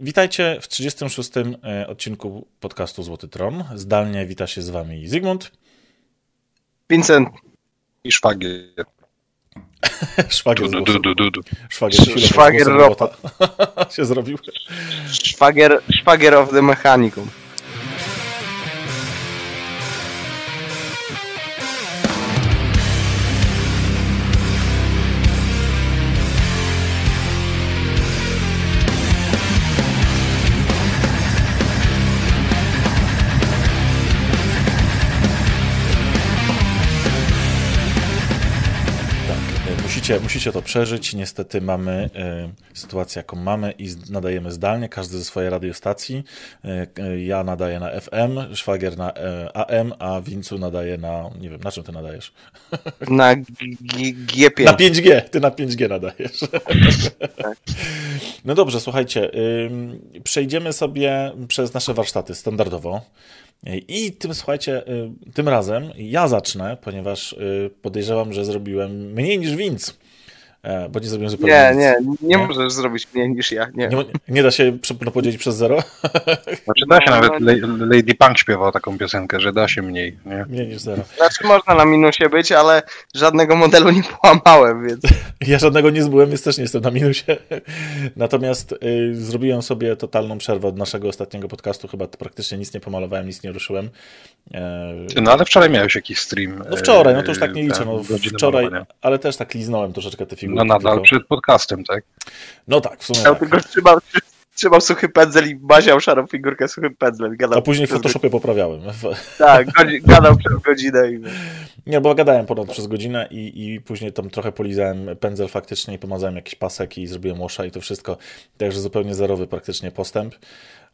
Witajcie w 36. e, odcinku podcastu Złoty Tron. Zdalnie wita się z wami Zygmunt, Vincent. I szwagier. szwagier, Du, du, du, du, du. szwagier, bez Szwagier robota się zrobił. Szwagier, szwagier of the Mechanicum. Musicie, musicie to przeżyć. Niestety mamy e, sytuację, jaką mamy i nadajemy zdalnie, każdy ze swojej radiostacji. E, e, ja nadaję na FM, szwagier na AM, a Wincu nadaje na, nie wiem, na czym ty nadajesz? Na G- G- G5. Na 5G, ty na 5G nadajesz. No dobrze, słuchajcie, przejdziemy sobie przez nasze warsztaty standardowo. I tym, słuchajcie, tym razem ja zacznę, ponieważ y, podejrzewam, że zrobiłem mniej niż Winc. E, Bo nie zrobiłem zupełnie Nie, nic. nie, nie, Nie? możesz zrobić mniej niż ja. Nie. Nie, nie da się no, podzielić przez zero? Znaczy da się No, nawet, no. La- Lady Punk śpiewał taką piosenkę, że da się mniej, nie? Mniej niż zero. Znaczy można na minusie być, ale żadnego modelu nie połamałem, więc Ja żadnego nie zbyłem, więc też nie jestem na minusie. Natomiast y, zrobiłem sobie totalną przerwę od naszego ostatniego podcastu. Chyba praktycznie nic nie pomalowałem, nic nie ruszyłem. E, No ale wczoraj miałeś jakiś stream. No wczoraj, no to już e, tak nie liczę. No, wczoraj, ale też tak liznąłem troszeczkę te figury. No nadal przed podcastem, tak? No tak, w sumie ja tak. tylko trzymał, trzymał suchy pędzel i baział szarą figurkę suchym pędzlem. Gadał A później w Photoshopie poprawiałem. godzinę. Tak, godzi- gadał przez godzinę. I... Nie, bo gadałem ponad przez godzinę i, i później tam trochę polizałem pędzel faktycznie i pomazałem jakiś pasek i zrobiłem łosza i to wszystko. Także zupełnie zerowy praktycznie postęp.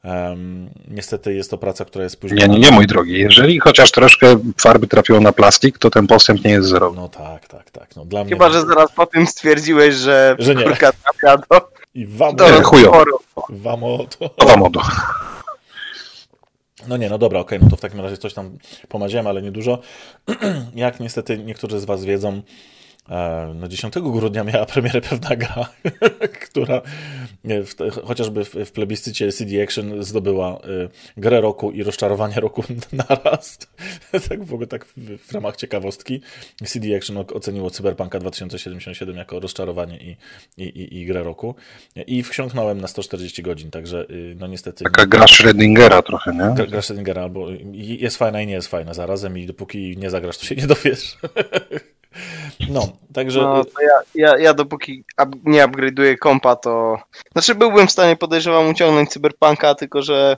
Em, niestety jest to praca, która jest później. Nie, nie, nie, mój drogi. Jeżeli chociaż troszkę farby trafiło na plastik, to ten postęp nie jest zerowy. No tak, tak, tak. No, dla mnie Chyba, że zaraz po tym stwierdziłeś, że, Że nie. figurka trafia do, I wam, do roztworu. wamo to. Nowa moda. No nie, no dobra, okej, no to w takim razie coś tam pomaziałem, ale nie dużo. Jak niestety niektórzy z Was wiedzą, no 10 grudnia miała premierę pewna gra, która nie, w, chociażby w, w plebiscycie CD Action zdobyła e, grę roku i rozczarowanie roku naraz. tak w ogóle tak w, w ramach ciekawostki. CD Action oceniło Cyberpunka 2077 jako rozczarowanie i, i, i, i grę roku. I wsiąknąłem na 140 godzin, także y, no niestety... Taka gra Schrödingera trochę, nie? Gra- Grasz Schrödingera i- jest fajna i nie jest fajna zarazem i dopóki nie zagrasz, to się nie dowiesz. No, także No, to ja, ja, ja dopóki up, nie upgrade'uję kompa, to... Znaczy byłbym w stanie, podejrzewam, uciągnąć Cyberpunka, tylko że...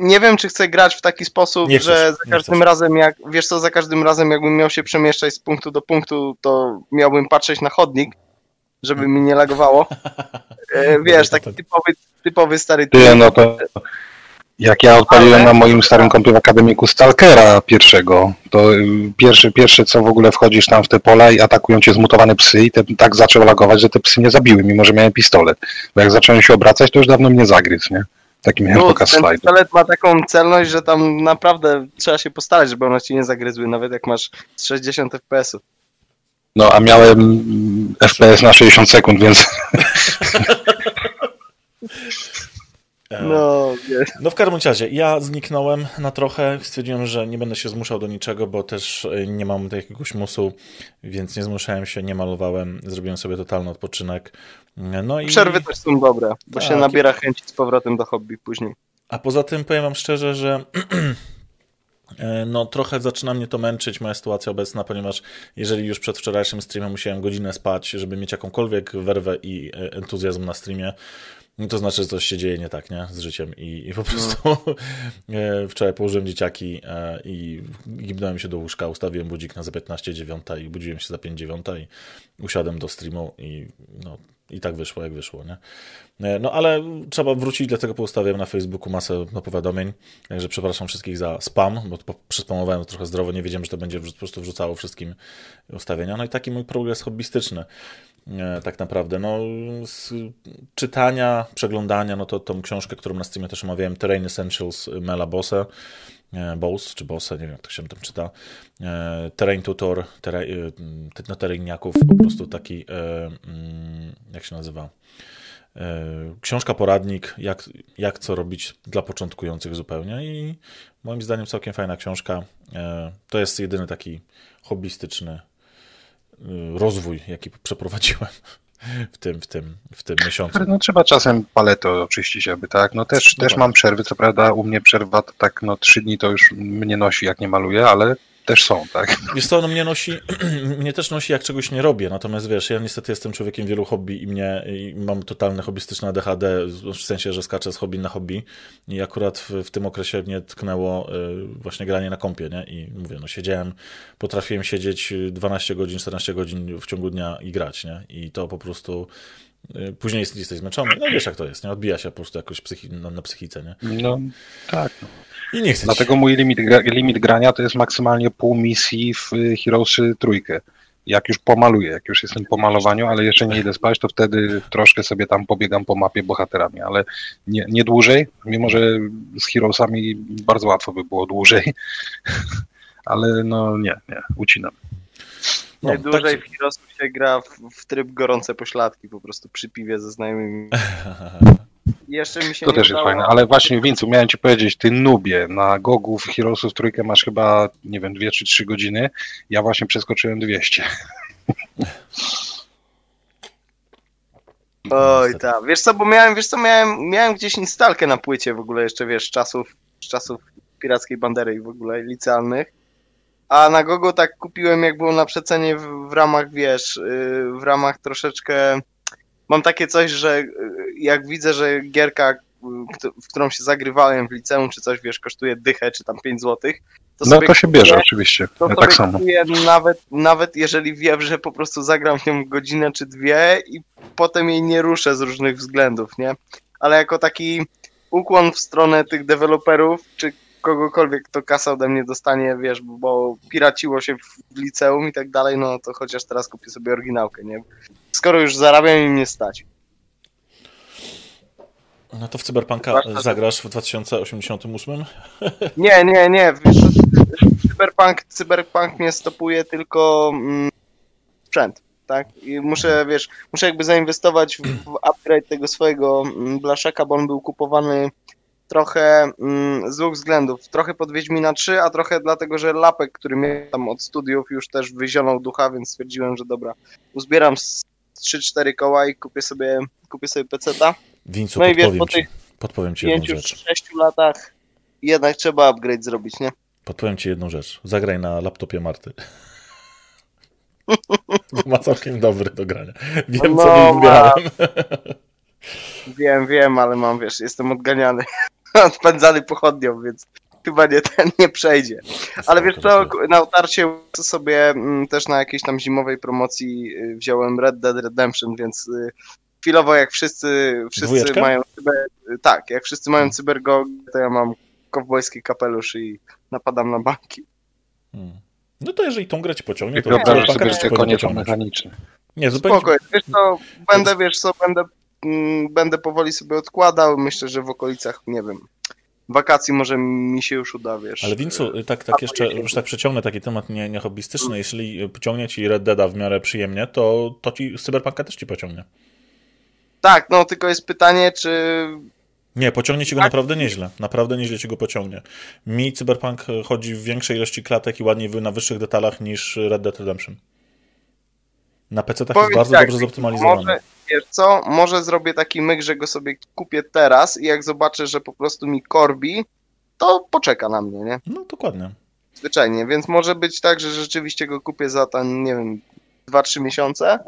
Nie wiem, czy chcę grać w taki sposób, chcesz, że za każdym razem, jak wiesz co, za każdym razem, jakbym miał się przemieszczać z punktu do punktu, to miałbym patrzeć na chodnik, żeby mi nie lagowało. E, wiesz, taki typowy, typowy stary Ty, no to jak ja odpaliłem Ale- na moim starym kompie w akademiku Stalkera pierwszego, to y, pierwsze, pierwsze co w ogóle wchodzisz tam w te pola i atakują cię zmutowane psy i te, tak zaczął lagować, że te psy mnie zabiły, mimo że miałem pistolet. Bo jak zacząłem się obracać, to już dawno mnie zagryzł, nie? Taki miałem No, pokaz ten slajd. pistolet ma taką celność, że tam naprawdę trzeba się postarać, żeby one ci nie zagryzły, nawet jak masz z 60 FPS-ów. No a miałem FPS na 60 sekund, więc No, wiesz. no w każdym razie ja zniknąłem na trochę, stwierdziłem, że nie będę się zmuszał do niczego, bo też e, nie mam jakiegoś musu, więc nie zmuszałem się, nie malowałem, zrobiłem sobie totalny odpoczynek. No i Przerwy też są dobre, bo Tak. się nabiera chęci z powrotem do hobby później. A poza tym powiem wam szczerze, że e, no trochę zaczyna mnie to męczyć, moja sytuacja obecna, ponieważ jeżeli już przed wczorajszym streamem musiałem godzinę spać, żeby mieć jakąkolwiek werwę i e, entuzjazm na streamie, no to znaczy, że coś się dzieje nie tak, nie? Z życiem i, i po prostu e, wczoraj położyłem dzieciaki e, i gibnąłem się do łóżka, ustawiłem budzik na za 15.09 i budziłem się za 5.09 i usiadłem do streamu i no i tak wyszło, jak wyszło, nie? E, No ale trzeba wrócić, dlatego poustawiam na Facebooku masę no, powiadomień, także przepraszam wszystkich za spam, bo przyspamowałem trochę zdrowo, nie wiedziałem, że to będzie po prostu wrzucało wszystkim ustawienia. No i taki mój progres hobbystyczny tak naprawdę. No, z czytania, przeglądania, no to tą książkę, którą na Steamie też omawiałem, Terrain Essentials Mela Bosse, e, Bose, czy Bosse, nie wiem jak to się tam czyta, e, Terrain Tutor, tera, e, no, po prostu taki, e, mm, jak się nazywa, książka poradnik, jak, jak co robić dla początkujących zupełnie i moim zdaniem całkiem fajna książka. To jest jedyny taki hobbystyczny rozwój, jaki przeprowadziłem w tym, w tym, w tym miesiącu. No trzeba czasem paletę oczyścić, aby tak. No też, też mam przerwy, co prawda u mnie przerwa to tak, no trzy dni to już mnie nosi, jak nie maluję, ale też są, tak? Wiesz co, no mnie nosi, mnie też nosi jak czegoś nie robię, natomiast wiesz, ja niestety jestem człowiekiem wielu hobby i mnie, i mam totalne hobbystyczne ADHD, w sensie, że skaczę z hobby na hobby i akurat w, w tym okresie mnie tknęło y, właśnie granie na kompie, nie? I mówię, no siedziałem, potrafiłem siedzieć 12 godzin, 14 godzin w ciągu dnia i grać, nie? I to po prostu y, później jesteś zmęczony, no wiesz jak to jest, nie? Odbija się po prostu jakoś psychi na, na psychice, nie? No, tak. I nie chcę Dlatego mój limit, limit grania to jest maksymalnie pół misji w Heroesy trójkę. Jak już pomaluję, jak już jestem po malowaniu, ale jeszcze nie idę spać, to wtedy troszkę sobie tam pobiegam po mapie bohaterami, ale nie, nie dłużej, mimo że z Heroesami bardzo łatwo by było dłużej, ale no nie, nie, ucinam. No, Najdłużej tak... w Heroesów się gra w, w, tryb gorące pośladki, po prostu przy piwie ze znajomymi. Jeszcze mi się to też jest fajne, ale właśnie Wincu, miałem ci powiedzieć, ty nubie, na Gogu w Heroesów trójkę masz chyba, nie wiem, dwie czy trzy godziny, ja właśnie przeskoczyłem 200. Oj, tak. Wiesz co, bo miałem, wiesz co, miałem, miałem gdzieś instalkę na płycie w ogóle jeszcze, wiesz, czasów, z czasów pirackiej bandery i w ogóle licealnych. A na Gogo tak kupiłem, jak było na przecenie w, w ramach, wiesz, yy, w ramach troszeczkę mam takie coś, że y, jak widzę, że gierka, y, w którą się zagrywałem w liceum, czy coś, wiesz, kosztuje dychę, czy tam 5 złotych, to no to się kupuję, bierze oczywiście, to ja tak samo. Nawet, nawet jeżeli wiem, że po prostu zagram w nią godzinę czy dwie i potem jej nie ruszę z różnych względów, nie? Ale jako taki ukłon w stronę tych deweloperów, czy kogokolwiek, kto kasa ode mnie dostanie, wiesz, bo piraciło się w liceum i tak dalej, no to chociaż teraz kupię sobie oryginałkę, nie? Skoro już zarabiam i mnie stać. No to w Cyberpunka zagrasz w 2088? Nie, nie, nie. Wiesz, cyberpunk, cyberpunk mnie stopuje tylko mm, sprzęt, tak? I muszę, wiesz, muszę jakby zainwestować w, w upgrade tego swojego mm, blaszeka, bo on był kupowany trochę mm, z dwóch względów. Trochę pod Wiedźmina 3, a trochę dlatego, że Lapek, który miał tam od studiów już też wyzionął ducha, więc stwierdziłem, że dobra, uzbieram 3-4 koła i kupię sobie, kupię sobie peceta. Wincu, no i wiesz, po tych podpowiem ci jedną rzecz. 6 latach jednak trzeba upgrade zrobić, nie? Podpowiem ci jedną rzecz. Zagraj na laptopie Marty. Ma całkiem dobry do grania. Wiem, no, co wybierałem. Wiem, wiem, ale mam, wiesz, jestem odganiany, odpędzany pochodnią, więc chyba nie ten nie przejdzie. Ale wiesz co, na otarcie sobie mm, też na jakiejś tam zimowej promocji y, wziąłem Red Dead Redemption, więc y, chwilowo jak wszyscy, wszyscy mają cyber, tak, jak wszyscy mają hmm. cybergog, to ja mam kowbojski kapelusz i napadam na banki. Hmm. No to jeżeli tą grę ci pociągnie, to wyobrażasz sobie, że koniec mechaniczny. Nie, zupełnie. Spoko, wiesz co, będę, wiesz co, będę będę powoli sobie odkładał. Myślę, że w okolicach, nie wiem, wakacji może mi się już uda, wiesz. Ale Wincu, tak, tak jeszcze, już tak przeciągnę taki temat nie, nie hobbystyczny. Mm. Jeśli pociągnie ci Red Deada w miarę przyjemnie, to, to ci Cyberpunka też ci pociągnie. Tak, no tylko jest pytanie, czy... Nie, pociągnie ci go tak. naprawdę nieźle. Naprawdę nieźle ci go pociągnie. Mi Cyberpunk chodzi w większej ilości klatek i ładniej na wyższych detalach niż Red Dead Redemption. Na PC tak jest bardzo tak, dobrze zoptymalizowany. Może, wiesz co, może zrobię taki myk, że go sobie kupię teraz i jak zobaczę, że po prostu mi korbi, to poczeka na mnie, nie? No, dokładnie. Zwyczajnie, więc może być tak, że rzeczywiście go kupię za ten, nie wiem, 2-3 miesiące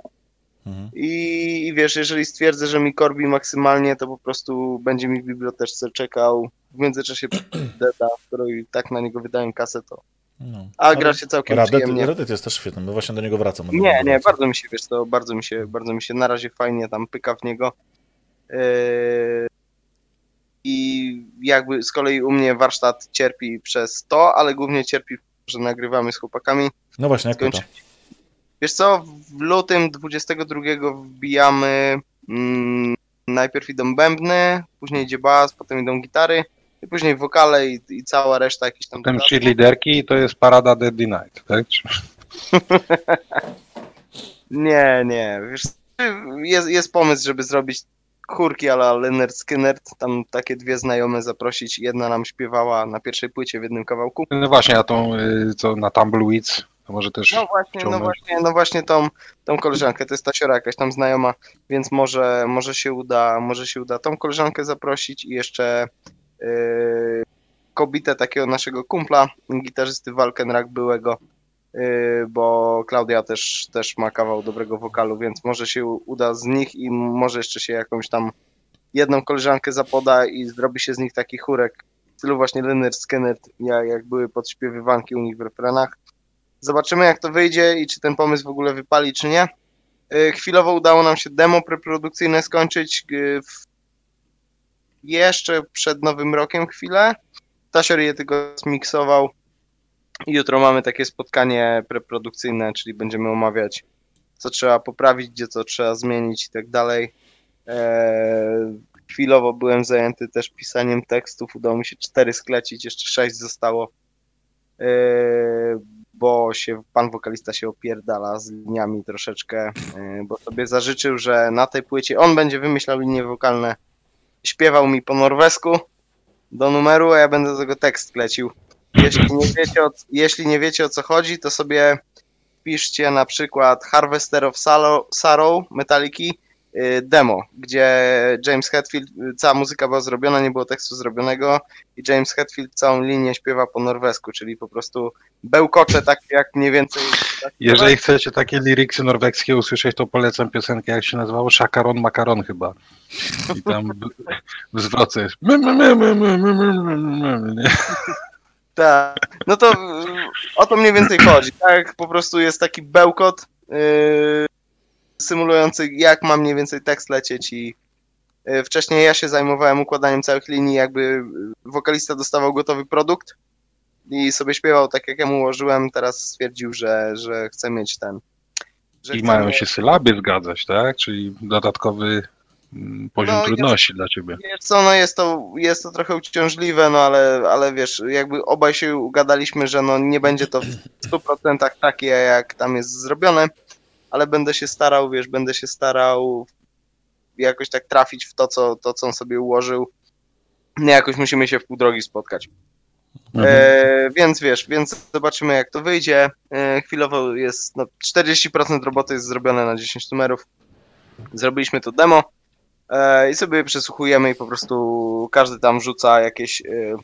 mhm. I, i wiesz, jeżeli stwierdzę, że mi korbi maksymalnie, to po prostu będzie mi w biblioteczce czekał w międzyczasie Deda, który i tak na niego wydałem kasę, to no. A gra się całkiem Reddit, przyjemnie. Reddit jest też świetny, my właśnie do niego wracamy. Nie, nie, wracam. bardzo mi się, wiesz to, bardzo mi się, bardzo mi się na razie fajnie tam pyka w niego. Yy... I jakby z kolei u mnie warsztat cierpi przez to, ale głównie cierpi, że nagrywamy z chłopakami. No właśnie, jak to? Wiesz co, w lutym 22 wbijamy mm, najpierw idą bębny, później idzie bas, potem idą gitary i później wokale i, i cała reszta jakiś tam... Ten liderki to jest parada Deadly Night, tak? nie, nie, wiesz, jest, jest pomysł, żeby zrobić chórki ale Leonard Skinner, tam takie dwie znajome zaprosić. Jedna nam śpiewała na pierwszej płycie w jednym kawałku. No właśnie, a tą, y, co na Tumbleweeds, to może też No właśnie, no właśnie, no właśnie tą, tą koleżankę, to jest Tasiora jakaś tam znajoma, więc może, może się uda, może się uda tą koleżankę zaprosić i jeszcze yy, kobietę takiego naszego kumpla, gitarzysty Walkenrak byłego, yy, bo Klaudia też, też ma kawał dobrego wokalu, więc może się uda z nich i może jeszcze się jakąś tam jedną koleżankę zapoda i zrobi się z nich taki chórek w stylu właśnie Leonard Skinner, jak, były podśpiewywanki u nich w refrenach. Zobaczymy, jak to wyjdzie i czy ten pomysł w ogóle wypali, czy nie. Y, Chwilowo udało nam się demo preprodukcyjne skończyć. Jeszcze przed Nowym Rokiem chwilę. Tasior je tylko zmiksował. Jutro mamy takie spotkanie preprodukcyjne, czyli będziemy omawiać, co trzeba poprawić, gdzie co trzeba zmienić i tak dalej. Eee, Chwilowo byłem zajęty też pisaniem tekstów. Udało mi się cztery sklecić, jeszcze sześć zostało. Eee, bo się pan wokalista się opierdala z liniami troszeczkę, yy, bo sobie zażyczył, że na tej płycie on będzie wymyślał linie wokalne. Śpiewał mi po norwesku do numeru, a ja będę tego tekst klecił. Jeśli nie wiecie o, jeśli nie wiecie o co chodzi, to sobie piszcie na przykład Harvester of Sorrow- Metaliki demo, gdzie James Hetfield, cała muzyka była zrobiona, nie było tekstu zrobionego i James Hetfield całą linię śpiewa po norwesku, czyli po prostu bełkocze tak jak mniej więcej... Jeżeli chcecie takie liriksy norweskie usłyszeć, to polecam piosenkę, jak się nazywało, Szakaron Makaron chyba. I tam w zwrocie jest... Tak, no to o to mniej więcej chodzi, tak? Po prostu jest taki bełkot, symulujący, jak ma mniej więcej tekst lecieć i yy, wcześniej ja się zajmowałem układaniem całych linii, jakby y, wokalista dostawał gotowy produkt i sobie śpiewał tak, jak ja mu ułożyłem. Teraz stwierdził, że, że chce mieć ten. I mają mieć- się sylaby zgadzać, tak? Czyli dodatkowy mm, poziom No, jest- trudności dla ciebie. Wiesz co, no jest to, jest to trochę uciążliwe, no ale, ale wiesz, jakby obaj się ugadaliśmy, że no nie będzie to w 100% takie, jak tam jest zrobione, ale będę się starał, wiesz, będę się starał jakoś tak trafić w to, co, to, co on sobie ułożył. Nie, jakoś musimy się w pół drogi spotkać. Mhm. E, więc wiesz, więc zobaczymy jak to wyjdzie. E, chwilowo jest, no 40% roboty jest zrobione na 10 numerów. Zrobiliśmy to demo e, i sobie przesłuchujemy i po prostu każdy tam rzuca jakieś e,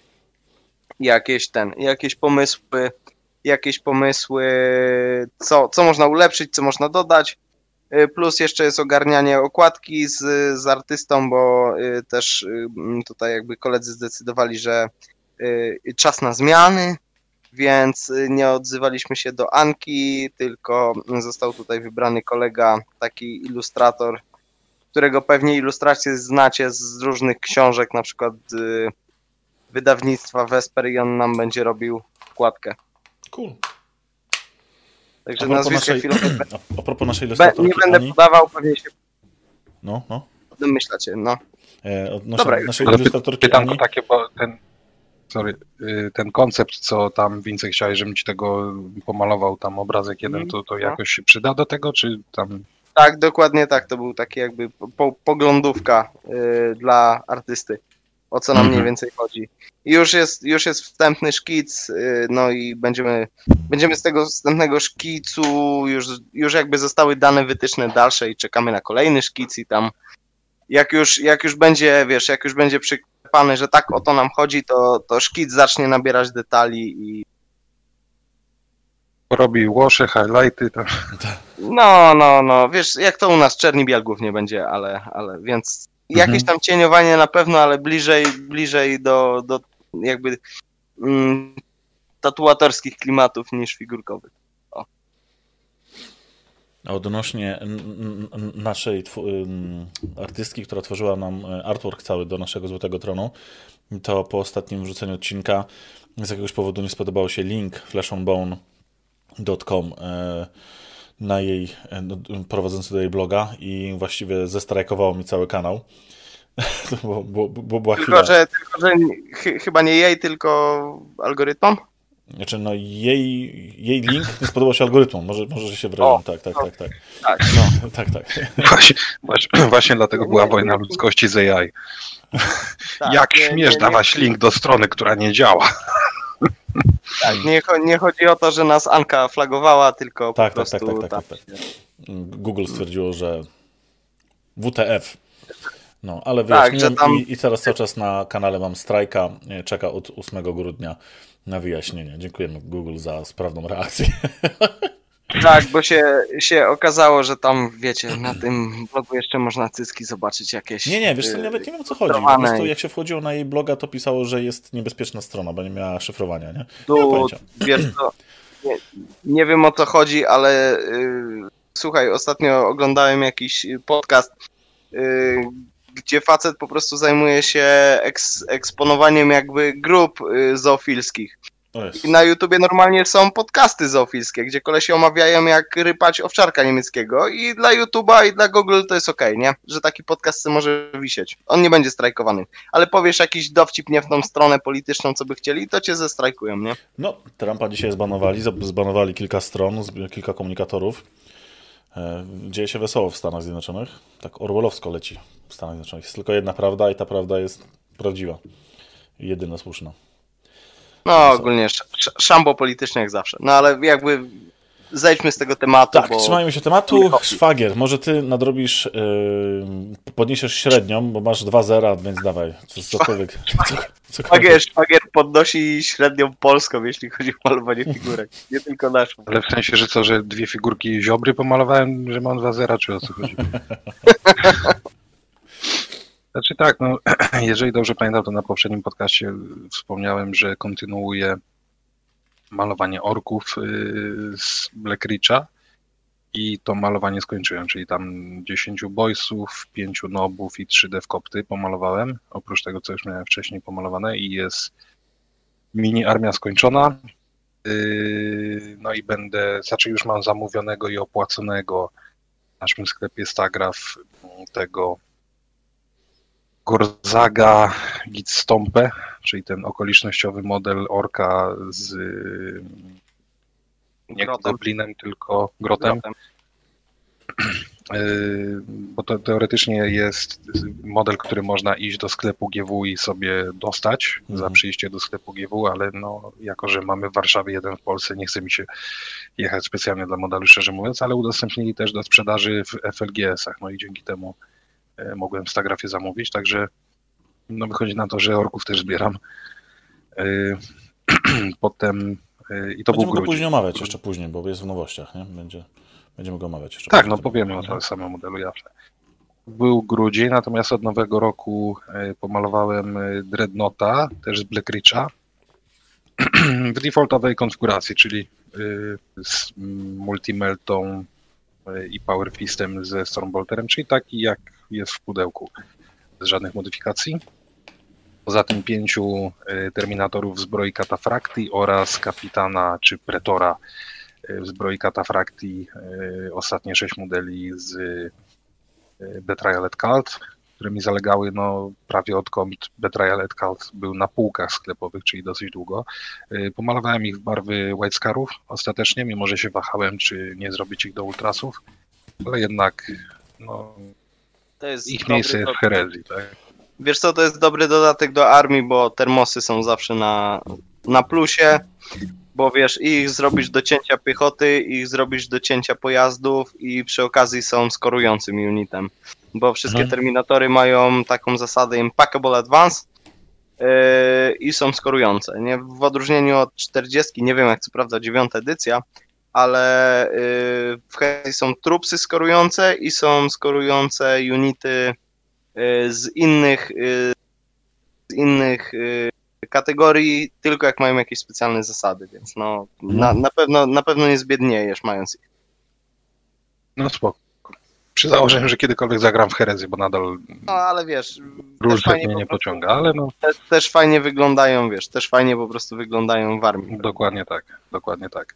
jakieś ten, jakieś pomysły, jakieś pomysły, co, co można ulepszyć, co można dodać. E, Plus jeszcze jest ogarnianie okładki z, z artystą, bo e, też m, tutaj jakby koledzy zdecydowali, że y, czas na zmiany, więc y, nie odzywaliśmy się do Anki, tylko został tutaj wybrany kolega, taki ilustrator, którego pewnie ilustracje znacie z różnych książek, na przykład y, wydawnictwa Vesper i on nam będzie robił wkładkę. Cool. Także A nazwiska naszej, chwilowo a, propos naszej ilustratorki nie będę Ani, podawał, pewnie się no, no, domyślacie, no. e, odnośnie Dobra, naszej Ale ilustratorki pytanko Ani, takie, bo ten, sorry, y, ten koncept, co tam Wince chciałeś, żebym ci tego pomalował, tam obrazek jeden, Mhm, to, to no. jakoś się przyda do tego, czy tam... Tak, dokładnie tak. To był taki jakby po, poglądówka y, dla artysty, o co nam Mhm. mniej więcej chodzi. I już jest, już jest wstępny szkic, y, no i będziemy, będziemy z tego wstępnego szkicu, już, już jakby zostały dane wytyczne dalsze i czekamy na kolejny szkic i tam jak już, jak już będzie, wiesz, jak już będzie przyklepany, że tak o to nam chodzi, to, to szkic zacznie nabierać detali i Robi łosze, highlighty, tam. No, no, no, wiesz, jak to u nas czerni biel głównie będzie, ale, ale więc jakieś Mhm. tam cieniowanie na pewno, ale bliżej, bliżej do, do jakby mm, tatuatorskich klimatów niż figurkowych. A odnośnie naszej artystki, która tworzyła nam e, artwork cały do naszego Złotego Tronu, to po ostatnim wrzuceniu odcinka z jakiegoś powodu nie spodobał się link flashonbone.com na jej, e, no, prowadzący do jej bloga i właściwie zestrajkowało mi cały kanał. To było, było, było, była chwila. Tylko, że, tylko, że ch chyba nie jej, tylko algorytmom? Znaczy, no jej, jej link nie spodobał się algorytmom, może, może się wyrażam, tak, tak, tak, tak. Tak, no. tak, tak. Właśnie, właśnie, właśnie dlatego była wojna ludzkości z AI. Tak, Jak nie- śmiesz nie- dawać link do strony, która nie działa? Tak, nie, cho- nie chodzi o to, że nas Anka flagowała, tylko Tak, po tak, tak, prostu tak, tak, tam tak, się- Google stwierdziło, że WTF. No, ale wiesz, Tak, nie tam- i, i teraz cały czas na kanale mam strajka, nie, czeka od 8 grudnia na wyjaśnienie. Dziękujemy Google za sprawną reakcję. Tak, bo się, się okazało, że tam, wiecie, na tym blogu jeszcze można cycki zobaczyć jakieś. Nie, nie, wiesz co, y, nawet nie wiem o co chodzi. Po prostu jak się wchodziło na jej bloga, to pisało, że jest niebezpieczna strona, bo nie miała szyfrowania, nie? Tu, wiesz co, nie, nie wiem o co chodzi, ale y, słuchaj, ostatnio oglądałem jakiś podcast, y, gdzie facet po prostu zajmuje się eks, eksponowaniem jakby grup y, zoofilskich. I na YouTubie normalnie są podcasty zoofilskie, gdzie kolesi omawiają jak rypać owczarka niemieckiego i dla YouTuba i dla Google to jest okej, nie? Że taki podcast może wisieć. On nie będzie strajkowany. Ale powiesz jakiś dowcip nie w tą stronę polityczną, co by chcieli, to cię zestrajkują, nie? No, Trumpa dzisiaj zbanowali, zbanowali kilka stron, kilka komunikatorów. E, Dzieje się wesoło w Stanach Zjednoczonych. Tak orwellowsko leci w Stanach Zjednoczonych. Jest tylko jedna prawda i ta prawda jest prawdziwa. Jedyna słuszna. No ogólnie sz- sz- szambo polityczne jak zawsze. No ale jakby zejdźmy z tego tematu, Tak, bo... trzymajmy się tematu. Szwagier, może ty nadrobisz, yy, podniesiesz średnią, bo masz dwa zera, więc dawaj, co- cokolwiek. co- cokolwiek. Szwagier, szwagier podnosi średnią polską, jeśli chodzi o malowanie figurek. Nie tylko naszą. Ale w sensie, że co, że dwie figurki ziobry pomalowałem, że mam dwa zera, czy o co chodzi? Znaczy tak, no, jeżeli dobrze pamiętam, to na poprzednim podcaście wspomniałem, że kontynuuję malowanie orków y, z Black Richa i to malowanie skończyłem, czyli tam 10 boysów, 5 nobów i 3 devkopty pomalowałem, oprócz tego, co już miałem wcześniej pomalowane i jest mini armia skończona. Yy, No i będę, znaczy już mam zamówionego i opłaconego w naszym sklepie Stagraf tego Gorzaga Gitstompe, czyli ten okolicznościowy model orka z nie Grotem. goblinem, tylko grotem. Grotem. Yy, bo to teoretycznie jest model, który można iść do sklepu GW i sobie dostać Mhm. za przyjście do sklepu GW, ale no, jako, że mamy w Warszawie jeden w Polsce, nie chce mi się jechać specjalnie dla modelu, szczerze mówiąc, ale udostępnili też do sprzedaży w FLGS-ach, no i dzięki temu mogłem w Stagrafie zamówić, także no wychodzi na to, że orków też zbieram. Yy, Potem yy, i to Będziemy był go grudzień. później omawiać, jeszcze później, bo jest w nowościach, nie? Będzie, będziemy go omawiać jeszcze Tak, no powiemy o tym samym modelu, jasne. Był grudzień, natomiast od nowego roku e, pomalowałem e, Dreadnoughta, też z Black Richa, w defaultowej konfiguracji, czyli e, z Multimeltą e, i Power Fistem ze Stormbolterem, czyli taki jak jest w pudełku, bez żadnych modyfikacji. Poza tym pięciu e, Terminatorów w zbroi Katafrakti oraz kapitana czy Pretora e, w zbroi Katafrakti, e, ostatnie sześć modeli z e, Betrayal et Cult, które mi zalegały no, prawie odkąd Betrayal et Cult był na półkach sklepowych, czyli dosyć długo. E, Pomalowałem ich w barwy White Scarów ostatecznie, mimo że się wahałem, czy nie zrobić ich do ultrasów, ale jednak no, To jest ich miejsce jest w herezji. Tak? Wiesz co, to jest dobry dodatek do armii, bo termosy są zawsze na, na plusie, bo wiesz, ich zrobisz do cięcia piechoty, ich zrobisz do cięcia pojazdów i przy okazji są skorującym unitem, bo wszystkie Mhm. terminatory mają taką zasadę Impackable Advance yy, i są skorujące, nie? W odróżnieniu od 40, nie wiem jak co prawda dziewiąta edycja, ale yy, w herezji są trupsy skorujące i są skorujące unity y, z innych, y, z innych y, kategorii, tylko jak mają jakieś specjalne zasady, więc no, na, na, pewno, na pewno nie zbiedniejesz mając ich. No spoko. Przy założeniu, że kiedykolwiek zagram w herezji, bo nadal No ale wiesz, też różdżek fajnie, mnie nie pociąga, ale no też, też fajnie wyglądają, wiesz, też fajnie po prostu wyglądają w armii. Dokładnie tak, dokładnie tak.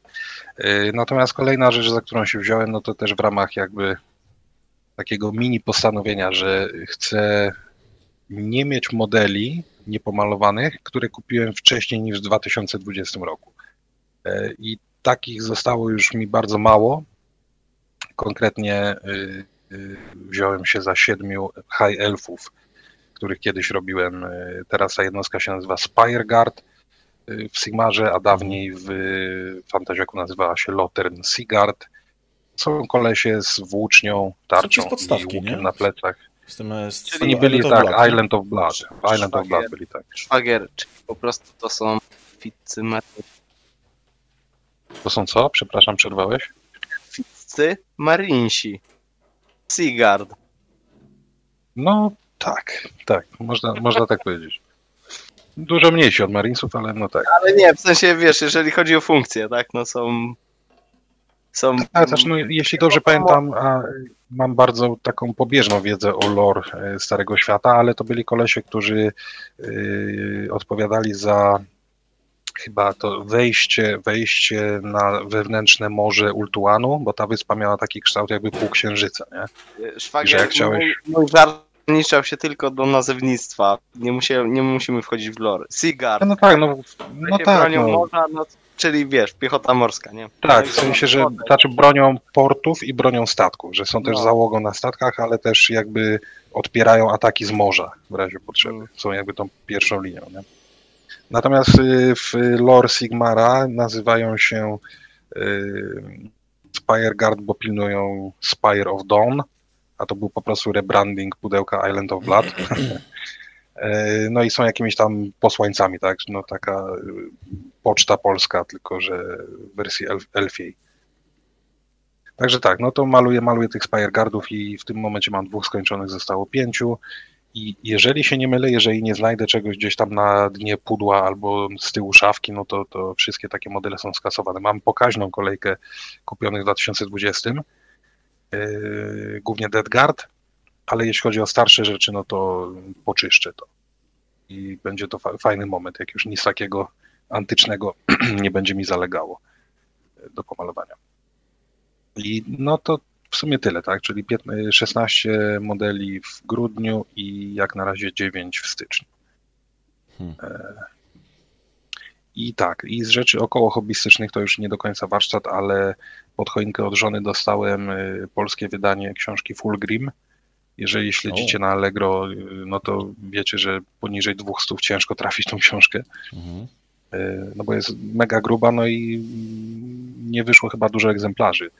Yy, Natomiast kolejna rzecz, za którą się wziąłem, no to też w ramach jakby takiego mini postanowienia, że chcę nie mieć modeli niepomalowanych, które kupiłem wcześniej niż w 2020 roku. E, I takich zostało już mi bardzo mało. Konkretnie y, y, wziąłem się za siedmiu High Elfów, których kiedyś robiłem. Y, Teraz ta jednostka się nazywa Spireguard y, w Sigmarze, a dawniej w Fantaziaku nazywała się Lothern Seagard. Są kolesie z włócznią, tarczą i łukiem nie? na plecach. Z tym, e, z Czyli Oni z byli Island of tak, Blood, nie? Island of Blood. Island of Blood Szwagier. byli tak. Szwagier, czyli po prostu to są fitcy, mar- To są co? Przepraszam, przerwałeś? fitcy marinsi. Seagard. No tak, tak, można, można tak powiedzieć. Dużo mniejsi od Marinesów, ale no tak. Ale nie, w sensie, wiesz, jeżeli chodzi o funkcję, tak, no są... Są... A, znaczy, no, jeśli dobrze pamiętam, a mam bardzo taką pobieżną wiedzę o lore e, Starego Świata, ale to byli kolesie, którzy y, odpowiadali za chyba to wejście, wejście na wewnętrzne morze Ultuanu, bo ta wyspa miała taki kształt jakby półksiężyca, nie? Szwagier, że jak chciałeś- mój, mój żart ograniczał się tylko do nazewnictwa. Nie, musie, nie musimy wchodzić w lore. Seagard. No tak, no, no tak, bronią no, morza, no, czyli wiesz, piechota morska, nie? tak, No w sensie, że znaczy bronią portów i bronią statków, że są też No. załogą na statkach, ale też jakby odpierają ataki z morza w razie potrzeby. Mm. Są jakby tą pierwszą linią, nie? Natomiast y, w lore Sigmara nazywają się y, Spireguard, bo pilnują Spire of Dawn, a to był po prostu rebranding pudełka Island of Blood. E, No i są jakimiś tam posłańcami, tak? No taka y, poczta polska, tylko że w wersji elf, elfiej. Także tak, no to maluję, maluję tych Spireguardów i w tym momencie mam dwóch skończonych, zostało pięciu. I jeżeli się nie mylę, jeżeli nie znajdę czegoś gdzieś tam na dnie pudła albo z tyłu szafki, no to, to wszystkie takie modele są skasowane. Mam pokaźną kolejkę kupionych w 2020, yy, głównie Dead Guard, ale jeśli chodzi o starsze rzeczy, no to poczyszczę to. I będzie to fa- fajny moment, jak już nic takiego antycznego nie będzie mi zalegało e, do pomalowania. I no to w sumie tyle, tak? Czyli 15, 16 modeli w grudniu i jak na razie 9 w styczniu. Hmm. E, I tak, i z rzeczy około hobbystycznych to już nie do końca warsztat, ale pod choinkę od żony dostałem y, polskie wydanie książki Fulgrim. Jeżeli śledzicie O. na Allegro, y, no to wiecie, że poniżej 200 ciężko trafić tą książkę. Mhm. Y, no bo jest mega gruba, no i nie wyszło chyba dużo egzemplarzy.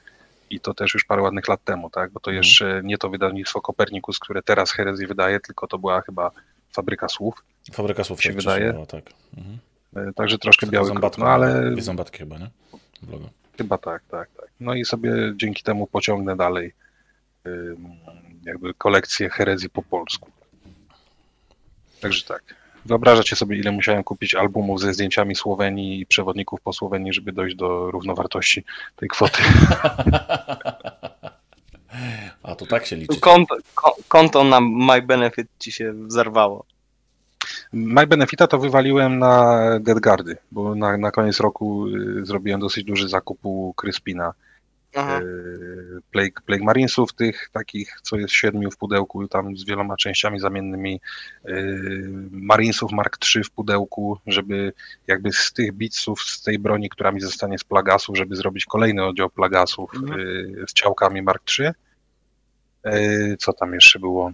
I to też już parę ładnych lat temu, tak? Bo to Mhm. jeszcze nie to wydawnictwo Kopernikus, które teraz Herezję wydaje, tylko to była chyba Fabryka Słów. Fabryka słów Się tak wydaje. była, tak. Mhm. Y, Także troszkę biały zębatka, krok, no ale Jest zębatki chyba, nie? Logo. chyba tak, tak, tak. No i sobie dzięki temu pociągnę dalej jakby kolekcję herezji po polsku. Także tak. Wyobrażacie sobie, ile musiałem kupić albumów ze zdjęciami Słowenii i przewodników po Słowenii, żeby dojść do równowartości tej kwoty. A to tak się liczy. Konto, ko- konto na My Benefit ci się zerwało. My Benefita to wywaliłem na Deadguardy, bo na, na koniec roku y, zrobiłem dosyć duży zakup u Kryspina. Y, Plague, Plague Marinesów, tych takich, co jest siedmiu w pudełku, tam z wieloma częściami zamiennymi, y, Marinesów Mark III w pudełku, żeby jakby z tych bitsów, z tej broni, która mi zostanie z Plagasów, żeby zrobić kolejny oddział Plagasów Mhm. z ciałkami Mark III. Co tam jeszcze było?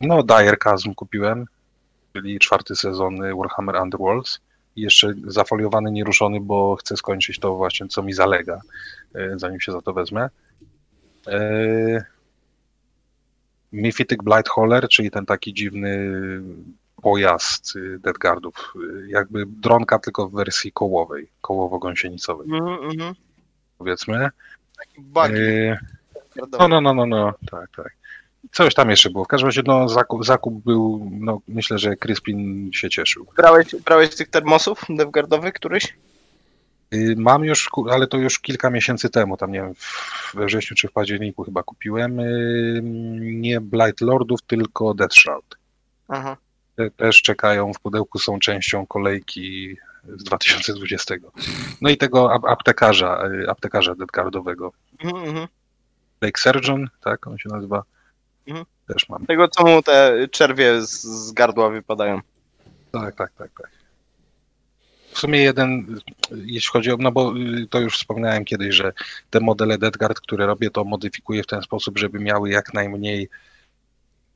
No, Dire Chasm kupiłem, czyli czwarty sezon y, Warhammer Underworlds. I jeszcze zafoliowany, nieruszony, bo chcę skończyć to właśnie, co mi zalega, e, zanim się za to wezmę. E, Mythic Blightholler, czyli ten taki dziwny pojazd y, Deadguardów. y, Jakby dronka, tylko w wersji kołowej, kołowo-gąsienicowej, Mhm, mhm. powiedzmy. E, No, no, no, no, no, tak, tak. Coś tam jeszcze było. W każdym razie no, zakup, zakup był, no, myślę, że Crispin się cieszył. Brałeś, brałeś tych termosów devgardowych któryś? Y, Mam już, ale to już kilka miesięcy temu, tam nie wiem, we wrześniu czy w październiku chyba kupiłem. y, Nie Blight Lordów, tylko Death Shroud. Aha. Te też czekają w pudełku, są częścią kolejki z 2020. No i tego ap- aptekarza, y, aptekarza Deadguardowego. Mhm, mhm. Lake Surgeon, tak on się nazywa. Mhm. Też mam. Tego, co mu te czerwie z, z gardła wypadają. Tak, tak, tak, tak. w sumie jeden, jeśli chodzi o, no bo y, to już wspominałem kiedyś, że te modele Deadguard, które robię, to modyfikuję w ten sposób, żeby miały jak najmniej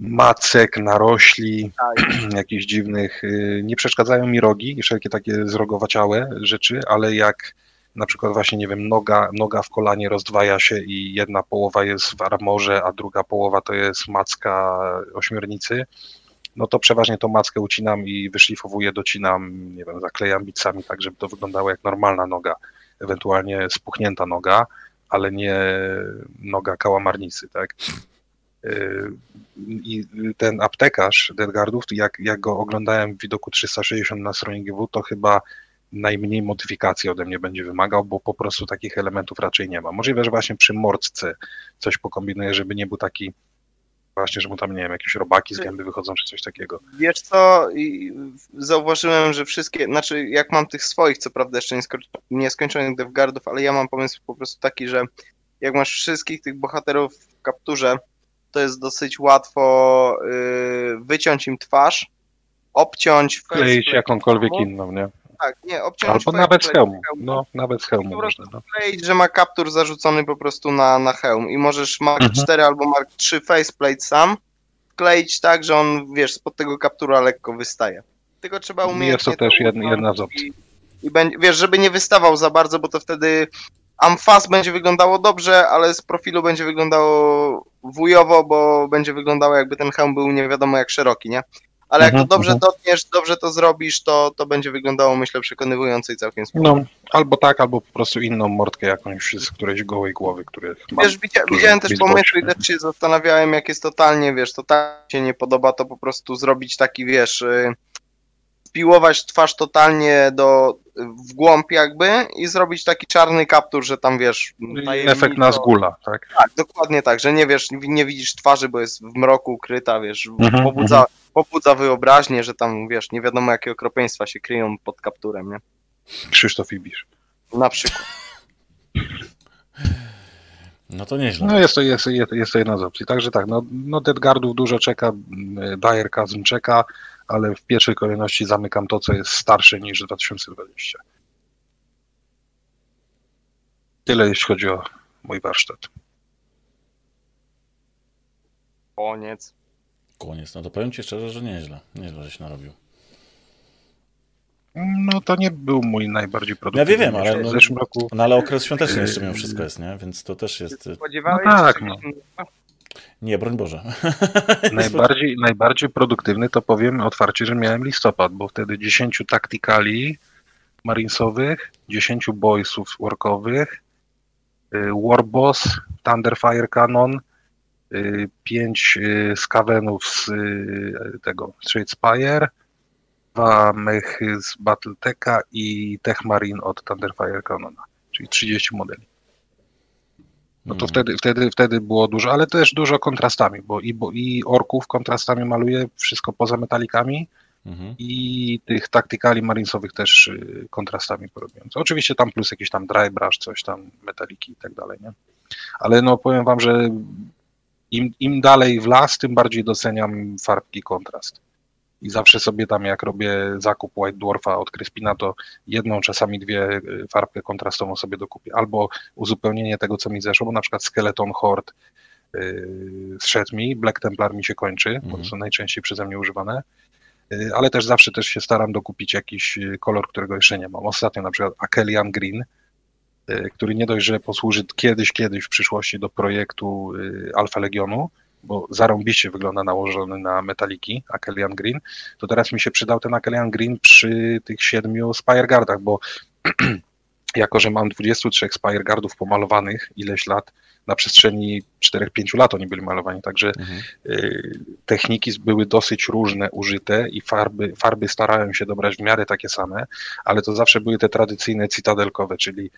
macek, narośli, Tak. jakichś dziwnych, y, nie przeszkadzają mi rogi i wszelkie takie zrogowaciałe rzeczy, ale jak na przykład właśnie, nie wiem, noga, noga w kolanie rozdwaja się i jedna połowa jest w armorze, a druga połowa to jest macka ośmiornicy, no to przeważnie tą mackę ucinam i wyszlifowuję, docinam, nie wiem, zaklejam bicami tak, żeby to wyglądało jak normalna noga, ewentualnie spuchnięta noga, ale nie noga kałamarnicy, tak. Yy, I ten aptekarz Deadguardów, jak, jak go oglądałem w widoku 360 na stronie GW, to chyba najmniej modyfikacji ode mnie będzie wymagał, bo po prostu takich elementów raczej nie ma. Możliwe, że właśnie przy mordce coś pokombinuję, żeby nie był taki właśnie, że mu tam, nie wiem, jakieś robaki z gęby wychodzą, czy coś takiego. Wiesz co, zauważyłem, że wszystkie, znaczy jak mam tych swoich, co prawda jeszcze niesko- nieskończonych devguardów, ale ja mam pomysł po prostu taki, że jak masz wszystkich tych bohaterów w kapturze, to jest dosyć łatwo yy, wyciąć im twarz, obciąć Kleić jakąkolwiek inną, nie? Tak, nie, obciąć Albo nawet z faceplate hełmu. hełmu. No, nawet z hełmu można. No. Kleić, że ma kaptur zarzucony po prostu na, na hełm i możesz Mark Mhm. 4 albo Mark 3 faceplate sam kleić tak, że on, wiesz, spod tego kaptura lekko wystaje. Tylko trzeba umieć. Jest to też jedna, jedna z opcji. I, i będzie, wiesz, żeby nie wystawał za bardzo, bo to wtedy amfas będzie wyglądało dobrze, ale z profilu będzie wyglądało wujowo, bo będzie wyglądało jakby ten hełm był nie wiadomo jak szeroki, nie? Ale jak Mhm, to dobrze mhm. dotniesz, dobrze to zrobisz, to, to będzie wyglądało, myślę, przekonywująco i całkiem spoko. no, albo tak, albo po prostu inną mordkę jakąś z którejś gołej głowy, których mam. Wiesz, widzia, widziałem też pomysły i też się zastanawiałem, jak jest totalnie, wiesz, totalnie się nie podoba, to po prostu zrobić taki, wiesz, y, spiłować twarz totalnie do, w głąb jakby i zrobić taki czarny kaptur, że tam, wiesz, Efekt na zgula, tak? Tak, dokładnie tak, że nie wiesz, nie widzisz twarzy, bo jest w mroku ukryta, wiesz, Mhm, pobudza, pobudza wyobraźnię, że tam, wiesz, nie wiadomo jakie okropieństwa się kryją pod kapturem, nie? Krzysztof Ibisz. Na przykład. No to nieźle. No jest to, jest, jest, jest to jedna z opcji. Także tak, no, no Deadguardów dużo czeka, mm, Dire Chasm czeka, ale w pierwszej kolejności zamykam to, co jest starsze niż 2020. Tyle jeśli chodzi o mój warsztat. Koniec. Koniec. No to powiem ci szczerze, że nieźle. Nieźle żeś narobił. No to nie był mój najbardziej Ja produktywny wiem, ale no, W zeszłym roku no ale okres świąteczny jeszcze mimo wszystko jest, nie? Więc to też jest... Spodziewałeś No tak, no. Nie, broń Boże. najbardziej, najbardziej produktywny to powiem otwarcie, że miałem listopad, bo wtedy 10 taktykali marinesowych, 10 boysów workowych, y, Warboss, Thunderfire Cannon, 5 skawenów z y, tego Shadespire, dwa mechy z Battletecha i Tech Marine od Thunderfire Cannona, czyli 30 modeli. No to Mhm. wtedy, wtedy, wtedy było dużo, ale też dużo kontrastami, bo i, bo i orków kontrastami maluję, wszystko poza metalikami Mhm. i tych taktykali marinesowych też y, kontrastami porobiłem. Co Oczywiście tam plus jakiś tam dry brush, coś tam, metaliki i tak dalej, nie? Ale no powiem wam, że im, im dalej w las, tym bardziej doceniam farbki kontrast. I zawsze sobie tam, jak robię zakup White Dwarfa od Crespina, to jedną, czasami dwie y, farbkę kontrastową sobie dokupię. Albo uzupełnienie tego, co mi zeszło, bo na przykład Skeleton Horde yy, zszedł mi, Black Templar mi się kończy, bo to Mhm. są najczęściej przeze mnie używane. Yy, ale też zawsze też się staram dokupić jakiś yy, kolor, którego jeszcze nie mam. Ostatnio na przykład Akelian Green, który nie dość, że posłuży kiedyś, kiedyś w przyszłości do projektu Alfa Legionu, bo zarąbiście wygląda nałożony na metaliki Akelian Green, to teraz mi się przydał ten Akelian Green przy tych siedmiu Spireguardach, bo jako, że mam 23 Spireguardów pomalowanych ileś lat, na przestrzeni 4-5 lat oni byli malowani, także Mhm. y, techniki były dosyć różne użyte i farby, farby starałem się dobrać w miarę takie same, ale to zawsze były te tradycyjne cytadelkowe, czyli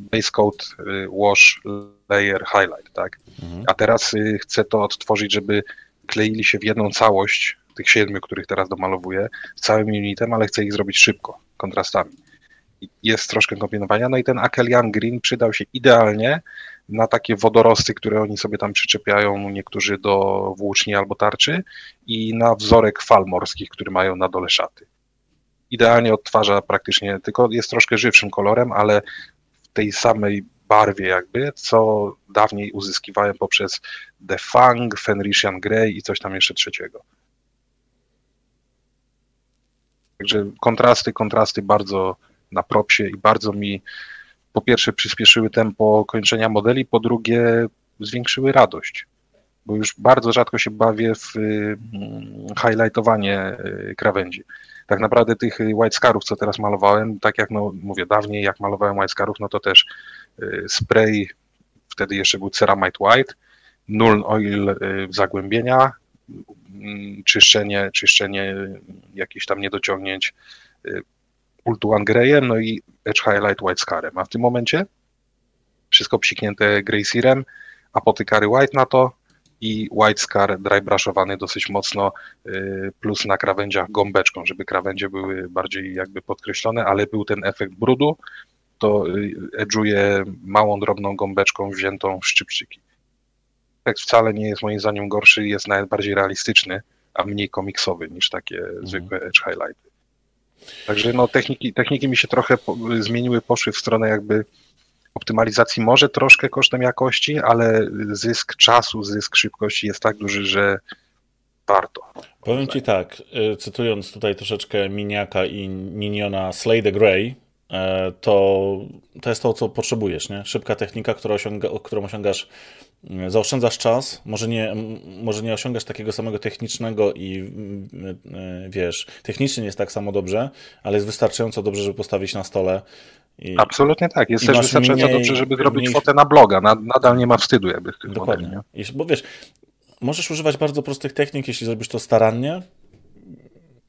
base coat, y, wash, layer, highlight, tak? Mhm. A teraz y, chcę to odtworzyć, żeby kleili się w jedną całość, tych siedmiu, których teraz domalowuję, z całym unitem, ale chcę ich zrobić szybko, kontrastami. Jest troszkę kombinowania, no i ten Akelian Green przydał się idealnie na takie wodorosty, które oni sobie tam przyczepiają, niektórzy do włóczni albo tarczy i na wzorek fal morskich, który mają na dole szaty. idealnie odtwarza praktycznie, tylko jest troszkę żywszym kolorem, ale tej samej barwie jakby, co dawniej uzyskiwałem poprzez The Fang, Fenrisian Grey i coś tam jeszcze trzeciego. Także kontrasty, kontrasty bardzo na propsie i bardzo mi po pierwsze przyspieszyły tempo kończenia modeli, po drugie zwiększyły radość, bo już bardzo rzadko się bawię w mm, highlightowanie y, krawędzi. Tak naprawdę tych White Scarów, co teraz malowałem, tak jak no, mówię, dawniej jak malowałem White Scarów, no to też y, spray, wtedy jeszcze był Ceramite White, null oil y, zagłębienia, mm, czyszczenie, czyszczenie jakichś tam niedociągnięć Ultuan Greyem, no i Edge Highlight White Scarem. A w tym momencie wszystko psiknięte Grey Searem, apotykary White na to i White Scar dry brushowany dosyć mocno, y, plus na krawędziach gąbeczką, żeby krawędzie były bardziej jakby podkreślone, ale był ten efekt brudu, to y, edżuje małą, drobną gąbeczką wziętą w szczypczyki. Efekt wcale nie jest moim zdaniem gorszy, jest nawet bardziej realistyczny, a mniej komiksowy niż takie mhm. zwykłe edge highlighty. Także no, techniki, techniki mi się trochę po, zmieniły, poszły w stronę jakby optymalizacji, może troszkę kosztem jakości, ale zysk czasu, zysk szybkości jest tak duży, że warto. Powiem Ci tak, y, cytując tutaj troszeczkę Miniaka i Niniona Slay the Grey, e, to, to jest to, co potrzebujesz, nie? Szybka technika, osiąga, którą osiągasz zaoszczędzasz czas, może nie, może nie osiągasz takiego samego technicznego i e, wiesz, technicznie jest tak samo dobrze, ale jest wystarczająco dobrze, żeby postawić na stole. Absolutnie tak, jest też wystarczająco mniej, dobrze, żeby zrobić mniej... fotę na bloga, nadal nie ma wstydu jakby w tym Dokładnie, modeli, bo wiesz, możesz używać bardzo prostych technik, jeśli zrobisz to starannie,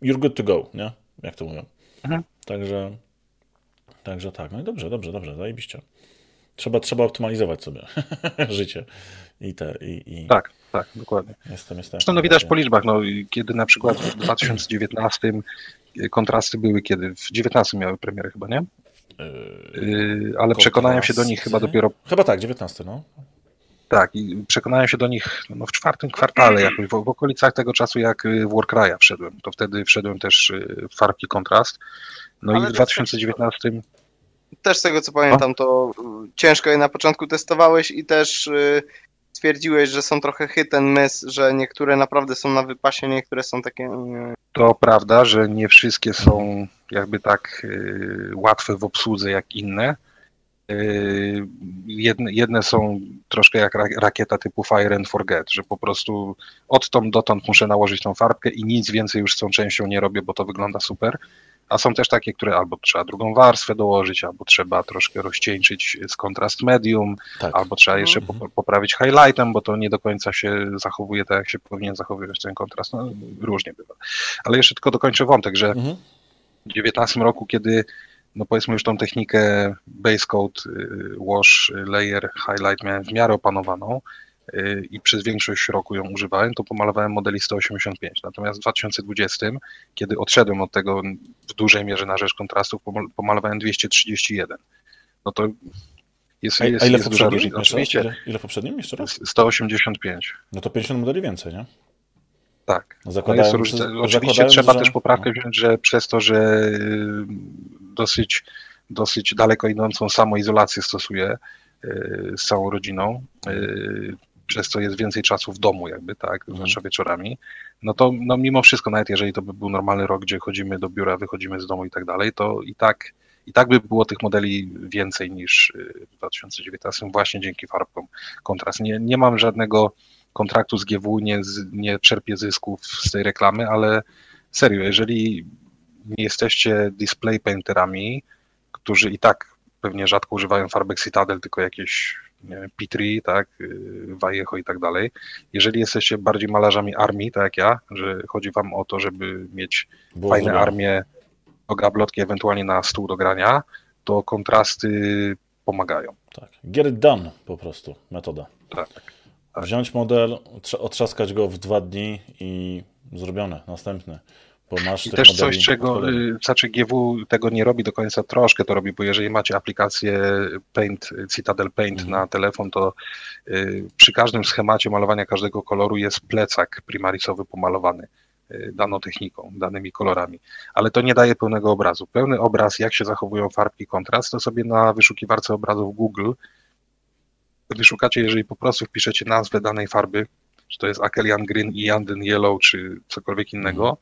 you're good to go, nie? Jak to mówią. Mhm. Także, także tak, no i dobrze, dobrze, dobrze, zajebiście. Trzeba, trzeba optymalizować sobie życie. I te, i, i... Tak, tak, dokładnie. Jestem, jestem. Zresztą no widać po liczbach, no, kiedy na przykład w 2019 kontrasty były, kiedy w 19 miały premierę chyba, nie? Yy, ale przekonałem się do nich chyba dopiero. Chyba tak, 19, no. Tak, i przekonałem się do nich no, w czwartym kwartale, jakoś w, w okolicach tego czasu, jak w Warcry'a wszedłem. To wtedy wszedłem też w farbki kontrast. No ale i w 2019 też z tego co pamiętam, to y, ciężko je na początku testowałeś i też y, stwierdziłeś, że są trochę hit and miss, że niektóre naprawdę są na wypasie, niektóre są takie... Y, to prawda, że nie wszystkie są jakby tak łatwe w obsłudze jak inne. Jedne, jedne, są troszkę jak rakieta typu Fire and Forget, że po prostu odtąd dotąd muszę nałożyć tą farbkę i nic więcej już z tą częścią nie robię, bo to wygląda super a są też takie, które albo trzeba drugą warstwę dołożyć, albo trzeba troszkę rozcieńczyć z kontrast medium, tak. albo trzeba jeszcze mhm. poprawić highlightem, bo to nie do końca się zachowuje tak, jak się powinien zachowywać ten kontrast. No, różnie bywa. Ale jeszcze tylko dokończę wątek, że mhm. w 19 roku, kiedy no powiedzmy już tą technikę base coat, y, wash, layer, highlight miałem w miarę opanowaną, i przez większość roku ją używałem, to pomalowałem modeli 185. Natomiast w 2020, kiedy odszedłem od tego w dużej mierze na rzecz kontrastów, pomalowałem 231. No to jest, a, jest, a ile jest duża różnica. Oczywiście. Ile, w poprzednim jeszcze raz? 185. No to 50 modeli więcej, nie? Tak. No jest różnica. Oczywiście trzeba że... też poprawkę no. wziąć, że przez to, że y, dosyć, dosyć daleko idącą samoizolację stosuję y, z całą rodziną, y, przez co jest więcej czasu w domu jakby, tak, mhm. zwłaszcza wieczorami, no to no mimo wszystko, nawet jeżeli to by był normalny rok, gdzie chodzimy do biura, wychodzimy z domu i tak dalej, to i tak i tak by było tych modeli więcej niż y, w 2019 właśnie dzięki farbkom kontrast. Nie, nie mam żadnego kontraktu z GW, nie, nie czerpię zysków z tej reklamy, ale serio, jeżeli nie jesteście display painterami, którzy i tak pewnie rzadko używają farbek Citadel, tylko jakieś Pitri, tak, y, Vallejo i tak dalej. Jeżeli jesteście bardziej malarzami armii, tak jak ja, że chodzi wam o to, żeby mieć Było fajne armię do gablotki, ewentualnie na stół do grania, to kontrasty pomagają. Tak. Get it done po prostu, metoda. Tak. tak. Wziąć model, otrzaskać go w dwa dni i zrobione, następny. I też coś, czego y, znaczy GW tego nie robi do końca, troszkę to robi, bo jeżeli macie aplikację Paint, Citadel Paint mhm. na telefon, to y, przy każdym schemacie malowania każdego koloru jest plecak primarisowy pomalowany y, daną techniką, danymi kolorami. Ale to nie daje pełnego obrazu. Pełny obraz, jak się zachowują farbki kontrast, to sobie na wyszukiwarce obrazów Google wyszukacie, jeżeli po prostu wpiszecie nazwę danej farby, czy to jest Akelian Green i Yanden Yellow, czy cokolwiek innego,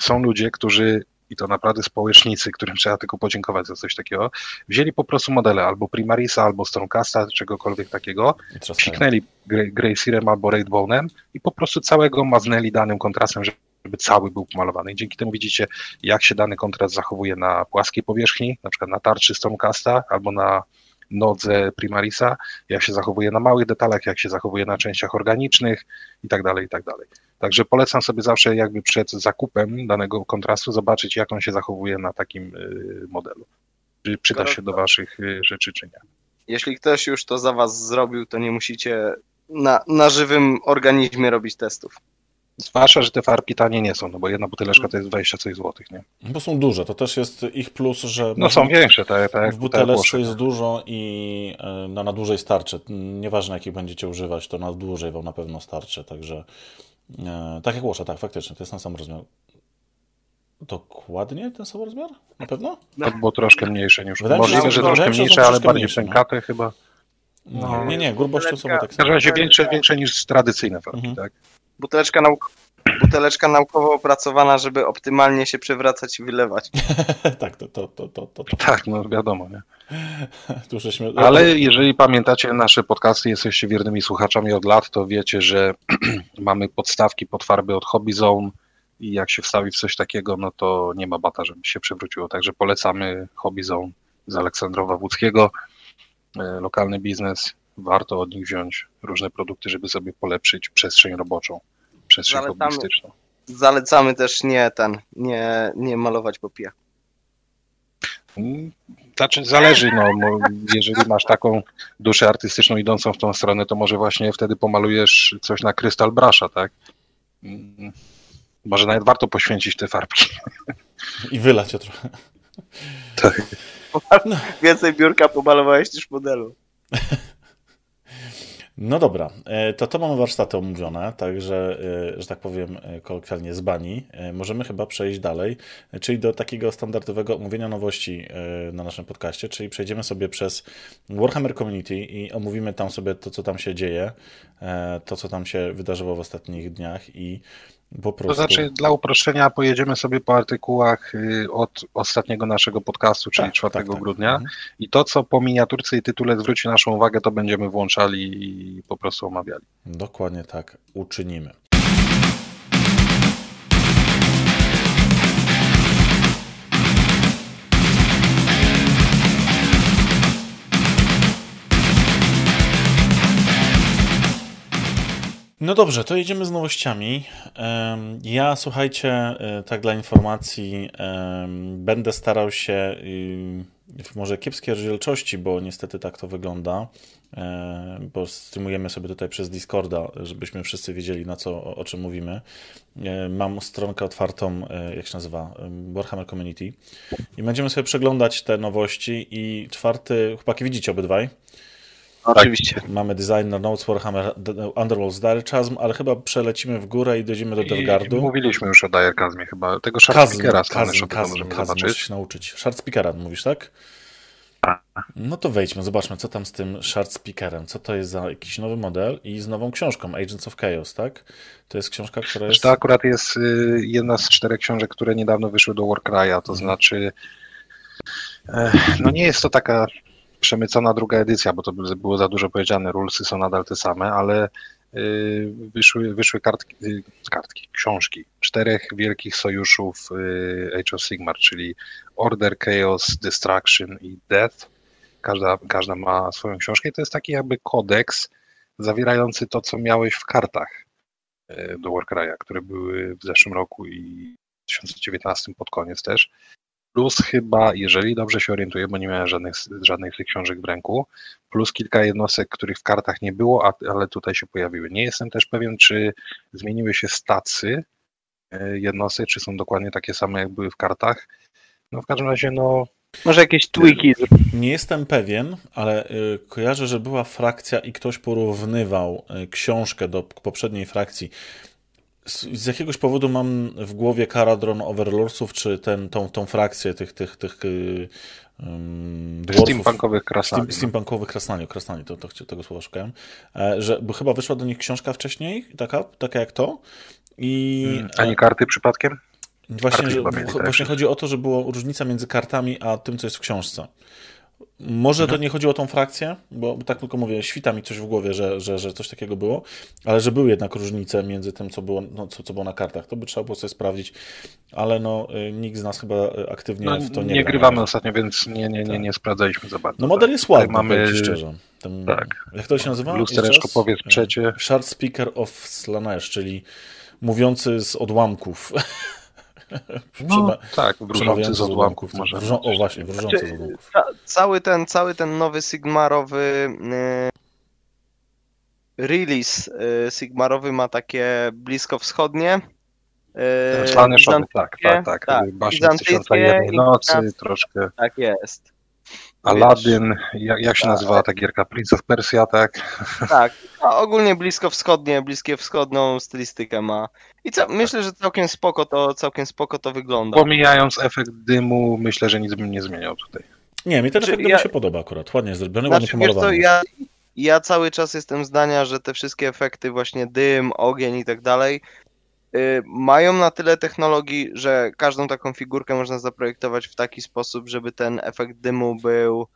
są ludzie, którzy i to naprawdę społecznicy, którym trzeba tylko podziękować za coś takiego, wzięli po prostu modele albo Primarisa, albo Stormcasta, czegokolwiek takiego, psiknęli Gracirem albo Raidbonem i po prostu całego maznęli danym kontrastem, żeby cały był pomalowany. I dzięki temu widzicie, jak się dany kontrast zachowuje na płaskiej powierzchni, na przykład na tarczy Stormcasta albo na nodze Primarisa, jak się zachowuje na małych detalach, jak się zachowuje na częściach organicznych i tak dalej, i tak. Także polecam sobie zawsze jakby przed zakupem danego kontrastu zobaczyć, jak on się zachowuje na takim y, modelu. Czy przyda się do waszych y, rzeczy, czy nie. Jeśli ktoś już to za was zrobił, to nie musicie na, na żywym organizmie robić testów. Zwłaszcza, że te farbki tanie nie są, no bo jedna buteleczka to jest 20 coś złotych, nie? Bo są duże, to też jest ich plus, że... No są większe, tak, tak W buteleczce jest dużo i e, na, na dłużej starczy. Nieważne jakich będziecie używać, to na dłużej wam na pewno starczy, także... E, tak jak łosze, tak, faktycznie, to jest ten sam rozmiar. Dokładnie ten sam rozmiar? Na pewno? No. To było troszkę mniejsze niż... Wydaje Możliwe, że troszkę mniejsze, ale bardziej pękate no. chyba. No, nie, nie, grubością sobie tak samo. W każdym razie większe, większe niż tradycyjne farbki, mhm. tak? Buteleczka, nauk buteleczka naukowo opracowana, żeby optymalnie się przewracać i wylewać. tak, to, to, to, to, to, Tak, no wiadomo, nie? żeśmy... Ale jeżeli pamiętacie nasze podcasty, jesteście wiernymi słuchaczami od lat, to wiecie, że mamy podstawki pod farby od Hobby Zone i jak się wstawi w coś takiego, no to nie ma bata, żeby się przewróciło. Także polecamy Hobby Zone z Aleksandrowa Łódzkiego. E, lokalny biznes, warto od nich wziąć różne produkty, żeby sobie polepszyć przestrzeń roboczą przestrzeń zalecamy. Zalecamy też nie ten, nie, nie malować po pijaku. Mm, znaczy zależy, no, jeżeli masz taką duszę artystyczną idącą w tą stronę, to może właśnie wtedy pomalujesz coś na krystal brasza, tak? Mm, może nawet warto poświęcić te farbki. I wylać je trochę. Tak. Więcej biurka pomalowałeś niż modelu. No dobra, e, to to mamy warsztaty omówione, także, e, że tak powiem e, kolokwialnie z bani. Możemy chyba przejść dalej, czyli do takiego standardowego omówienia nowości na naszym podcaście, czyli przejdziemy sobie przez Warhammer Community i omówimy tam sobie to, co tam się dzieje, to, co tam się wydarzyło w ostatnich dniach i po prostu... To znaczy, dla uproszczenia pojedziemy sobie po artykułach y, od ostatniego naszego podcastu, czyli tak, 4 tak, tak. grudnia. Mhm. I to, co po miniaturce i tytule zwróci naszą uwagę, to będziemy włączali i po prostu omawiali. Dokładnie tak uczynimy. No dobrze, to jedziemy z nowościami. Ja, słuchajcie, e, tak dla informacji, będę starał się y, w może kiepskiej rozdzielczości, bo niestety tak to wygląda, e, bo streamujemy sobie tutaj przez Discorda, żebyśmy wszyscy wiedzieli, na co, o czym mówimy. E, mam stronkę otwartą, jak się nazywa, Warhammer Community i będziemy sobie przeglądać te nowości i czwarty, chłopaki widzicie obydwaj, Oczywiście. Tak. Mamy design na Notes Warhammer Underworld's Direcazm, ale chyba przelecimy w górę i dojdziemy do Devgardu. Mówiliśmy już o Direcazmie chyba. Tego Shardspeakera Kazm, Kazm, Kazm, musisz nauczyć. Shardspeakera mówisz, tak? No to wejdźmy, zobaczmy, co tam z tym Shard Speakerem. Co to jest za jakiś nowy model i z nową książką Agents of Chaos, tak? To jest książka, która jest. To akurat jest y, jedna z czterech książek, które niedawno wyszły do Warcry'a, to mhm. znaczy. E, no nie jest to taka przemycona druga edycja, bo to było za dużo powiedziane, rulesy są nadal te same, ale y, wyszły, wyszły kartki, y, kartki, książki czterech wielkich sojuszów y, Age of Sigmar, czyli Order, Chaos, Destruction i Death. Każda, każda ma swoją książkę i to jest taki jakby kodeks zawierający to, co miałeś w kartach do Warcry'a, które były w zeszłym roku i w 2019 pod koniec też. Plus chyba, jeżeli dobrze się orientuję, bo nie miałem żadnych, żadnych tych książek w ręku, plus kilka jednostek, których w kartach nie było, ale tutaj się pojawiły. Nie jestem też pewien, czy zmieniły się stacy e, jednostek, czy są dokładnie takie same, jak były w kartach. No w każdym razie, no. Może jakieś tweaki. Nie jestem pewien, ale y, kojarzę, że była frakcja i ktoś porównywał y, książkę do poprzedniej frakcji z, z jakiegoś powodu mam w głowie Caradron Overlordsów, czy ten, tą, tą frakcję tych, tych, tych um, dwarfów. Steampunkowych krasnali. Steam, steampunkowych krasnali, krasnali, to, to, tego słowa szukałem. E, że, bo chyba wyszła do nich książka wcześniej, taka, taka jak to. I, Hmm, A nie karty przypadkiem? Właśnie, że, właśnie chodzi o to, że była różnica między kartami a tym, co jest w książce. Może to nie chodziło o tą frakcję, bo tak tylko mówię, świta mi coś w głowie, że, że, że coś takiego było, ale że były jednak różnice między tym, co było, no, co, co było na kartach. To by trzeba było sobie sprawdzić, ale no, y, nikt z nas chyba y, aktywnie No, w to nie nie gra. grywamy ostatnio, więc nie, nie, nie, Tak. nie sprawdzaliśmy za bardzo. No model tak. jest ładny, Tutaj mamy- szczerze. Ten, tak. Jak to się nazywa? Lustereczko powiedz przecie. Shard Speaker of Slanesh, czyli mówiący z odłamków. No, tak, wróżący z odłamków może. O właśnie, wróżący z odłamków. Ca- Cały ten, cały ten nowy Sigmarowy y, release y, Sigmarowy ma takie bliskowschodnie. y, Slaneszowy, Bizant- tak, tak, tak. tak, Baśnie z bizantyjskie tysiąca jednej nocy, troszkę Tak jest. Aladdin, jak, jak się Tak. nazywała ta gierka? Prince of Persia, tak? Tak, a ogólnie bliskowschodnie, bliskie wschodnią stylistykę ma. I co, myślę, że całkiem spoko to, całkiem spoko to wygląda. Pomijając efekt dymu, myślę, że nic bym nie zmieniał tutaj. Nie, mi ten Znaczy, efekt ja- mi się podoba akurat. Ładnie zrobiony, ładnie Znaczy, wiesz co, pomalowany. ja, ja cały czas jestem zdania, że te wszystkie efekty, właśnie dym, ogień i tak dalej, mają na tyle technologii, że każdą taką figurkę można zaprojektować w taki sposób, żeby ten efekt dymu był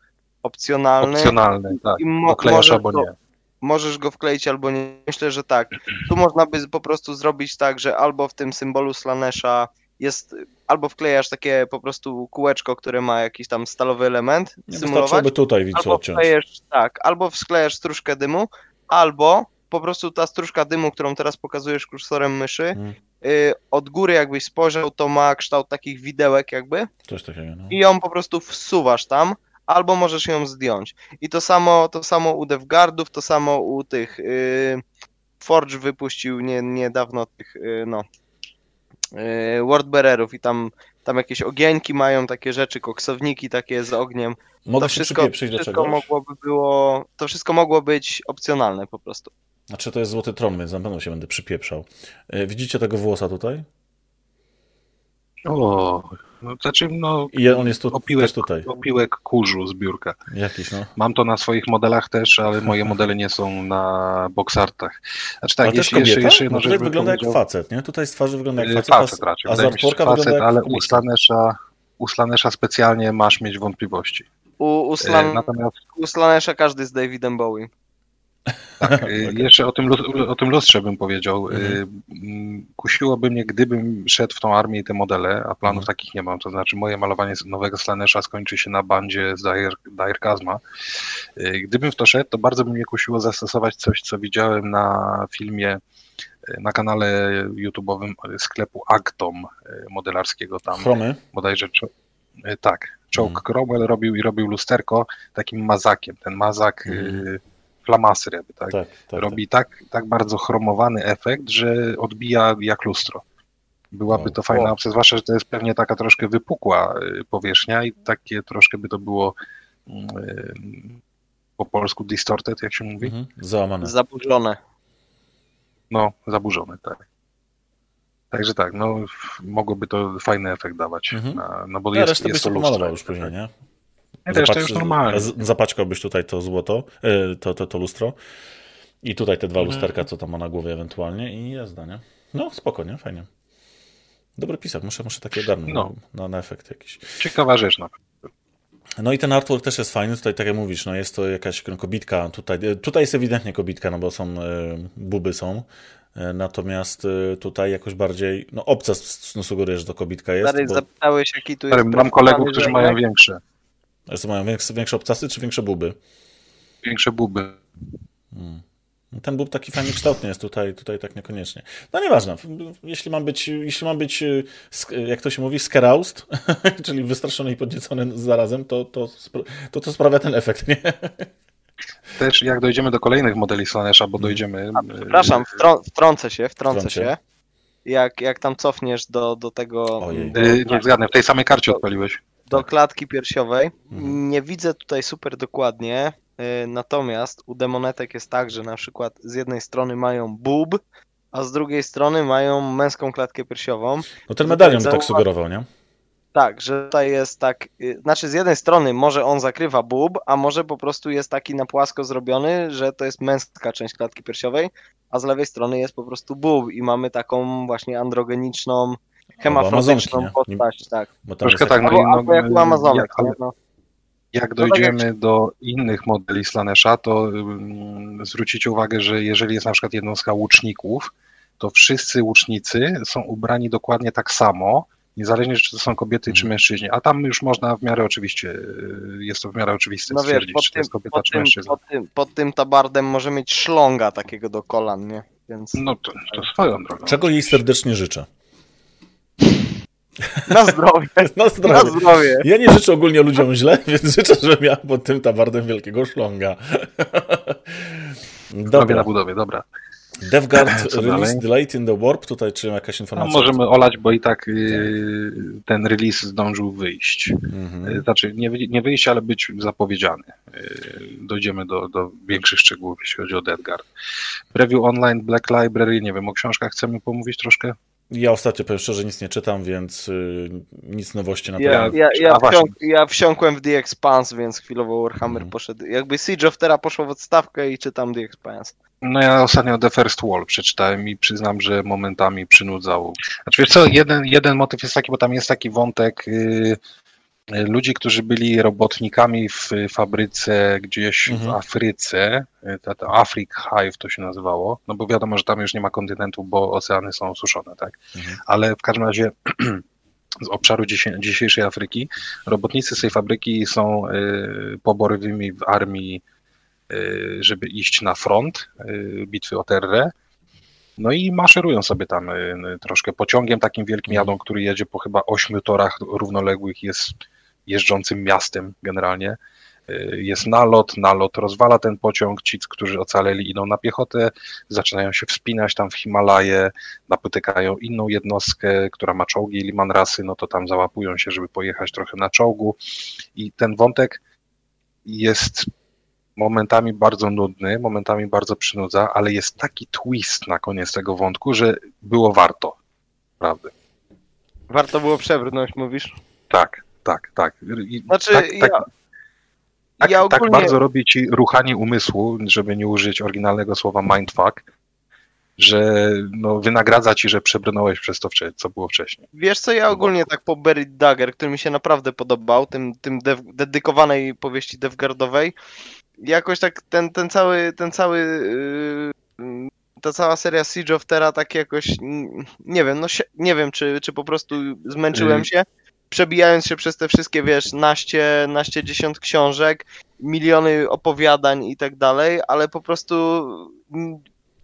opcjonalny. Opcjonalny, tak. I mo- Doklejasz albo go- nie. Możesz go wkleić albo nie. Myślę, że tak. Tu można by po prostu zrobić tak, że albo w tym symbolu Slanesha jest, albo wklejasz takie po prostu kółeczko, które ma jakiś tam stalowy element, Nie symulować, wystarczyłoby tutaj widzu albo wklejesz, tak, albo wsklejasz stróżkę dymu, albo po prostu ta stróżka dymu, którą teraz pokazujesz kursorem myszy, Mhm. y, od góry jakbyś spojrzał, to ma kształt takich widełek jakby Coś takiego, no. i ją po prostu wsuwasz tam, albo możesz ją zdjąć. I to samo, to samo u DevGuardów, to samo u tych y, Forge wypuścił nie, niedawno tych, y, no y, Wordbearerów i tam, tam jakieś ogieńki mają, takie rzeczy, koksowniki takie z ogniem. Mogę to wszystko, wszystko czegoś? mogłoby było, to wszystko mogło być opcjonalne po prostu. Znaczy to jest złoty tron, więc na pewno się będę przypieprzał. E, Widzicie tego włosa tutaj? O, no, znaczy, no, I on jest tu, Opiłek. tutaj. opiłek kurzu, zbiórka. Jakiś, no. Mam to na swoich modelach też, ale moje modele nie są na boxartach. Znaczy tak, Ale też jeśli jeszcze, jeszcze jedną no tutaj wygląda jak facet, nie? Tutaj z twarzy wygląda jak Y, facet, Facet a, raczej. a z artworka facet, wygląda ale jak u. Slanesha, u Slanesha specjalnie masz mieć wątpliwości. U, u, E, Slan, Natomiast u Slanesha każdy z Davidem Bowie. Tak, y, jeszcze o tym, o tym lustrze bym powiedział. Mhm. Y, mm, Kusiłoby mnie, gdybym szedł w tą armię i te modele, a planów Mhm. takich nie mam. To znaczy moje malowanie nowego Slanesha skończy się na bandzie z Dire Kazma. Y, Gdybym w to szedł, to bardzo by mnie kusiło zastosować coś, co widziałem na filmie na kanale YouTube'owym sklepu Actom modelarskiego tam Chromy? bodajże tak, Czołg Mhm. Cromwell robił i robił lusterko takim mazakiem. Ten mazak Mhm. Flamasy jakby, tak? Tak, tak. robi tak, tak bardzo chromowany efekt, że odbija jak lustro. Byłaby to fajna o. opcja, zwłaszcza, że to jest pewnie taka troszkę wypukła y, powierzchnia i takie troszkę by to było mm, y, po polsku distorted, jak się tak. mówi? Mhm. Załamane. Zaburzone. No, zaburzone, tak. Także tak, no mogłoby to fajny efekt dawać. Mhm. Na, no bo Ja jest, jest to lustro. już później, nie? Nie, Zapacz- już normalnie. z- Zapaćkałbyś tutaj to złoto, y, to, to, to lustro i tutaj te dwa Mhm. lusterka, co tam ma na głowie ewentualnie i jazda, nie? No, spoko, nie? Fajnie. Dobry pisak, muszę, muszę takie ogarnąć No. na, na efekt jakiś. Ciekawa rzecz na No i ten artwork też jest fajny, tutaj tak jak mówisz, no jest to jakaś kobitka, tutaj, tutaj jest ewidentnie kobitka, no bo są, e, buby są, E, natomiast e, tutaj jakoś bardziej, no obca no, sugeruje, że to kobitka jest, Stary, bo zapytałeś, jaki tu jest Mam kolegów, którzy mają większe, że mają większe, większe obcasy czy większe buby? większe buby. Hmm. Ten bób taki fajnie kształtny jest tutaj, tutaj tak niekoniecznie. No nieważne, jeśli mam być, jeśli mam być, sk- jak to się mówi, skeraust, czyli wystraszony i podniecony zarazem, to to, to to sprawia ten efekt, nie? Też jak dojdziemy do kolejnych modeli Slanesha, bo dojdziemy... Przepraszam, wtrą wtrącę się, wtrącę Wtrąć się. Jak, jak tam cofniesz do, do tego, Ojej. y, Nie zgadnę, w tej samej karcie odpaliłeś. Do tak. klatki piersiowej, Mhm. nie widzę tutaj super dokładnie, y, natomiast u demonetek jest tak, że na przykład z jednej strony mają bób, a z drugiej strony mają męską klatkę piersiową. No ten medalion tak sugerował, nie? Tak, że tutaj jest tak, y, znaczy z jednej strony może on zakrywa bób, a może po prostu jest taki na płasko zrobiony, że to jest męska część klatki piersiowej, a z lewej strony jest po prostu bób i mamy taką właśnie androgeniczną, hemafrodyczną Amazonki, nie? postać, tak. Troszkę tak, no i Albo, no, jak u Amazonek, jak-? No. Jak No tak jak- dojdziemy do innych modeli Slanesha, to ym, zwrócicie uwagę, że jeżeli jest na przykład jednostka łuczników, to wszyscy łucznicy są ubrani dokładnie tak samo, niezależnie czy to są kobiety czy Mhm. mężczyźni. A tam już można w miarę oczywiście, y, jest to w miarę oczywiste No wiesz, stwierdzić, pod czy to tym, jest kobieta czy tym, mężczyzna. pod, tym, pod tym tabardem może mieć szlonga takiego do kolan, nie? Więc No to, to swoją drogą. Czego jej serdecznie życzę? na zdrowie, Na na zdrowie. zdrowie. Ja nie życzę ogólnie ludziom źle, więc życzę, żeby miała pod tym tabardem wielkiego szlonga. Dobra. na budowie, dobra. DevGuard Co release dalej? delayed in the warp. Tutaj czy jakaś A informacja? możemy olać, bo i tak y, ten release zdążył wyjść. Mhm. Y, Znaczy nie, nie wyjść, ale być zapowiedziany. Y, Dojdziemy do, do większych szczegółów, jeśli chodzi o Deadguard. Preview online Black Library, nie wiem, o książkach chcemy pomówić troszkę? Ja ostatnio powiem szczerze, nic nie czytam, więc y, nic nowości na Ja, pewno. ja, ja, wsiąk, ja wsiąkłem w The Expanse, więc chwilowo Warhammer Mhm. poszedł. Jakby Siege of Terra poszło w odstawkę i czytam The Expanse. No ja ostatnio The First Wall przeczytałem i przyznam, że momentami przynudzało. Znaczy wiesz co, jeden, jeden motyw jest taki, bo tam jest taki wątek y, y, ludzi, którzy byli robotnikami w fabryce gdzieś w Mhm. Afryce, y, to, to Afrik Hive to się nazywało, no bo wiadomo, że tam już nie ma kontynentu, bo oceany są osuszone, tak? Mhm. Ale w każdym razie z obszaru dzisiejszej Afryki robotnicy z tej fabryki są y, poborowymi w armii żeby iść na front bitwy o Terrę. No i maszerują sobie tam troszkę pociągiem takim wielkim Mhm. jadą, który jedzie po chyba ośmiu torach równoległych, jest jeżdżącym miastem generalnie. Y, Jest nalot, nalot rozwala ten pociąg, ci, którzy ocaleli idą na piechotę, zaczynają się wspinać tam w Himalaje, napotykają inną jednostkę, która ma czołgi Liman Rasy, no to tam załapują się, żeby pojechać trochę na czołgu i ten wątek jest momentami bardzo nudny, momentami bardzo przynudza, ale jest taki twist na koniec tego wątku, że było warto. Prawda? Warto było przebrnąć, mówisz? Tak, tak, tak. I Znaczy, tak, tak, ja, tak, ja tak ogólnie... bardzo robi ci ruchanie umysłu, żeby nie użyć oryginalnego słowa mindfuck, że no, wynagradza ci, że przebrnąłeś przez to, co było wcześniej. Wiesz co, ja ogólnie tak po Buried Dagger, który mi się naprawdę podobał, tym, tym dedykowanej powieści Devgardowej, jakoś tak ten, ten cały, ten cały, yy, ta cała seria Siege of Terra tak jakoś, nie wiem, no nie wiem, czy, czy po prostu zmęczyłem Yy. się, przebijając się przez te wszystkie, wiesz, naście, naście dziesiąt książek, miliony opowiadań i tak dalej, ale po prostu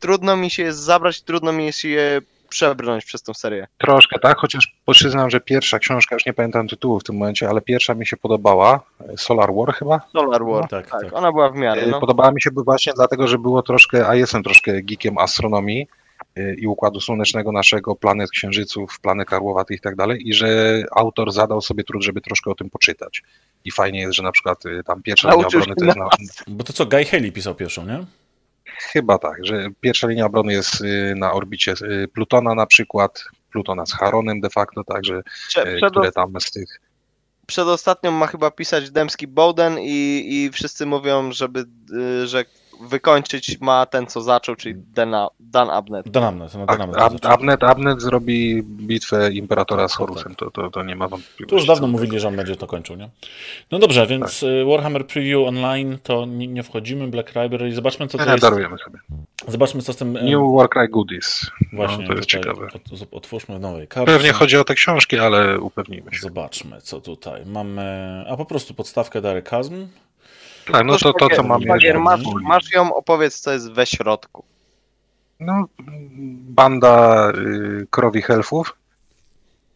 trudno mi się jest zabrać, trudno mi jest się przebrnąć przez tą serię. Troszkę, tak? Chociaż przyznam, że pierwsza książka, już nie pamiętam tytułu w tym momencie, ale pierwsza mi się podobała, Solar War chyba. Solar War, No, tak, tak, tak. ona była w miarę, E, no. Podobała mi się właśnie dlatego, że było troszkę, a jestem troszkę geekiem astronomii i układu słonecznego naszego, planet księżyców, planet karłowatych i tak dalej i że autor zadał sobie trud, żeby troszkę o tym poczytać. I fajnie jest, że na przykład e, tam pierwsza linia obrony to jest na, Bo to co, Guy Haley pisał pierwszą, nie? chyba tak, że pierwsza linia obrony jest y, na orbicie y, Plutona na przykład, Plutona z Charonem de facto, także y, które tam z tych Przedostatnią ma chyba pisać Dębski Bowden i, i wszyscy mówią, żeby, y, że wykończyć ma ten, co zaczął, czyli Dana, Dan Abnett. Danamnet, no Ab- Danamnet. Ab- zaczął. Abnet, Abnet zrobi bitwę Imperatora z Tak, tak, Horusem, to, to, to nie ma wątpliwości. Tu już dawno mówili, że on będzie to kończył, nie? No dobrze, więc y, Warhammer Preview Online to nie, nie wchodzimy, Black Library, zobaczmy co to Nie, jest. darujemy sobie. Zobaczmy co z tym... y, New Warcry Goodies. Właśnie, no, to jest ciekawe. Ot, otwórzmy w nowej karcie. Pewnie chodzi o te książki, ale upewnijmy się. Zobaczmy, co tutaj. Mamy, a po prostu podstawkę Darekazm. Tak, no to, to co mamy. Szwagier, masz, Mhm. masz ją, opowiedz, co jest we środku. No, banda y, krowi helfów,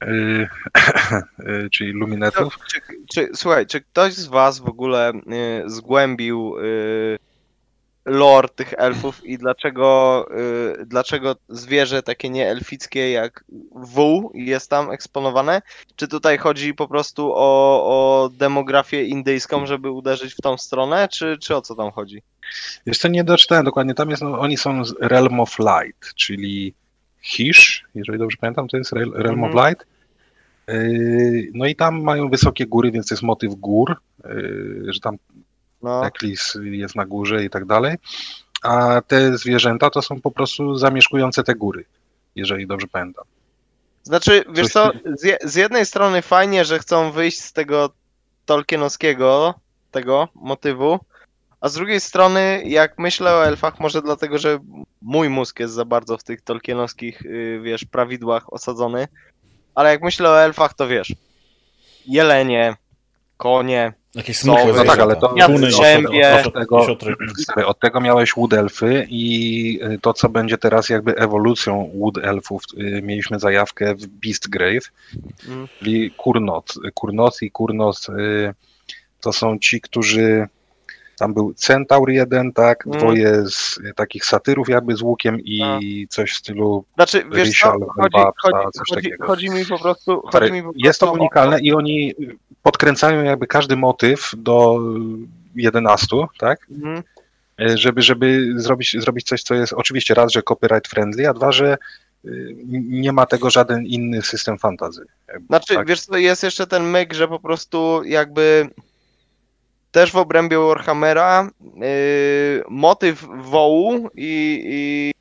y, y, czyli luminetów. Czy, czy, słuchaj, czy ktoś z was w ogóle y, zgłębił y, lore tych elfów i dlaczego, y, dlaczego zwierzę takie nieelfickie jak wół jest tam eksponowane? Czy tutaj chodzi po prostu o, o demografię indyjską, żeby uderzyć w tą stronę, czy, czy o co tam chodzi? Jeszcze nie doczytałem dokładnie, tam jest, no, oni są z Realm of Light, czyli Hish, jeżeli dobrze pamiętam, to jest Realm Mhm. of Light. Yy, No i tam mają wysokie góry, więc jest motyw gór, yy, że tam No. Teklis jest na górze i tak dalej. A te zwierzęta to są po prostu zamieszkujące te góry, jeżeli dobrze pamiętam. Znaczy, wiesz co, z, je, z jednej strony fajnie, że chcą wyjść z tego Tolkienowskiego, tego motywu, a z drugiej strony, jak myślę o elfach, może dlatego, że mój mózg jest za bardzo w tych Tolkienowskich, yy, wiesz, prawidłach osadzony, ale jak myślę o elfach, to wiesz, jelenie, konie, Jakieś smukłe no tak, ale to- Kuny i Tego- Od tego miałeś Wood Elfy i y, to, co będzie teraz jakby ewolucją Wood Elfów, y, mieliśmy zajawkę w Beastgrave, Mm. czyli Kurnot. Kurnot i Kurnot y, to są ci, którzy tam był Centaur jeden, tak, Mm. dwoje z takich satyrów jakby z łukiem i coś w stylu Znaczy, wiesz co, Rysial, chodzi, Babsa, chodzi, coś chodzi, takiego. chodzi mi po prostu... Stary, Chodzi mi po jest to prostu o- unikalne i oni podkręcają jakby każdy motyw do 11, tak? Mhm. E, żeby, żeby zrobić, zrobić coś, co jest oczywiście raz, że copyright friendly, a dwa, że y, nie ma tego żaden inny system fantazy. Znaczy, tak? wiesz co, jest jeszcze ten myk, że po prostu jakby też w obrębie Warhammera yy, motyw wołu i, i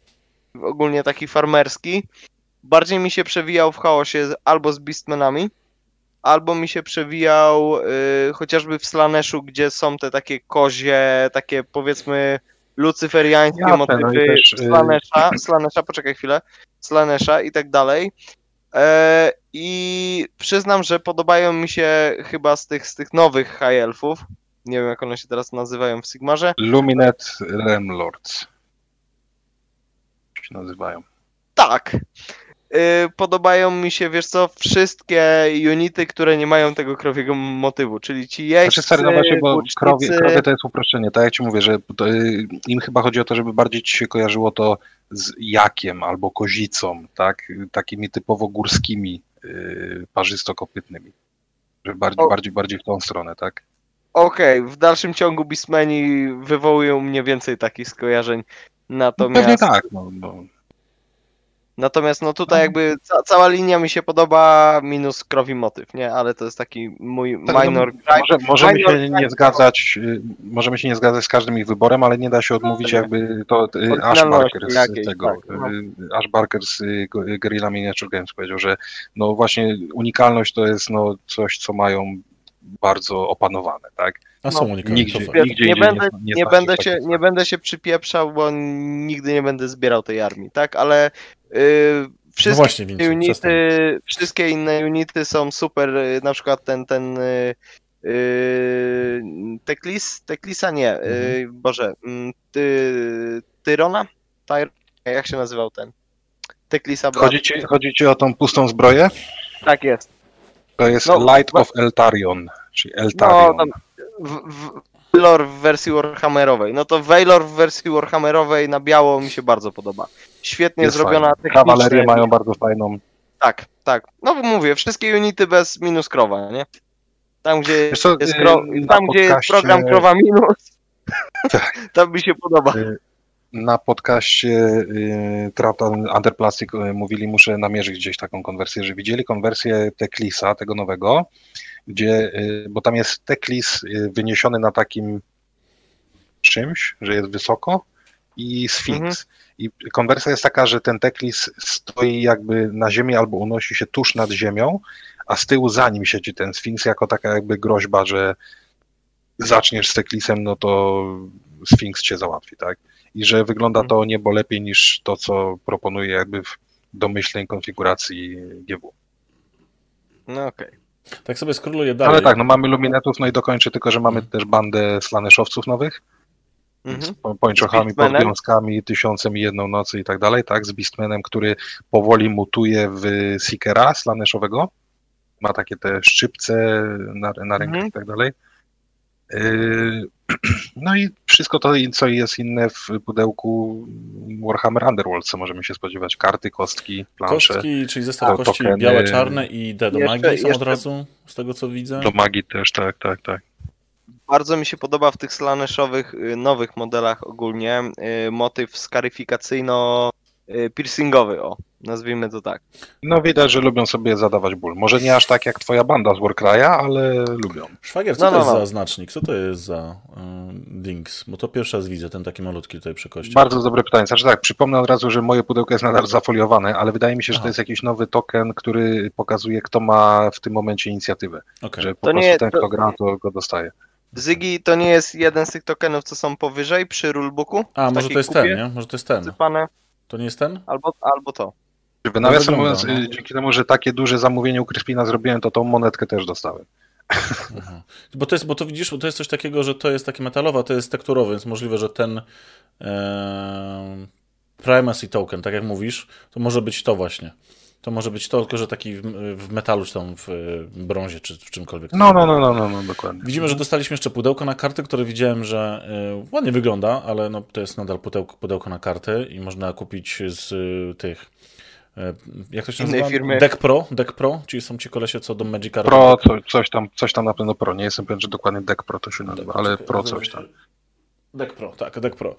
ogólnie taki farmerski bardziej mi się przewijał w chaosie albo z Beastmanami, albo mi się przewijał yy, chociażby w Slaneshu, gdzie są te takie kozie, takie powiedzmy lucyferiańskie Jasne, no motywy też, yy, Slanesha, Slanesha, poczekaj chwilę, Slanesha i tak dalej. E, I przyznam, że podobają mi się chyba z tych, z tych nowych High Elfów. Nie wiem, jak one się teraz nazywają w Sigmarze. Luminet Remlords się nazywają. Tak. E, Podobają mi się, wiesz co, wszystkie unity, które nie mają tego krowiego motywu, czyli ci jeźdźcy, Znaczy stary, no właśnie, bo krowie, krowie to jest uproszczenie, tak jak ci mówię, że to, y, im chyba chodzi o to, żeby bardziej ci się kojarzyło to z jakiem albo kozicą, tak, takimi typowo górskimi, y, parzystokopytnymi. Że bardziej, O. bardziej, bardziej w tą stronę, tak? Okej, w dalszym ciągu Beastmani wywołują mnie więcej takich skojarzeń. Natomiast, Pewnie tak, no, no. Natomiast no tutaj jakby ca cała linia mi się podoba, minus krowi motyw, nie? Ale to jest taki mój Tak, no, minor gripe. Może, możemy Minor się gripe, nie zgadzać, y, możemy się nie zgadzać z każdym ich wyborem, ale nie da się odmówić Nie. jakby to y, Ash Barker z tego, tak, no. y, Ash Barker z Guerrilla Miniature Games powiedział, że no właśnie unikalność to jest no coś, co mają bardzo opanowane, tak? A są No, unikalne. nigdzie- nie, będę, nie- nie, nie znajdziesz będę się, ceny. nie będę się przypieprzał, bo nigdy nie będę zbierał tej armii, tak? Ale wszystkie No właśnie, Vinci, unity, wszystkie inne unity są super, y, na przykład ten, ten y, y, Teklis, Teklisa nie, y, Boże, mm, ty, Tyrona? Tyr, jak się nazywał ten? Teklisa. Chodzi ci, chodzi ci o tą pustą zbroję? Tak jest. To jest No, Light of Eltarion, czyli No, Eltarion. tam w, w, Valor w wersji Warhammerowej. No to Valor w wersji Warhammerowej na biało mi się bardzo podoba. Świetnie Jest zrobiona fajne. technicznie. Kawalerie mają bardzo fajną. Tak, tak. No bo mówię, wszystkie unity bez minus krowa, nie? Tam, gdzie co, jest, y, kro... tam, gdzie jest program krowa minus, Tak. tam mi się podoba. Na podcaście y, Trapta Underplastic y, mówili, muszę namierzyć gdzieś taką konwersję, że widzieli konwersję Teklisa, tego nowego, gdzie, y, bo tam jest Teklis y, wyniesiony na takim czymś, że jest wysoko i Sfinks. Mhm. I konwersja jest taka, że ten Teklis stoi jakby na ziemi albo unosi się tuż nad ziemią, a z tyłu za nim siedzi ten Sfinks jako taka jakby groźba, że zaczniesz z Teklisem, no to Sfinks cię załatwi, tak? I że wygląda to niebo lepiej niż to, co proponuje jakby w domyślnej konfiguracji GW. No okej. Tak sobie skroluję dalej. Ale tak, no mamy Luminetów, no i dokończę tylko, że mamy też bandę slaneszowców nowych, Mhm. Z pończochami, Z Beastmanem? podwiązkami, tysiącem i jedną nocy i tak dalej, tak, z Beastmanem, który powoli mutuje w Seekera slaneszowego. Ma takie te szczypce na, na rękach Mhm. i tak dalej. Yy, No i wszystko to, co jest inne w pudełku Warhammer Underworld, co możemy się spodziewać. Karty, kostki, plansze. Kostki, czyli zestaw kości tokeny. białe, czarne i D do Jeszcze- magii są od jeszcze- razu, z tego co widzę. Do magii też, tak, tak, tak. Bardzo mi się podoba w tych slaneszowych y, nowych modelach ogólnie y, motyw skaryfikacyjno y, piercingowy, o, nazwijmy to tak. No widać, że lubią sobie zadawać ból. Może nie aż tak jak twoja banda z Warcry'a, ale lubią. Szwagier, co No, to no, jest no. za znacznik? Co to jest za y, Dings? Bo to pierwszy raz widzę ten taki malutki tutaj przy kości. Bardzo dobre pytanie. Znaczy tak, przypomnę od razu, że moje pudełko jest nadal zafoliowane, ale wydaje mi się, że Aha. to jest jakiś nowy token, który pokazuje, kto ma w tym momencie inicjatywę. Okej. Że po To prostu nie- ten, to- kto gra, to go dostaje. Zygi to nie jest jeden z tych tokenów, co są powyżej przy rulebooku? A, może to jest kupie ten, nie? Może to jest ten. Sypane, To nie jest ten? albo, albo to. Nawiasem mówiąc, no. y, dzięki temu, że takie duże zamówienie u Crispina zrobiłem, to tą monetkę też dostałem. Aha. Bo to jest, bo to widzisz, bo to jest coś takiego, że to jest takie metalowe, a to jest tekturowe, więc możliwe, że ten e, primacy token, tak jak mówisz, to może być to właśnie. To może być to, tylko że taki w, w metalu, czy tam w brązie, czy w czymkolwiek. No, no, no, no, no, no dokładnie. Widzimy, że dostaliśmy jeszcze pudełko na karty, które widziałem, że e, ładnie wygląda, ale no, to jest nadal pudełko, pudełko na karty i można kupić z e, tych. e, Jak to się nazywa? firmy. Deck Pro, Deck Pro, czyli są ci kolesie co do Magic Card. Pro, co, coś, tam, coś tam na pewno Pro. Nie jestem pewien, że dokładnie Deck Pro to się nazywa, ale Pro coś się- tam. Deck Pro, tak, Deck Pro.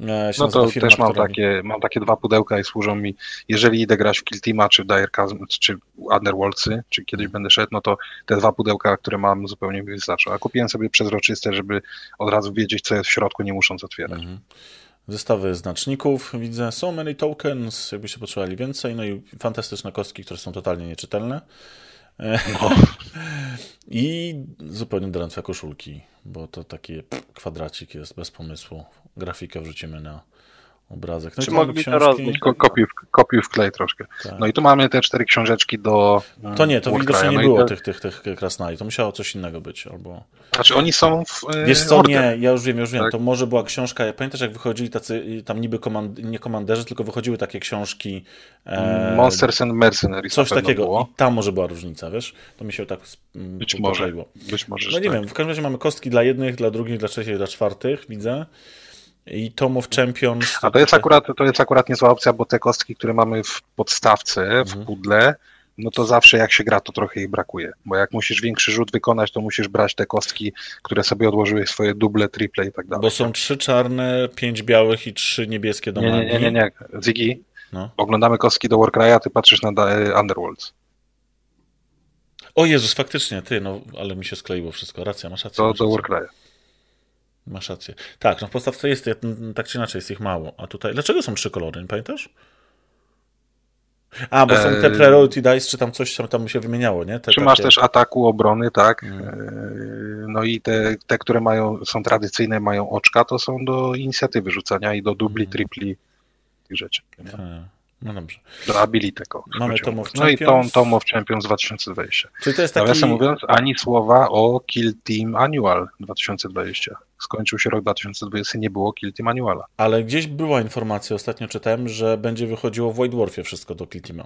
E, się No to firma, też mam która- takie, mam takie dwa pudełka i służą mi, jeżeli idę grać w Kill Teama, czy w Dire Chasm, czy Underworldsy, czy kiedyś będę szedł, no to te dwa pudełka, które mam zupełnie mi wystarczą. A kupiłem sobie przezroczyste, żeby od razu wiedzieć, co jest w środku, nie musząc otwierać. Mhm. Zestawy znaczników, widzę so many tokens, jakbyście potrzebowali więcej, no i fantastyczne kostki, które są totalnie nieczytelne. No. I zupełnie drętwe koszulki, bo to taki kwadracik jest bez pomysłu. Grafikę wrzucimy na obrazek. No Czy mogli to książki. rozbić? Ko- Kopiuj, w- kopiuj w klej troszkę. Tak. No i tu mamy te cztery książeczki do mm, To nie, to widocznie nie no było te- tych, tych, tych krasnali, to musiało coś innego być, albo... Znaczy oni są w e, Wiesz co, order. nie, ja już wiem, już wiem, Tak. to może była książka, pamiętasz jak wychodzili tacy, tam niby komand, nie komanderzy, tylko wychodziły takie książki... e, Monsters and Mercenaries Coś takiego. było. I tam może była różnica, wiesz? To mi się tak mm, Być może. Być może, No nie tak. wiem, w każdym razie mamy kostki dla jednych, dla drugich, dla trzecich, dla czwartych, widzę. I Tom of Champions. A to jest akurat, to jest akurat niezła opcja, bo te kostki, które mamy w podstawce, w Mhm. pudle, no to zawsze jak się gra, to trochę ich brakuje. Bo jak musisz większy rzut wykonać, to musisz brać te kostki, które sobie odłożyłeś swoje duble, triple i tak dalej. Bo są trzy czarne, pięć białych i trzy niebieskie do Nie, nie, nie, nie, nie. Ziggy, No. oglądamy kostki do Warcry'a, ty patrzysz na e, Underworlds. O Jezus, faktycznie, ty, no, ale mi się skleiło wszystko. Racja, masz rację. To do. Warcry'a. Masz rację. Tak, no w podstawce jest, tak czy inaczej jest ich mało. A tutaj, dlaczego są trzy kolory, nie pamiętasz? A, bo są te Eee. priority dice, czy tam coś tam, tam się wymieniało, nie? Te Czy masz takie- też ataku, obrony, tak? Mm. E, No i te, te, które mają, są tradycyjne, mają oczka, to są do inicjatywy rzucania i do dubli, Mhm. tripli tych rzeczy. nie? E, No dobrze. Do abilitek. o, Mamy. Tom of No i Tom, Champions. Tom of Champions 2020. Czyli to jest taki... Nawiasem mówiąc, ani słowa o Kill Team Annual 2020. Skończył się rok 2020, nie było Kill Team Annuala. Ale gdzieś była informacja, ostatnio czytałem, że będzie wychodziło w White Dwarfie wszystko do Kiltima.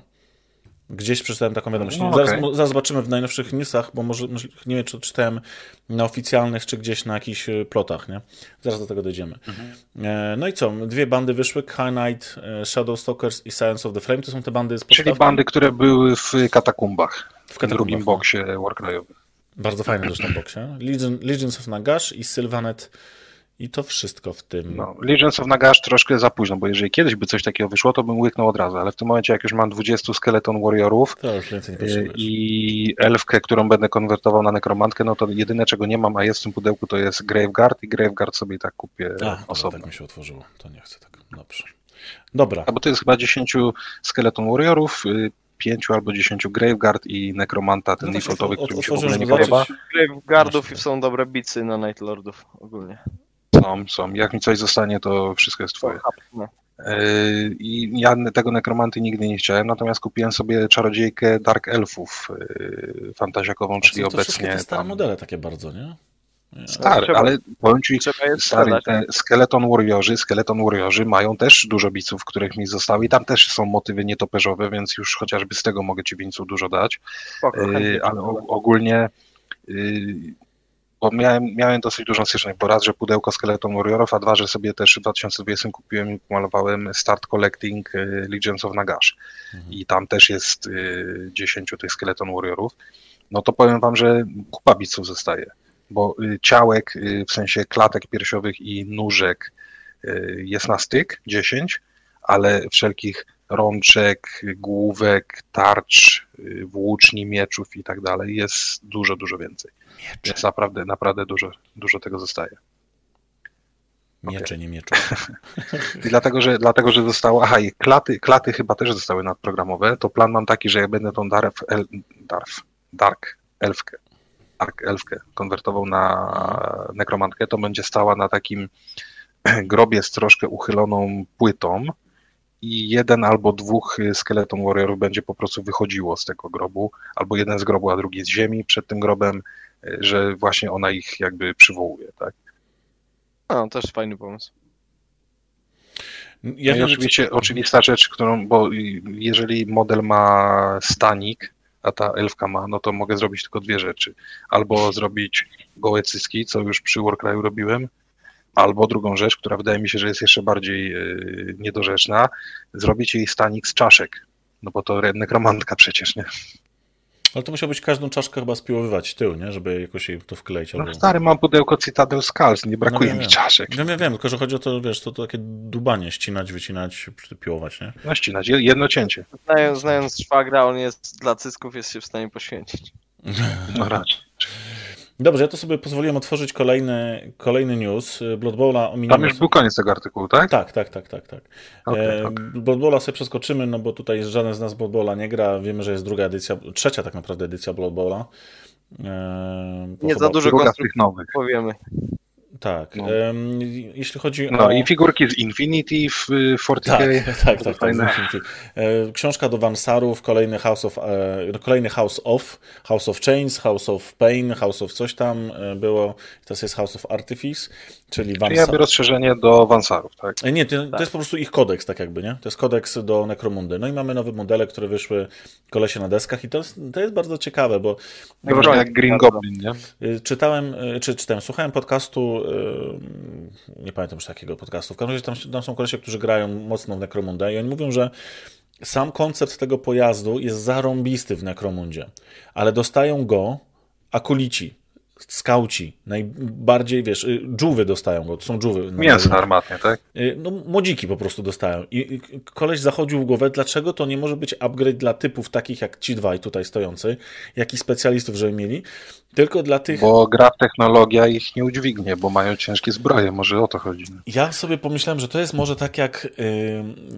Gdzieś przeczytałem taką wiadomość. No, zaraz, okej. mo- zaraz zobaczymy w najnowszych newsach, bo może, nie wiem, czy czytałem na oficjalnych, czy gdzieś na jakichś e, plotach, nie? Zaraz do tego dojdziemy. Mhm. E, No i co? Dwie bandy wyszły, High Knight, e, Shadowstalkers i Science of the Flame. To są te bandy z Czyli podstawki? bandy, które były w katakumbach. w W tym drugim katakumbach, boksie Warcry'owym. no. Bardzo fajny zresztą boksie. Legion, Legions of Nagash i Sylvanet i to wszystko w tym. No, Legends of Nagash troszkę za późno, bo jeżeli kiedyś by coś takiego wyszło, to bym łyknął od razu, ale w tym momencie jak już mam 20 Skeleton Warriorów y, potrzebujesz. i elfkę, którą będę konwertował na nekromantkę, no to jedyne czego nie mam, a jest w tym pudełku, to jest Graveguard i Graveguard sobie i tak kupię A, dobra, osobno. tak mi się otworzyło. To nie chcę tak. Dobrze. Dobra. A bo to jest chyba 10 Skeleton Warriorów, 5 albo 10 Graveguard i Nekromanta, ten No defaultowy, od- który mi się w ogóle nie podoba. Graveguardów i są dobre bicy na Night Lordów ogólnie. Są, są. Jak mi coś zostanie, to wszystko jest twoje. Yy, I ja tego nekromanty nigdy nie chciałem, natomiast kupiłem sobie czarodziejkę Dark Elfów yy, fantaziakową, czyli to obecnie te stare tam... modele takie bardzo, nie? Stare, Trzeba- ale powiem ci, stary, te Skeleton Warriorzy, Skeleton Warriorzy mają też dużo biców, których mi zostały i tam też są motywy nietoperzowe, więc już chociażby z tego mogę ci Wincu dużo dać. Spoko, Yy, chętnie ale o, ogólnie yy, bo miałem, miałem dosyć dużą styczność, bo raz, że pudełko Skeleton Warriorów, a dwa, że sobie też w 2020 kupiłem i pomalowałem Start Collecting yy, Legends of Nagash Mhm. i tam też jest yy, 10 tych Skeleton Warriorów, no to powiem wam, że kupa biców zostaje, bo yy, ciałek, w sensie klatek piersiowych i nóżek jest na styk 10, ale wszelkich rączek, główek, tarcz, y, włóczni, mieczów i tak dalej jest dużo, dużo więcej. Jest naprawdę, naprawdę dużo, dużo tego zostaje. Miecze, nie miecze. I dlatego, że, dlatego, że zostało. Aha, i klaty, klaty chyba też zostały nadprogramowe. To plan mam taki, że jak będę tą Darf, El, Darf Dark Elfkę, Dark Elfkę konwertował na nekromantkę, to będzie stała na takim grobie z troszkę uchyloną płytą i jeden albo dwóch skeleton warriorów będzie po prostu wychodziło z tego grobu, albo jeden z grobu, a drugi z ziemi przed tym grobem, że właśnie ona ich jakby przywołuje, tak? No, też fajny pomysł. Ja no i oczywiście oczywista rzecz, którą, bo jeżeli model ma stanik, a ta elfka ma, no to mogę zrobić tylko dwie rzeczy. Albo zrobić gołe cyski, co już przy Warcryu robiłem, albo drugą rzecz, która wydaje mi się, że jest jeszcze bardziej yy, niedorzeczna, zrobić jej stanik z czaszek. No bo to nekromantka przecież, nie? Ale to musiał być każdą czaszkę chyba spiłowywać tył, nie? Żeby jakoś jej to wkleić. Albo... No stary, mam pudełko Citadel Skulls, nie brakuje no, mi czaszek. Wiem, wiem, wiem, tylko że chodzi o to, wiesz, to, to takie dubanie, ścinać, wycinać, piłować, nie? No ścinać, jedno cięcie. Znając, znając szwagra, on jest dla cysków, jest się w stanie poświęcić. No raczej. Dobrze, ja to sobie pozwoliłem otworzyć kolejny, kolejny news. Blood Bowla ominęło... Tam już był koniec tego artykułu, tak? Tak, tak, tak, tak. tak. Okay, e, okay. Blood Bowla sobie przeskoczymy, no bo tutaj żaden z nas Blood Bowla nie gra. Wiemy, że jest druga edycja, trzecia tak naprawdę edycja Blood Bowla. E, nie za dużo konstrukcji nowych. powiemy. Tak. No. Um, jeśli chodzi no, o. i figurki z Infinity w 40K. Tak, tak, tak. tak Infinity. E, książka do Vansarów, kolejny House of, e, kolejny House of, House of Chains, House of Pain, House of coś tam e, było. Teraz jest House of Artifice, czyli Vansar. Czyli jakby rozszerzenie do Vansarów, tak? Nie, to, tak. to jest po prostu ich kodeks, tak jakby, nie? To jest kodeks do Necromundy. No i mamy nowe modele, które wyszły kolesie na deskach i to jest, to jest bardzo ciekawe, bo... Troszkę jak Green Goblin, nie? Czytałem, czy czytałem, słuchałem podcastu nie pamiętam już takiego podcastu. W każdym razie tam, tam są kolesie, którzy grają mocno w Necromundę i oni mówią, że sam koncept tego pojazdu jest zarąbisty w Necromundzie, ale dostają go akulici, skauci, najbardziej, wiesz, y, dżuwy dostają go, to są dżuwy. Mięso armatnie, tak? Y, no, młodziki po prostu dostają. I koleś zachodził w głowę, dlaczego to nie może być upgrade dla typów takich jak ci dwaj tutaj stojący, jak i specjalistów, żeby mieli, tylko dla tych... Bo gra w technologia ich nie udźwignie, bo mają ciężkie zbroje, może o to chodzi. Ja sobie pomyślałem, że to jest może tak jak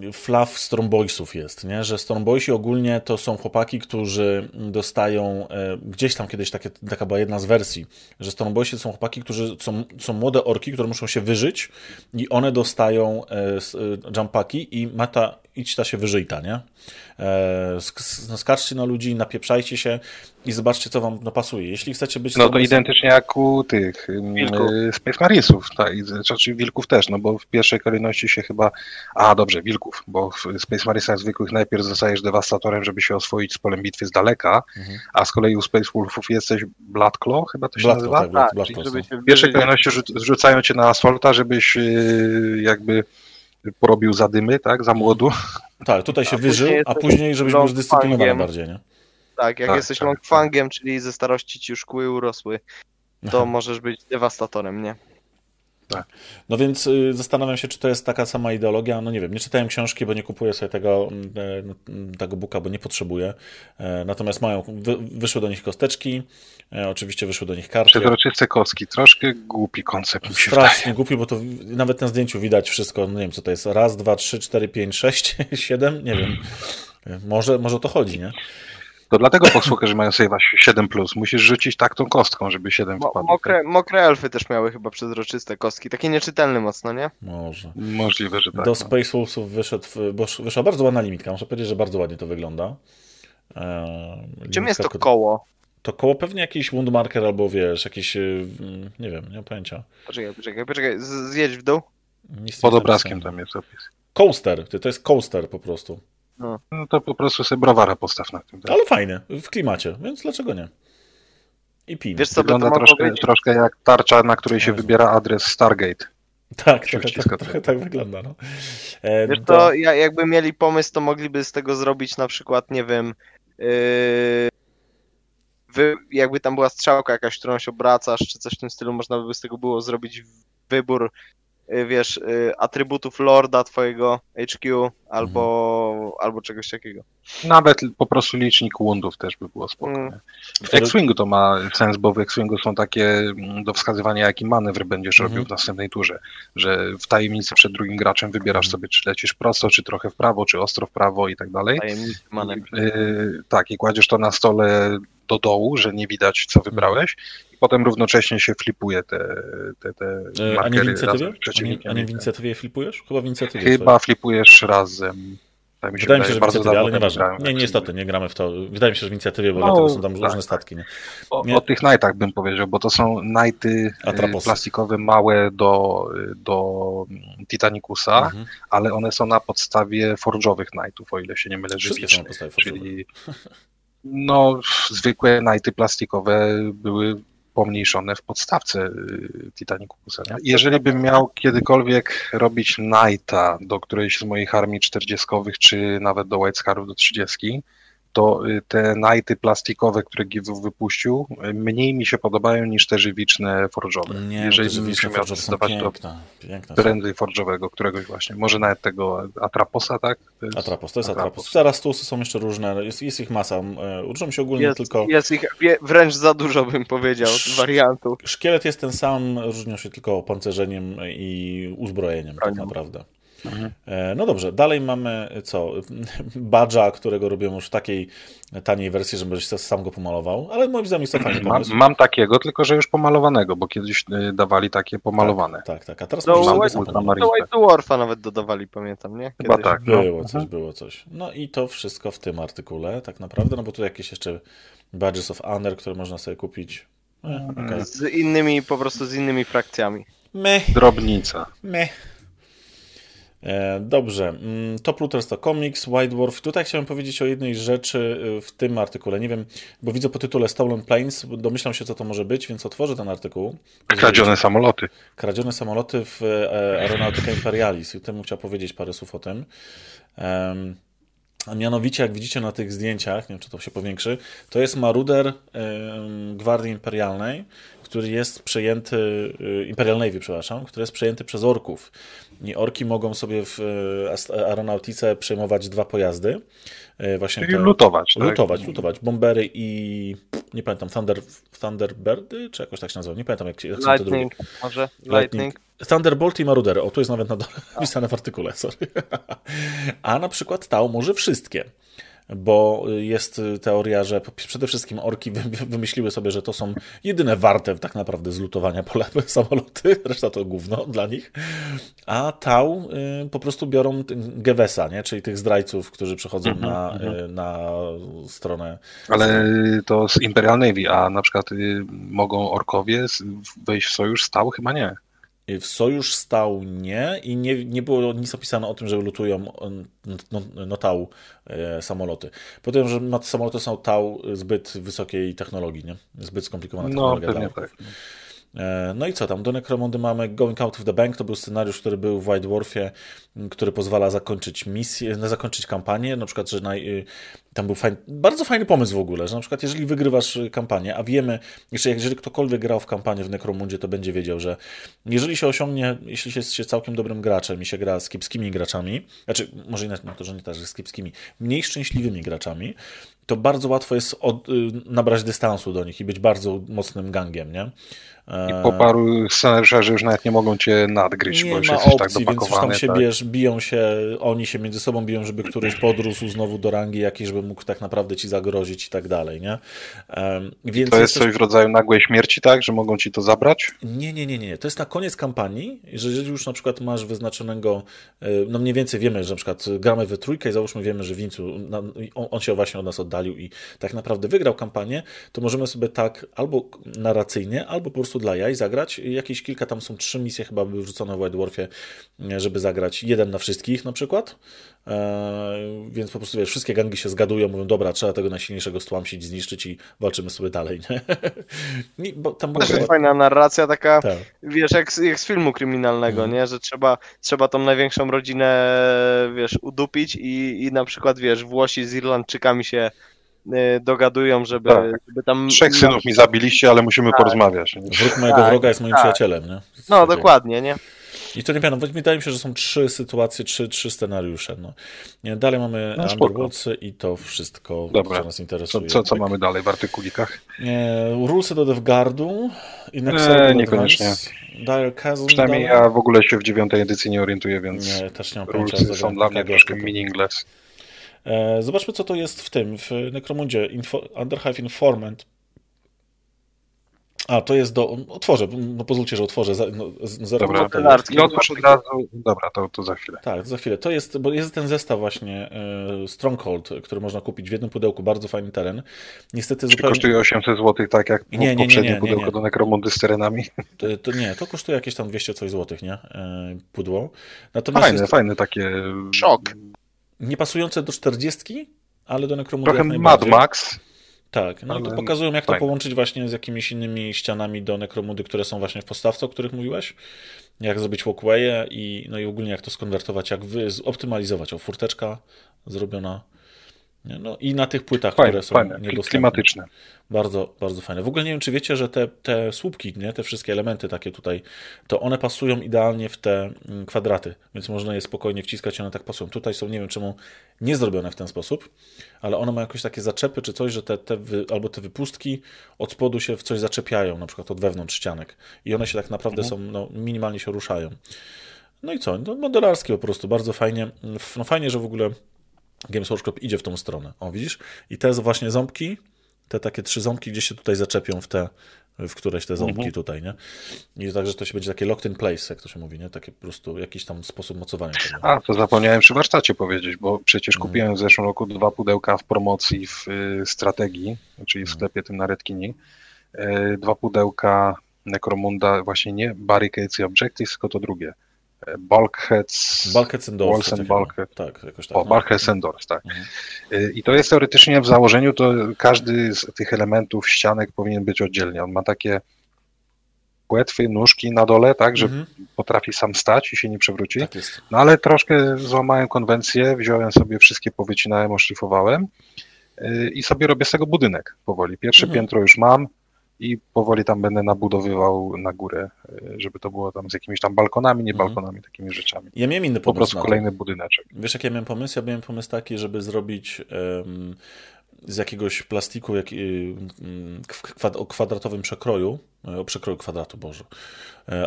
yy, flaw Stormboysów jest, nie? że Stormboysi ogólnie to są chłopaki, którzy dostają, yy, gdzieś tam kiedyś takie, taka była jedna z wersji, że Stormboysi to są chłopaki, którzy są, są młode orki, które muszą się wyżyć i one dostają yy, jumpaki i mata idź ta się wyżyjta, nie? E, no, skarżcie na ludzi, napieprzajcie się i zobaczcie, co wam dopasuje. Jeśli chcecie być... No to identycznie jak u tych wilków. Space Marisów, tak, znaczy wilków też, no bo w pierwszej kolejności się chyba... A, dobrze, wilków, bo w Space Marisach zwykłych najpierw zostajesz dewastatorem, żeby się oswoić z polem bitwy z daleka, mhm. a z kolei u Space Wolfów jesteś Bloodclaw, chyba to się Blood nazywa? Tak, Blood, tak, Blood w pierwszej kolejności rzucają cię na asfalta, żebyś y, jakby porobił zadymy, tak, za młodu. Tak, tutaj się a wyżył, a później, żebyś był zdyscyplinowany bardziej, nie? Tak, jak tak, jesteś tak, longfangiem, tak. czyli ze starości ci już kły urosły, to możesz być dewastatorem, nie? Tak. No więc y, zastanawiam się, czy to jest taka sama ideologia. No nie wiem, nie czytałem książki, bo nie kupuję sobie tego, y, tego booka, bo nie potrzebuję. E, natomiast mają, wy, wyszły do nich kosteczki, e, oczywiście wyszły do nich karty. Przezroczyste kostki, troszkę głupi koncept mi się Strasznie wydaje. głupi, bo to nawet na zdjęciu widać wszystko, no nie wiem co to jest, raz, dwa, trzy, cztery, pięć, sześć, siedem, nie wiem. Może, może o to chodzi, nie? To dlatego że mają save'a 7+. Plus. Musisz rzucić tak tą kostką, żeby 7 Mo wpadło. Mokre, mokre elfy też miały chyba przezroczyste kostki. Takie nieczytelne mocno, nie? Może. Możliwe, że tak. Do no. Space Wolvesów wyszedł, bo wyszła bardzo ładna limitka. Muszę powiedzieć, że bardzo ładnie to wygląda. Eee, Czym jest to koło? To koło pewnie jakiś woundmarker albo wiesz, jakiś, y, nie wiem, nie mam pojęcia. Poczekaj, poczekaj, poczekaj, zjedź w dół. Nic Pod obrazkiem tam jest opis. Coaster, to jest coaster po prostu. No. no to po prostu sobie browara postaw na tym. Tak? Ale fajne, w klimacie, więc dlaczego nie? I pin. Wiesz co, Wygląda to troszkę, troszkę jak tarcza, na której się wybiera adres Stargate. Tak, trochę, trochę, trochę tak wygląda. No. E, Wiesz to... to, jakby mieli pomysł, to mogliby z tego zrobić na przykład, nie wiem, yy, wy, jakby tam była strzałka jakaś, którą się obracasz, czy coś w tym stylu, można by z tego było zrobić wybór wiesz, y, atrybutów lorda twojego HQ albo, albo czegoś takiego. Nawet po prostu licznik woundów też by było spoko. Mm. W X-Wingu to ma sens, bo w X-Wingu są takie mm, do wskazywania, jaki manewr będziesz Mhm. robił w następnej turze. Że w tajemnicy przed drugim graczem wybierasz Mhm. sobie, czy lecisz prosto, czy trochę w prawo, czy ostro w prawo i tak dalej. Tajemniczy manewr. Yy, tak, i kładziesz to na stole do dołu, że nie widać, co wybrałeś. I potem równocześnie się flipuje te, te, te E, A nie w inicjatywie? A nie, a nie w inicjatywie flipujesz? Chyba w inicjatywie. Chyba flipujesz razem. Tak mi się Wydaje mi wydaje, się, że w bardzo inicjatywie, ale nieważne. Nie, X-Wingu. niestety, nie gramy w to. Wydaje mi się, że w inicjatywie, bo No, są tam tak, różne statki. Nie? O, Nie. o tych Knightach bym powiedział, bo to są e, Atraposy. plastikowe, małe do, do Titanicusa, Mhm. ale one są na podstawie forge'owych Knightów, o ile się nie mylę, Wszystkie są na podstawie forge'owych. Czyli no, zwykłe Knighty plastikowe były pomniejszone w podstawce y, Titanicusa. Nie? Jeżeli bym miał kiedykolwiek robić Knighta do którejś z moich armii 40 czy nawet do White Scarów do 30, to y, te Knighty plastikowe, które Givu wypuścił, mniej mi się podobają niż te żywiczne forge'owe. Nie, Jeżeli bym żywiczne się miał zdecydować, to piękne. piękne są. prędzej forge'owego, któregoś właśnie. Może nawet tego Atraposa, tak? To jest Atrapos, to jest Atrapos. Atrapos. Zaraz tu są jeszcze różne, jest, jest ich masa. E, Uczą się ogólnie Jest, tylko... jest ich wręcz za dużo, bym powiedział, wariantów. Szkielet jest ten sam, różnią się tylko opancerzeniem i uzbrojeniem tak Bronią. naprawdę. Mhm. E, No dobrze, dalej mamy co? Badża, którego robią już w takiej taniej wersji, żebyś sam go pomalował, ale moim zdaniem jest to fajny Mam, pomysł. mam takiego, tylko że już pomalowanego, bo kiedyś y, dawali takie pomalowane. Tak, tak, a teraz Do White, do White Dwarfa nawet dodawali, pamiętam, nie? Chyba Kiedyś. tak. no. Było coś, Mhm. było coś. No i to wszystko w tym artykule, tak naprawdę, no bo tu jakieś jeszcze Badges of Honor, które można sobie kupić. E, okej. Z innymi, po prostu z innymi frakcjami. Meh. Drobnica. Meh. E, Dobrze. Mm, Top Looters to komiks, White Dwarf. Tutaj chciałem powiedzieć o jednej rzeczy y, w tym artykule. Nie wiem, bo widzę po tytule Stolen Planes, domyślam się, co to może być, więc otworzę ten artykuł. Kradzione samoloty. Kradzione samoloty w e, Aeronautica Imperialis. I temu chciał powiedzieć parę słów o tym. A mianowicie, jak widzicie na tych zdjęciach, nie wiem, czy to się powiększy, to jest maruder Gwardii Imperialnej, który jest przejęty, y, Imperial Navy, przepraszam, który jest przejęty przez orków. I orki mogą sobie w e, ast- aeronautice przejmować dwa pojazdy. E, Właśnie Czyli te- lutować. Tak? Lutować, lutować. Bombery i nie pamiętam, Thunder, Thunderbirdy, czy jakoś tak się nazywa, nie pamiętam jak, jak są te drugie. Lightning, może? Lightning. Lightning. Thunderbolt i Marudery. O, tu jest nawet na dole napisane w artykule, sorry. A na przykład Tau może wszystkie. Bo jest teoria, że przede wszystkim orki wy- wymyśliły sobie, że to są jedyne warte tak naprawdę zlutowania pole samoloty, reszta to gówno dla nich. A Tau y, po prostu biorą Gewesa, nie? czyli tych zdrajców, którzy przychodzą na, y, na stronę Ale to z Imperial Navy, a na przykład y, mogą orkowie wejść w sojusz stał? Chyba nie. W sojusz stał nie i nie, nie było nic opisane o tym, że lutują on, no, no, tał e, samoloty. Potem, że samoloty są tał zbyt wysokiej technologii, nie? Zbyt skomplikowana No, technologia pewnie dla tak. E, No i co tam? Do Necromondy mamy Going Out of the Bank, to był scenariusz, który był w White Dwarfie, który pozwala zakończyć misję, no, zakończyć kampanię, na przykład, że naj, y, tam był fajny, bardzo fajny pomysł w ogóle, że na przykład jeżeli wygrywasz y, kampanię, a wiemy, jeszcze jeżeli ktokolwiek grał w kampanię w Necromundzie, to będzie wiedział, że jeżeli się osiągnie, jeśli się jest się całkiem dobrym graczem i się gra z kiepskimi graczami, znaczy może inaczej, no to, że nie tak, że z kiepskimi, mniej szczęśliwymi graczami, to bardzo łatwo jest od, y, nabrać dystansu do nich i być bardzo mocnym gangiem, nie? I po paru scenariuszach, że już nawet nie mogą cię nadgryźć, nie bo już ma jesteś opcji, tak więc już dopakowany. tam się tak. bierz, biją się, oni się między sobą biją, żeby któryś podrósł znowu do rangi jakiejś, żeby mógł tak naprawdę ci zagrozić i tak dalej, nie? Więc To jest też- coś w rodzaju nagłej śmierci, tak? Że mogą ci to zabrać? nie, nie, nie, nie. To jest na koniec kampanii, że jeżeli już na przykład masz wyznaczonego, e, no mniej więcej wiemy, że na przykład gramy we trójkę i załóżmy wiemy, że Wincu, on, on się właśnie od nas oddalił i tak naprawdę wygrał kampanię, to możemy sobie tak albo narracyjnie, albo po prostu dla jaj zagrać. Jakieś kilka, tam są trzy misje chyba były wrzucone w White Dwarfie, e, żeby zagrać jeden na wszystkich na przykład. E, więc po prostu wiesz, wszystkie gangi się zgadują, mówią, dobra, trzeba tego najsilniejszego stłamsić, zniszczyć i walczymy sobie dalej, nie? I, bo tam Też fajna narracja, taka, tak. wiesz, jak, z- jak z filmu kryminalnego, Mhm. nie? Że trzeba, trzeba tą największą rodzinę, wiesz, udupić i, i na przykład, wiesz, Włosi z Irlandczykami się y, dogadują, żeby, Tak. żeby tam... Trzech synów mi zabiliście, ale musimy porozmawiać. nie? Wróg mojego Tak, wroga jest moim tak. przyjacielem, nie? No, dokładnie, nie? I to nie no, wydaje mi się, że są trzy sytuacje, trzy, trzy scenariusze. No. Nie, dalej mamy No. Underworldsy i to wszystko, Dobra. co nas Co, interesuje. co, co Tak. mamy dalej w artykulikach? E, Rulesy do Devgardu i Nie, Nexo niekoniecznie. Dire Chasm Przynajmniej dalej? ja w ogóle się w dziewiątej edycji nie orientuję, więc Nie, też nie mam rulesy są dla mnie troszkę meaningless. Zobaczmy, co to jest w tym, w Necromundzie. Info, Underhive Informant. A, to jest do... Otworzę, no pozwólcie, że otworzę. Za, no, z- zaraz Dobra. tutaj Larski. I otwórz od razu. Dobra, to, to za chwilę. Tak, za chwilę. To jest, bo jest ten zestaw właśnie e, Stronghold, który można kupić w jednym pudełku, bardzo fajny teren. Niestety Czy zupełnie... kosztuje 800 zł, tak jak Nie, nie, nie, poprzednie nie, nie, pudełko nie. do Necromundy z terenami? To, to nie, to kosztuje jakieś tam 200 coś złotych, nie? E, pudło. Natomiast Fajne, jest fajne takie. Szok. niepasujące do 40, ale do Necromundy Trochę Mad. Max. Tak, no i to ale pokazują, jak to fajne. połączyć właśnie z jakimiś innymi ścianami do Necromudy, które są właśnie w postawce, o których mówiłeś. Jak zrobić walkwaye i, no i ogólnie jak to skonwertować, jak wy, zoptymalizować. O, furteczka zrobiona. No i na tych płytach, Fajne, które są fajne, niedostępne. klimatyczne. Bardzo, bardzo fajne. W ogóle nie wiem, czy wiecie, że te, te słupki, nie, te wszystkie elementy takie tutaj, to one pasują idealnie w te mm, kwadraty, więc można je spokojnie wciskać i one tak pasują. Tutaj są, nie wiem czemu, nie zrobione w ten sposób, ale one mają jakieś takie zaczepy czy coś, że te, te wy, albo te wypustki od spodu się w coś zaczepiają, na przykład od wewnątrz ścianek i one się tak naprawdę są, no, minimalnie się ruszają. No i co? No, modelarskie po prostu, bardzo fajnie. No fajnie, że w ogóle Games Workshop idzie w tą stronę. O, widzisz? I te właśnie ząbki, te takie trzy ząbki gdzieś się tutaj zaczepią w te, w któreś te ząbki Mhm. tutaj, nie? I także to się będzie takie locked in place, jak to się mówi, nie? Takie po prostu jakiś tam sposób mocowania. tego. A, to zapomniałem przy warsztacie powiedzieć, bo przecież Mhm. kupiłem w zeszłym roku dwa pudełka w promocji w y, strategii, czyli w Mhm. sklepie tym na Redkini. Y, dwa pudełka Necromunda, właśnie nie Barricades i Objectives, tylko to drugie. Y, Bulkheads. Bulkheads and Doors. Walls and. Bulkhead. Tak, jakoś tak. O, no. Bulkheads and Doors, tak. Mhm. Y, I to jest teoretycznie w założeniu, to każdy z tych elementów ścianek powinien być oddzielnie. On ma takie płetwy, nóżki na dole, tak, że Mhm. potrafi sam stać i się nie przewróci. Tak jest. No ale troszkę złamałem konwencję, wziąłem sobie wszystkie, powycinałem, oszlifowałem yy, i sobie robię z tego budynek powoli. Pierwsze Mhm. piętro już mam i powoli tam będę nabudowywał na górę, yy, żeby to było tam z jakimiś tam balkonami, nie Mhm. balkonami, takimi rzeczami. Ja miałem inny Po pomysł prostu na to. kolejny budyneczek. Wiesz, jaki ja miałem pomysł? Ja miałem pomysł taki, żeby zrobić em, z jakiegoś plastiku jak, y, w kwad, o kwadratowym przekroju, e, o przekroju kwadratu, Boże,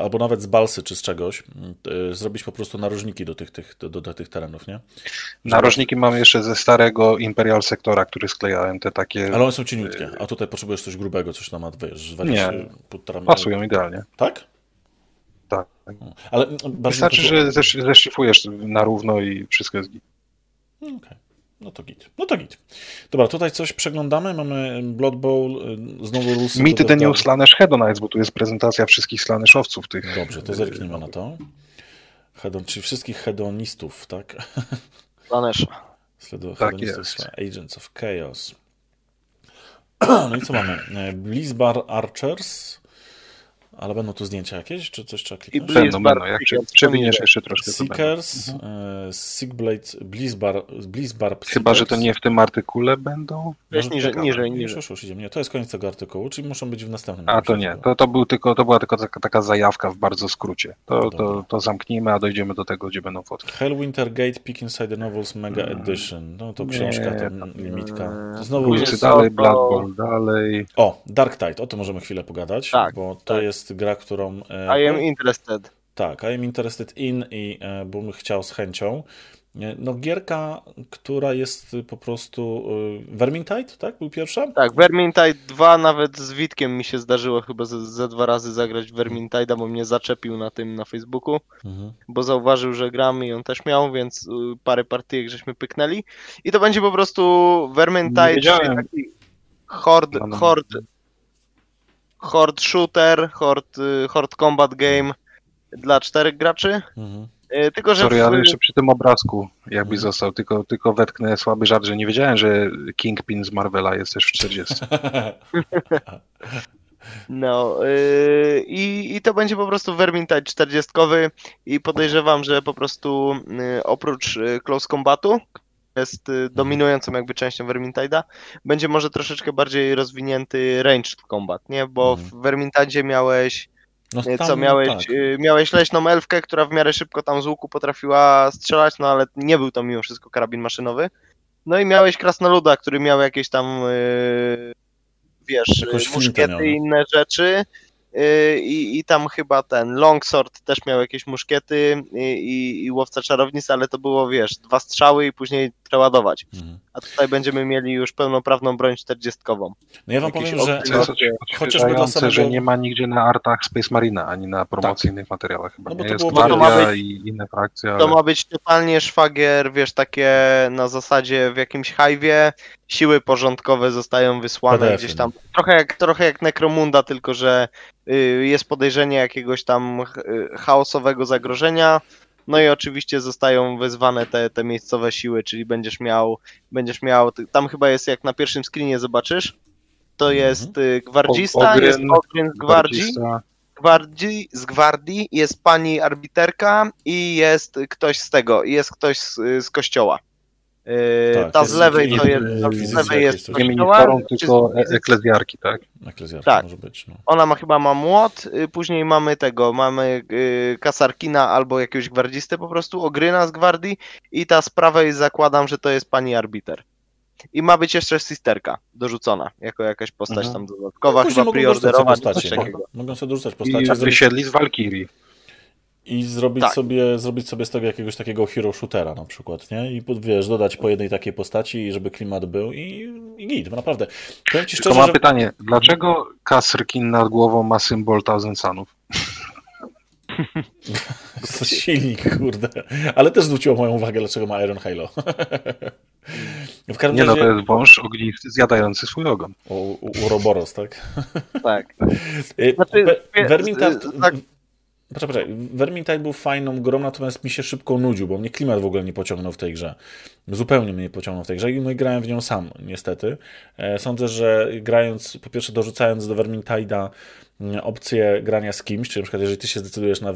albo nawet z balsy czy z czegoś, zrobić po prostu narożniki do tych, tych, do, do tych terenów, nie? Narożniki mam jeszcze ze starego Imperial Sektora, który sklejałem, te takie Ale one są cieniutkie, a tutaj potrzebujesz coś grubego, coś tam wiesz, 20, Nie. pasują idealnie. Tak? Tak. Ale mm, Wystarczy, że zeszlifujesz na równo i wszystko jest git. chodziło- Okej. No to git. No to git. Dobra, tutaj coś przeglądamy. Mamy Blood Bowl, y, znowu Rusy. Mity do the New. Slanish Hedonites, bo tu jest prezentacja wszystkich Slanishowców tych. Dobrze, to zerknijmy na to. Hedon, czyli wszystkich hedonistów, tak? Sledo, Tak hedonistów, jest. Agents of Chaos. No i co mamy? E, Blizzbar Archers. Ale będą tu zdjęcia jakieś, czy coś trzeba I kliknąć? Blizz- Będą, będą. Jak się przewiniesz jeszcze troszkę, to. Seekers, Mhm. e, Sigblade, Blizzbar, Blizzbar Chyba, że to nie w tym artykule będą. Weź Może niżej, niżej, Już, niżej. już, już idziemy. Nie, to jest koniec tego artykułu, czyli muszą być w następnym. A to nie, to, to, był tylko, to była tylko taka, taka zajawka w bardzo skrócie. To, Dobra. to, to zamknijmy, a dojdziemy do tego, gdzie będą fotki. Hellwinter Gate Peek Inside the Novels Mega Edition. No to Nie, książka, to tam- limitka. Mm, Znowu są dalej, to- Blood Bowl dalej. O, Dark Tide, o tym możemy chwilę pogadać, Tak, bo to tak. jest gra, którą... e, I am interested. Tak, I am interested in i e, bym chciał z chęcią. E, No gierka, która jest po prostu... Vermintide, tak? Był pierwsza? Tak, Vermintide 2 nawet z Witkiem mi się zdarzyło chyba ze, ze dwa razy zagrać w Vermintide'a, bo mnie zaczepił na tym na Facebooku, Mhm. bo zauważył, że gram i on też miał, więc parę partyjek żeśmy pyknęli. I to będzie po prostu Vermintide, czyli taki horde, No, no. Horde, shooter, horde, y, horde combat game dla czterech graczy. Mhm. Y, Tylko, że Sorry, w, ale jeszcze przy tym obrazku jakbyś Mhm. został, tylko, tylko wetknę słaby żart, że nie wiedziałem, że Kingpin z Marvela jest też w 40. No yy, i, i to będzie po prostu Vermintide 40 i podejrzewam, że po prostu yy, oprócz yy, Close Combatu, jest yy, dominującą jakby częścią Vermintide'a, będzie może troszeczkę bardziej rozwinięty Ranged Combat, nie? Bo Mhm. w Vermintide miałeś No, Nie, tam, co, miałeś, tak. y, miałeś leśną elfkę, która w miarę szybko tam z łuku potrafiła strzelać, no ale nie był to mimo wszystko karabin maszynowy. No i miałeś krasnoluda, który miał jakieś tam, y, wiesz, y, flintę muszkiety no. i inne rzeczy. Y, I, I tam chyba ten Longsword też miał jakieś muszkiety i, i, i łowca czarownic, ale to było, wiesz, dwa strzały i później przeładować. Mhm. A tutaj będziemy mieli już pełnoprawną broń 40. No ja wam Jakiś powiem, że chociażby dla samego... że nie ma nigdzie na artach Space Marina, ani na promocyjnych materiałach chyba. No bo nie to jest było- to ma gwardia być- i inne frakcje, ale... To ma być totalnie szwagier, wiesz, takie na zasadzie w jakimś hajwie, siły porządkowe zostają wysłane gdzieś tam, trochę jak, trochę jak Necromunda, tylko że y, jest podejrzenie jakiegoś tam y, chaosowego zagrożenia, no i oczywiście zostają wezwane te, te miejscowe siły, czyli będziesz miał, będziesz miał, tam chyba jest jak na pierwszym screenie zobaczysz, to jest y, gwardzista, Ogryn, jest Ogryn z gwardii, Gwardzista. gwardii, z gwardii, jest pani arbiterka i jest ktoś z tego, jest ktoś z, z kościoła. Tak, ta z lewej to jest, z lewej jest kościoła, tylko e- eklezjarki, tak? Eklezjarka Tak. może być, no. ona ma chyba ma młot, y, później mamy tego, mamy y, kasarkina albo jakiegoś gwardzistę po prostu, ogryna z gwardii i ta z prawej zakładam, że to jest pani arbiter. I ma być jeszcze sisterka dorzucona, jako jakaś postać Mhm. tam dodatkowa, Później chyba postacie, coś no. takiego. Mogą sobie dorzucać I postacie zrobić, wysiedli z Walkirii. I zrobić, Tak. sobie, zrobić sobie z tego jakiegoś takiego hero shootera na przykład, nie? I wiesz, dodać po jednej takiej postaci, i żeby klimat był i, i git, naprawdę. Powiem ci Tylko szczerze, mam że... pytanie, dlaczego Kasrkin nad głową ma symbol Thousand Sunów? To silnik, kurde. Ale też zwróciło moją uwagę, dlaczego ma Iron Halo. W każdym Nie no, to jest wąż ognisty zjadający swój ogon. U, u, Uroboros, tak? Tak. Y, Znaczy, z- tak- Poczekaj, poczekaj. Vermintide był fajną grą, natomiast mi się szybko nudził, bo mnie klimat w ogóle nie pociągnął w tej grze. Zupełnie mnie nie pociągnął w tej grze i no i grałem w nią sam, niestety. E, Sądzę, że grając, po pierwsze dorzucając do Vermintide'a mm, opcję grania z kimś, czyli na przykład jeżeli ty się zdecydujesz na,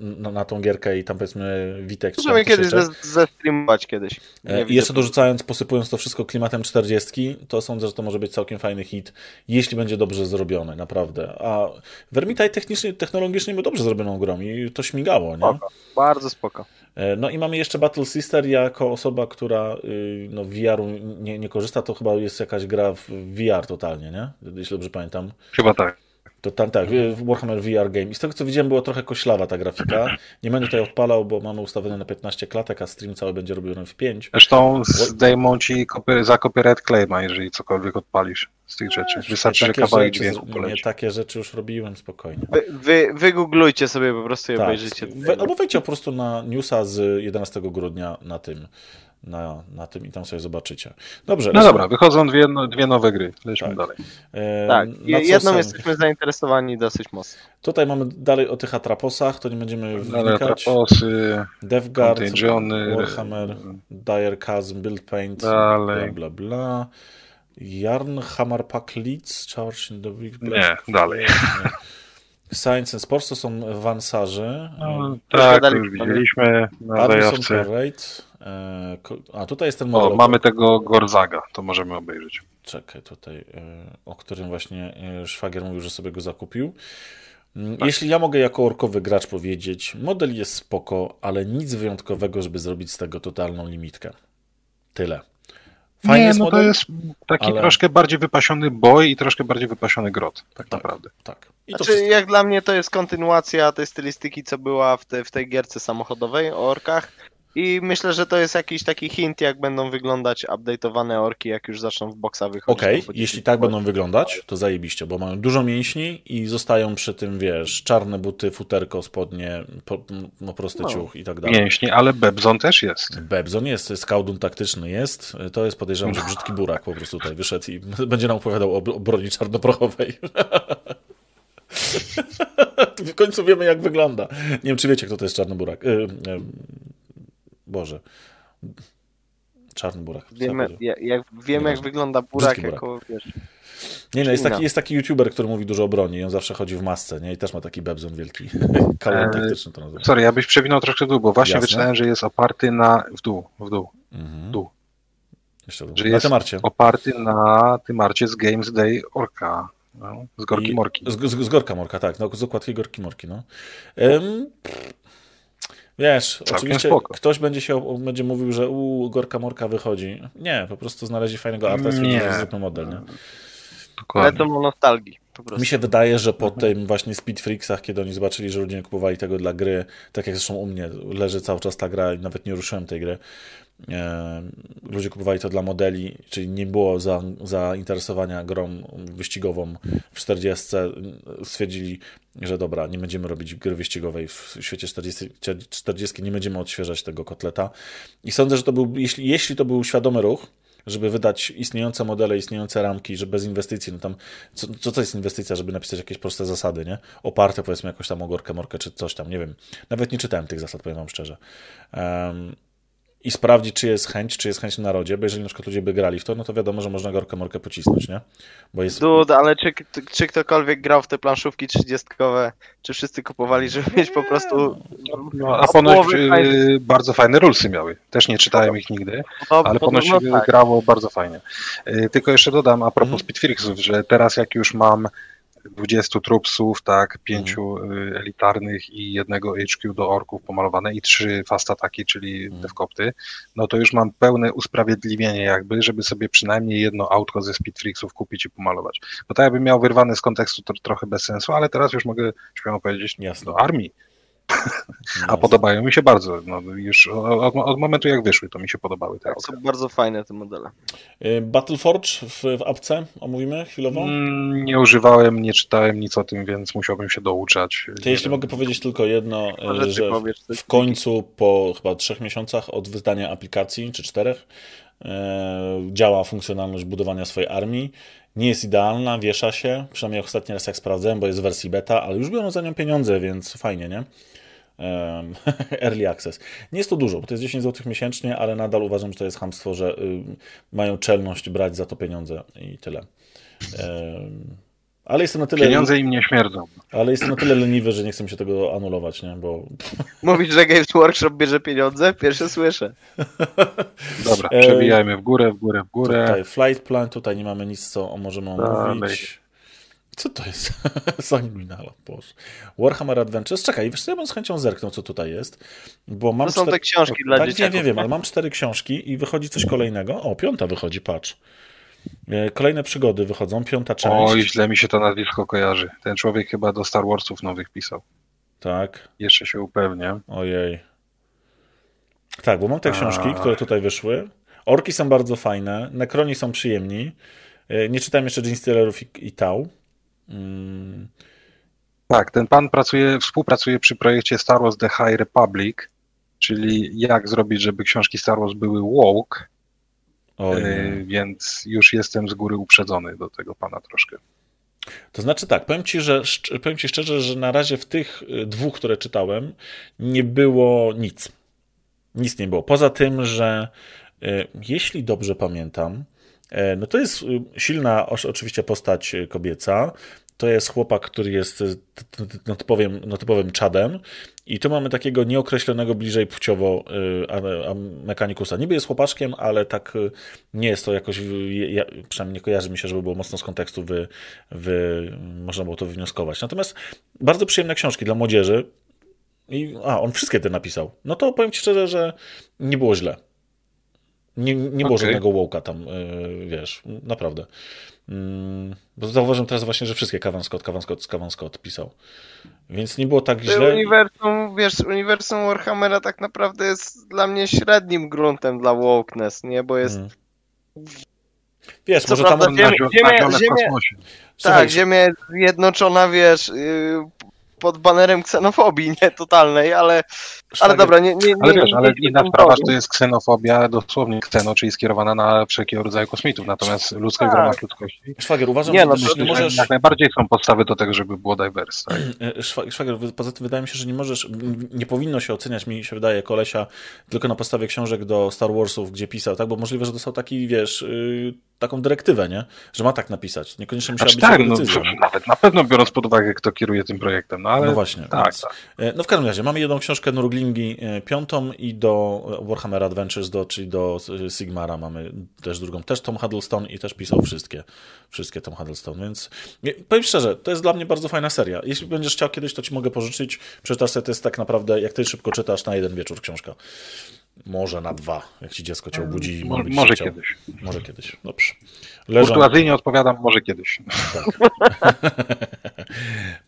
na, na tą gierkę i tam powiedzmy Witek Możemy kiedyś jeszcze, zestreamować kiedyś. E, Nie I jeszcze dorzucając, posypując to wszystko klimatem 40, to sądzę, że to może być całkiem fajny hit, jeśli będzie dobrze zrobione, naprawdę. A Vermintide technicznie, technologicznie był dobrze zrobioną grą i to śmigało, nie? Spoko. Bardzo spoko. E, No i mamy jeszcze Battle Sister jako osoba, która y, no, VR-u nie, nie korzysta, to chyba jest jakaś gra w VR totalnie, nie? Jeśli dobrze pamiętam. Chyba tak. To tam tak, w Warhammer VR Game. I z tego co widziałem, była trochę koślawa ta grafika. Nie będę tutaj odpalał, bo mamy ustawione na 15 klatek, a stream cały będzie robiony w 5. Zresztą zdejmą ci kopy, za copyright claima, jeżeli cokolwiek odpalisz z tych rzeczy. Wystarczy, że Takie kawałek rzeczy dźwięku poleci. Nie, takie rzeczy już robiłem spokojnie. Wy, wy, wygooglujcie sobie po prostu i Tak, obejrzycie. we, albo wejdźcie po prostu na newsa z 11 grudnia na tym, na, na tym i tam sobie zobaczycie. Dobrze. No dobra, wychodzą dwie, no, dwie nowe gry. Lećmy Tak. dalej. E, Tak, jedną sen- jesteśmy zainteresowani dosyć mocno. Tutaj mamy dalej o tych atraposach, to nie będziemy Dalej wnikać. Traposy, DevGuard, Contagiony, Warhammer, Dire Chasm, Build Paint, Dalej. bla bla bla. Yarn, Hammer Pack Leads, Charge in the Week. Nie, dalej. Nie. Science and Sports to są wansarze. No, tak, to już widzieliśmy na zajawce. Parade. E, A tutaj jest ten model. O, mamy tego Gorzaga, to możemy obejrzeć. Czekaj, tutaj, e, o którym właśnie e, szwagier mówił, że sobie go zakupił. Mm, Tak. Jeśli ja mogę jako orkowy gracz powiedzieć, model jest spoko, ale nic wyjątkowego, żeby zrobić z tego totalną limitkę. Tyle. Fajny nie, jest no model? to jest taki ale- troszkę bardziej wypasiony boj i troszkę bardziej wypasiony grot, tak, naprawdę. Tak. I Znaczy, wszystko. jak dla mnie to jest kontynuacja tej stylistyki, co była w, te, w tej gierce samochodowej o orkach. I myślę, że to jest jakiś taki hint, jak będą wyglądać update'owane orki, jak już zaczną w boxa wychodzić. Okej, po jeśli 10 tak będą wyglądać, to zajebiście, bo mają dużo mięśni i zostają przy tym, wiesz, czarne buty, futerko, spodnie, po, no prosty No. ciuch i tak dalej. Mięśnie, ale Bebzon też jest. Bebzon jest, skaudun taktyczny jest. To jest podejrzewam, że brzydki burak po prostu tutaj wyszedł i będzie nam opowiadał o, o broni czarnoprochowej. w końcu wiemy, jak wygląda. Nie wiem, czy wiecie, kto to jest czarny burak. Y, y, Boże. Czarny burak. Ja Wiemy, powiedziałem? jak, wiemy, jak wygląda burak, burak. jako wiesz. Nie, no jest taki, jest taki youtuber, który mówi dużo o broni i on zawsze chodzi w masce, nie? I też ma taki bebzon wielki. Kalon Eee, taktyczny to nazywa. Sorry, ja byś przewinął troszkę w dół, bo właśnie Jasne. wyczytałem, że jest oparty na... w dół, w dół, Mhm. dół. Jeszcze Że na jest temarcie. oparty na tym arcie z Games Day Orka. No, z Gorki Morki. Z, z, z Gorka Morka, tak. No, z okładki Gorki Morki, no. Um, wiesz, Całkiem oczywiście spoko. ktoś będzie się będzie mówił, że u Gorka Morka wychodzi. Nie, po prostu znaleźli fajnego arta i Nie. stwierdzili, że zróbmy model, nie? Ale to ma nostalgii. Mi się wydaje, że po tym właśnie Speed Freaksach, kiedy oni zobaczyli, że ludzie nie kupowali tego dla gry, tak jak zresztą u mnie, leży cały czas ta gra i nawet nie ruszyłem tej gry. Ludzie kupowali to dla modeli, czyli nie było za, zainteresowania grą wyścigową w 40. Stwierdzili, że dobra, nie będziemy robić gry wyścigowej w świecie 40, 40 nie będziemy odświeżać tego kotleta. I sądzę, że to był, jeśli, jeśli to był świadomy ruch, żeby wydać istniejące modele, istniejące ramki, że bez inwestycji, no tam, co, to jest inwestycja, żeby napisać jakieś proste zasady, nie? Oparte powiedzmy jakoś tam o gorkę, morkę, czy coś tam, nie wiem. Nawet nie czytałem tych zasad, powiem wam szczerze. Um, i sprawdzić, czy jest chęć, czy jest chęć w narodzie, bo jeżeli na przykład ludzie by grali w to, no to wiadomo, że można gorkę morkę pocisnąć, nie? Bo jest... Dud, ale czy, czy ktokolwiek grał w te planszówki trzydziestkowe? Czy wszyscy kupowali, żeby mieć po prostu... No, a ponoć połowy y, bardzo fajne rulsy miały. Też nie czytałem ich nigdy, No, ale ponoć podobno tak. grało bardzo fajnie. Y, Tylko jeszcze dodam a propos Mhm. Że teraz jak już mam 20 trupsów, tak, pięciu Mhm. y, elitarnych i jednego HQ do orków pomalowane i trzy fast ataki, czyli Mhm. devkopty, no to już mam pełne usprawiedliwienie jakby, żeby sobie przynajmniej jedno autko ze Speedfreaksów kupić i pomalować. Bo tak jakbym miał wyrwane z kontekstu, to trochę bez sensu, ale teraz już mogę śmiało powiedzieć Jasne. do armii. A No. podobają mi się bardzo. No, już od, od momentu jak wyszły, to mi się podobały te. Są bardzo fajne te modele. Y, Battleforge w, w apce omówimy chwilowo? Mm, Nie używałem, nie czytałem nic o tym, więc musiałbym się douczać. To jeśli wiem. mogę powiedzieć tylko jedno, y, Może że powiesz w końcu po chyba trzech miesiącach od wydania aplikacji, czy czterech, e, działa funkcjonalność budowania swojej armii. Nie jest idealna, wiesza się, przynajmniej ostatni raz jak sprawdzałem, bo jest w wersji beta, ale już biorą za nią pieniądze, więc fajnie, nie? Early access. Nie jest to dużo, bo to jest 10 zł miesięcznie, ale nadal uważam, że to jest hamstwo, że y, mają czelność brać za to pieniądze i tyle. Ale jestem na tyle, Pieniądze im nie śmierdzą. ale jestem na tyle leniwy, że nie chcę się tego anulować, nie? Bo Mówisz, że Games Workshop bierze pieniądze? Pierwsze słyszę. Dobra, przewijajmy w górę, w górę, w górę. Tutaj flight plan, tutaj nie mamy nic, co możemy Dalej. Co to jest? Sanguinala, boże. Warhammer Adventures. Czekaj, wiesz co, ja bym z chęcią zerknął, co tutaj jest. Bo mam To są cztery- te książki dla tak, wiem, dzieciaków. wiem, wiem, ale mam cztery książki i wychodzi coś kolejnego. O, piąta wychodzi, patrz. E, Kolejne przygody wychodzą, piąta część. Oj, źle mi się to nazwisko kojarzy. Ten człowiek chyba do Star Warsów nowych pisał. Tak, Jeszcze się upewnię. ojej. Tak, bo mam te książki, A. które tutaj wyszły. Orki są bardzo fajne, Necroni są przyjemni. E, Nie czytałem jeszcze Ginstealerów i, i Tau. Mm, Tak, ten pan pracuje, współpracuje przy projekcie Star Wars The High Republic, czyli jak zrobić, żeby książki Star Wars były woke, e, więc już jestem z góry uprzedzony do tego pana troszkę. To znaczy tak, powiem ci, że, powiem ci szczerze, że na razie w tych y, dwóch, które czytałem, nie było nic. Nic nie było. Poza tym, że y, jeśli dobrze pamiętam, no to jest y, silna oczywiście postać y, kobieca. To jest chłopak, który jest y, no typowym, no typowym czadem. I tu mamy takiego nieokreślonego bliżej płciowo a- a mechanikusa. Niby jest chłopaczkiem, ale tak nie jest to jakoś, ja, przynajmniej nie kojarzy mi się, żeby było mocno z kontekstu wy, wy, można było to wywnioskować. Natomiast bardzo przyjemne książki dla młodzieży. I, a, on wszystkie te napisał. No to powiem ci szczerze, że nie było źle. Nie, nie było Okej. żadnego łołka tam, y, wiesz, naprawdę. Mm, Bo zauważyłem teraz właśnie, że wszystkie Cavan Scott, Cavan Scott, Cavan Scott pisał. Więc nie było tak To źle. uniwersum, wiesz, uniwersum Warhammera tak naprawdę jest dla mnie średnim gruntem dla wokeness, nie? Bo jest... Mm. Wiesz, Co może prawda tam... Ziemię- kosmosie. Słuchaj, tak, Ziemia jest zjednoczona, wiesz, yy, pod banerem ksenofobii, nie totalnej, ale, ale dobra, nie, nie, nie Ale wiesz, ale inna sprawa, że to jest ksenofobia, dosłownie kseno, czyli skierowana na wszelkiego rodzaju kosmitów, natomiast ludzkie w Tak. ramach ludzkości. Szwagier, uważam, Nie, że no to nie możesz... że jak najbardziej są podstawy do tego, żeby było diverse. Tak? E, Szwa- Szwagier, poza tym wydaje mi się, że nie możesz, nie powinno się oceniać, mi się wydaje, kolesia tylko na podstawie książek do Star Warsów, gdzie pisał, tak? Bo możliwe, że dostał taki, wiesz, y, taką dyrektywę, nie? Że ma tak napisać. Niekoniecznie musiała Znaczy być tak, no, nawet na pewno biorąc pod uwagę, kto kieruje tym projektem, no ale No właśnie. tak, więc, tak. e, No w każdym razie, mamy jedną książkę Nurglingi e, piątą i do e, Warhammer Adventures, do, czyli do Sigmara mamy też drugą. Też Tom Huddleston i też pisał wszystkie, wszystkie Tom Huddleston, więc powiem szczerze, to jest dla mnie bardzo fajna seria. Jeśli będziesz chciał kiedyś, to ci mogę pożyczyć. Przeczytasz sobie, to jest tak naprawdę, jak ty szybko czytasz, na jeden wieczór książka. Może na dwa, jak ci dziecko cię obudzi. może chciał. kiedyś. Może kiedyś, dobrze. Leżą, Kurtuazyjnie odpowiadam, może kiedyś.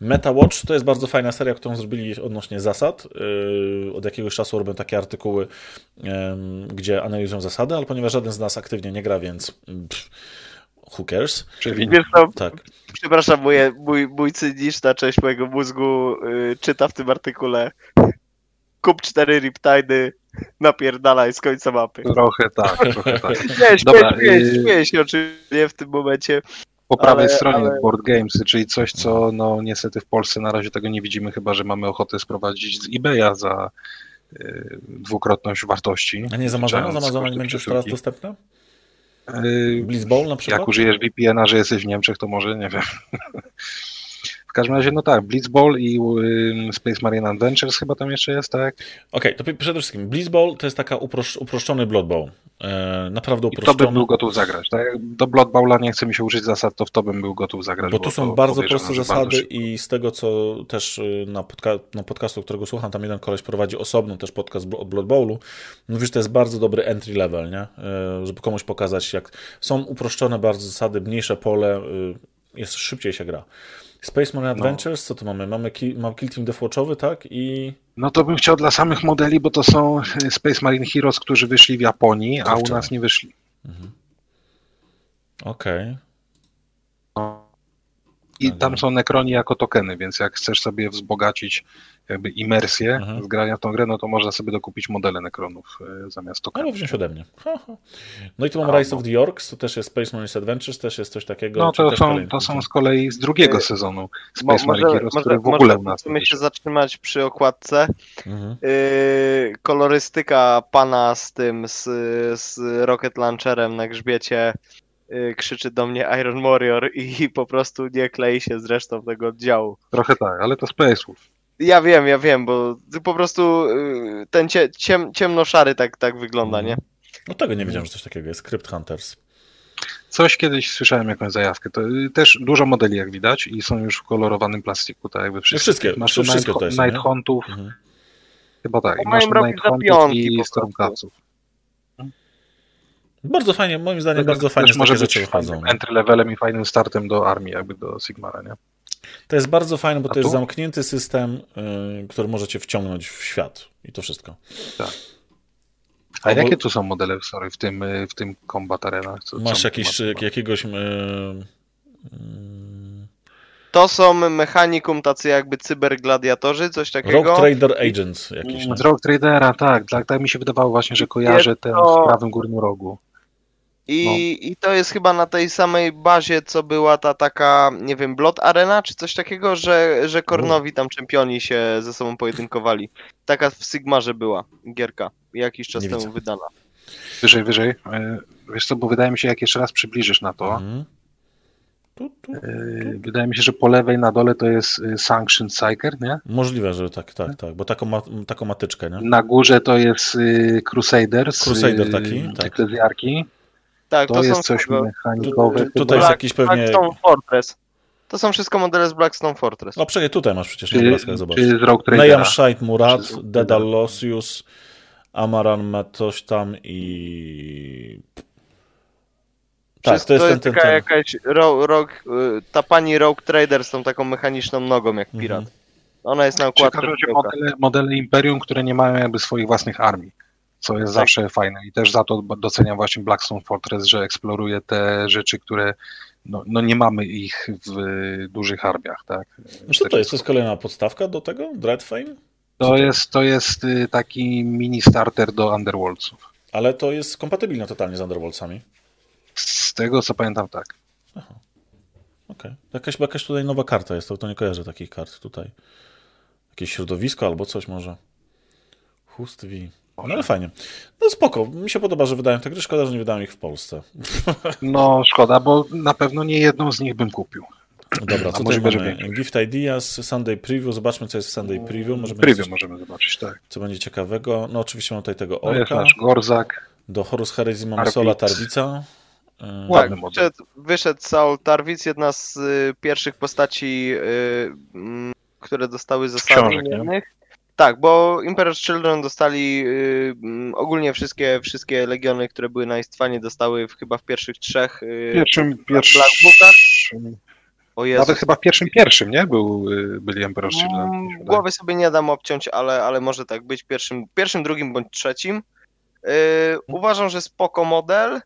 Meta Watch to jest bardzo fajna seria, którą zrobili odnośnie zasad. Yy, Od jakiegoś czasu robią takie artykuły, em, gdzie analizują zasady, ale ponieważ żaden z nas aktywnie nie gra, więc pff, who cares? Czyli Wiesz co, Tak. przepraszam, moje, mój, mój cyniczna część mojego mózgu y, czyta w tym artykule kup cztery Riptiny, napierdalaj z końca mapy. trochę tak, trochę tak. Nie, śmieję, Dobra, śmieję, śmieję się oczywiście w tym momencie. Po prawej Ale- stronie ale- Board Games, czyli coś, co no niestety w Polsce na razie tego nie widzimy, chyba że mamy ochotę sprowadzić z eBaya za y, dwukrotność wartości. A nie z Amazona? Z Wliczając Amazona nie będzie już teraz dostępne? Blitzball na przykład? Jak użyjesz VPN-a, że jesteś w Niemczech, to może, nie wiem. W każdym razie, no tak, Blitzball i y, Space Marine Adventures chyba tam jeszcze jest, tak? Okej, to przede wszystkim Blitzball to jest taka uprosz, uproszczony Blood Bowl. E, naprawdę I w to uproszczony. bym był gotów zagrać, tak? Do Blood Bowla nie chce mi się użyć zasad, to w to bym był gotów zagrać. Bo tu są bardzo proste bardzo zasady szybko. i z tego, co też y, na, podca- na podcastu, którego słucham, tam jeden koleś prowadzi osobno też podcast od Blood Bowlu, mówi, że to jest bardzo dobry entry level, nie? Y, Żeby komuś pokazać, jak są uproszczone bardzo zasady, mniejsze pole, y, jest szybciej się gra. Space Marine No. Adventures, co tu mamy? Mamy kill, mamy kill Team Deathwatchowy, tak? I No to bym chciał dla samych modeli, bo to są y, Space Marine Heroes, którzy wyszli w Japonii, a u Kurczę. nas nie wyszli. okej. I Aha. tam są Necroni jako tokeny, więc jak chcesz sobie wzbogacić jakby imersję Mhm. z grania w tą grę, no to można sobie dokupić modele Necronów y, zamiast Albo tokenów. wziąć ode mnie. Ha, ha. No i tu mam Albo. Rise of the Orcs, to też jest Space Marine Adventures, też jest coś takiego. No to są, kolejny- to są z kolei z drugiego Y, sezonu Space Marine Heroes, może, które w może ogóle u nas musimy się zatrzymać przy okładce. Mhm. Yy, kolorystyka pana z tym, z, z Rocket Launcherem na grzbiecie yy, krzyczy do mnie Iron Warrior i po prostu nie klei się z resztą tego oddziału. Trochę tak, ale to Space Wolf. Ja wiem, ja wiem, bo po prostu yy, ten cie, ciem, ciemno-szary tak, tak wygląda, nie? No tego nie wiedziałem, że coś takiego jest. Crypt Hunters. Coś kiedyś słyszałem jakąś zajawkę. To y, też dużo modeli jak widać i są już w kolorowanym plastiku, tak jakby wszystkie. wszystkie, Masz wszystkie Night, są, nie? Night Huntów, Mhm. chyba tak. Masz Night Huntów i prostu. Stormcatsów. Bardzo fajnie, moim zdaniem To bardzo też fajnie, że może takie być rzeczy wychodzą. entry levelem i fajnym startem do armii, jakby do Sigmara, nie? To jest bardzo fajne, bo A to jest tu? zamknięty system, y, który możecie wciągnąć w świat. I to wszystko. A Albo- jakie tu są modele sorry, w tym, y, w tym Combat Arena? Co, Masz jakiś, ma- jakiegoś... y, y, To są mechanikum tacy jakby cybergladiatorzy, coś takiego. Rogue Trader Agents jakiś. nie? Z Rogue Tradera, tak, tak. Tak mi się wydawało właśnie, że kojarzę Jest ten w prawym górnym rogu. I, No. I to jest chyba na tej samej bazie, co była ta taka, nie wiem, Blood Arena, czy coś takiego, że, że Kornowi tam czempioni się ze sobą pojedynkowali. Taka w Sigmarze była gierka, jakiś czas Nie temu widzę. wydana. Wyżej, wyżej. Y, Wiesz co, bo wydaje mi się, jak jeszcze raz przybliżysz na to, Mhm. Tu, tu. y, wydaje mi się, że po lewej na dole to jest y, Sanction Psyker, nie? Możliwe, że tak, tak, tak, bo taką, ma, taką matyczkę, nie? Na górze to jest y, Crusader taki, tak. Eklezjarki. Tak, To, to, jest są coś tego- mechanikowe. Tu- chyba. tutaj jest Black- jakiś pewnie... Blackstone Fortress. To są wszystko modele z Blackstone Fortress. O, przecież tutaj masz przecież na czy, obrazkach, zobacz. czy z Rogue. Shait Murat, Czy z- Dedal Losius, Amaran ma coś tam i... Tak, Wszystko to jest ten, ten, taka ten. jakaś ro, rogue, y, ta pani Rogue Trader z tą taką mechaniczną nogą jak Mhm. pirat. Ona jest na okładce. Ciekawe, modele, modele Imperium, które nie mają jakby swoich własnych armii, co jest Tak. zawsze fajne i też za to doceniam właśnie Blackstone Fortress, że eksploruje te rzeczy, które no, no nie mamy ich w dużych armiach, tak? No co to jest? To jest kolejna podstawka do tego? Dreadfane? To jest, to jest y, taki mini starter do Underworldsów. Ale to jest kompatybilne totalnie z Underworldsami. Z tego co pamiętam, tak. Okej. Jakaś, jakaś tutaj nowa karta jest, to, to nie kojarzę takich kart tutaj. Jakieś środowisko albo coś może. Hust V. No ale fajnie. No spoko, mi się podoba, że wydają te gry, szkoda, że nie wydają ich w Polsce. No szkoda, bo na pewno nie jedną z nich bym kupił. Dobra, co tutaj mamy? Gift Ideas, Sunday Preview, zobaczmy co jest w Sunday Preview. Możemy preview możemy zobaczyć, tak. Co będzie ciekawego. No oczywiście mam tutaj tego Orka. No jest nasz Gorzak. Do Horus Heresy mamy Sola Tarwica. Tak, wyszedł, wyszedł Saul Tarwic, jedna z y, pierwszych postaci, y, y, które dostały zasady innych. Tak, bo Emperor's Children dostali y, ogólnie wszystkie, wszystkie legiony, które były na Istwanie, dostały w, chyba w pierwszych trzech y, pierwszym, pierwszym, o Jezu. Nawet chyba w pierwszym pierwszym, nie? Był, y, byli Emperor's Children. Mm, głowy sobie nie dam obciąć, ale, ale może tak być pierwszym, pierwszym drugim bądź trzecim. Y, uważam, że spoko model.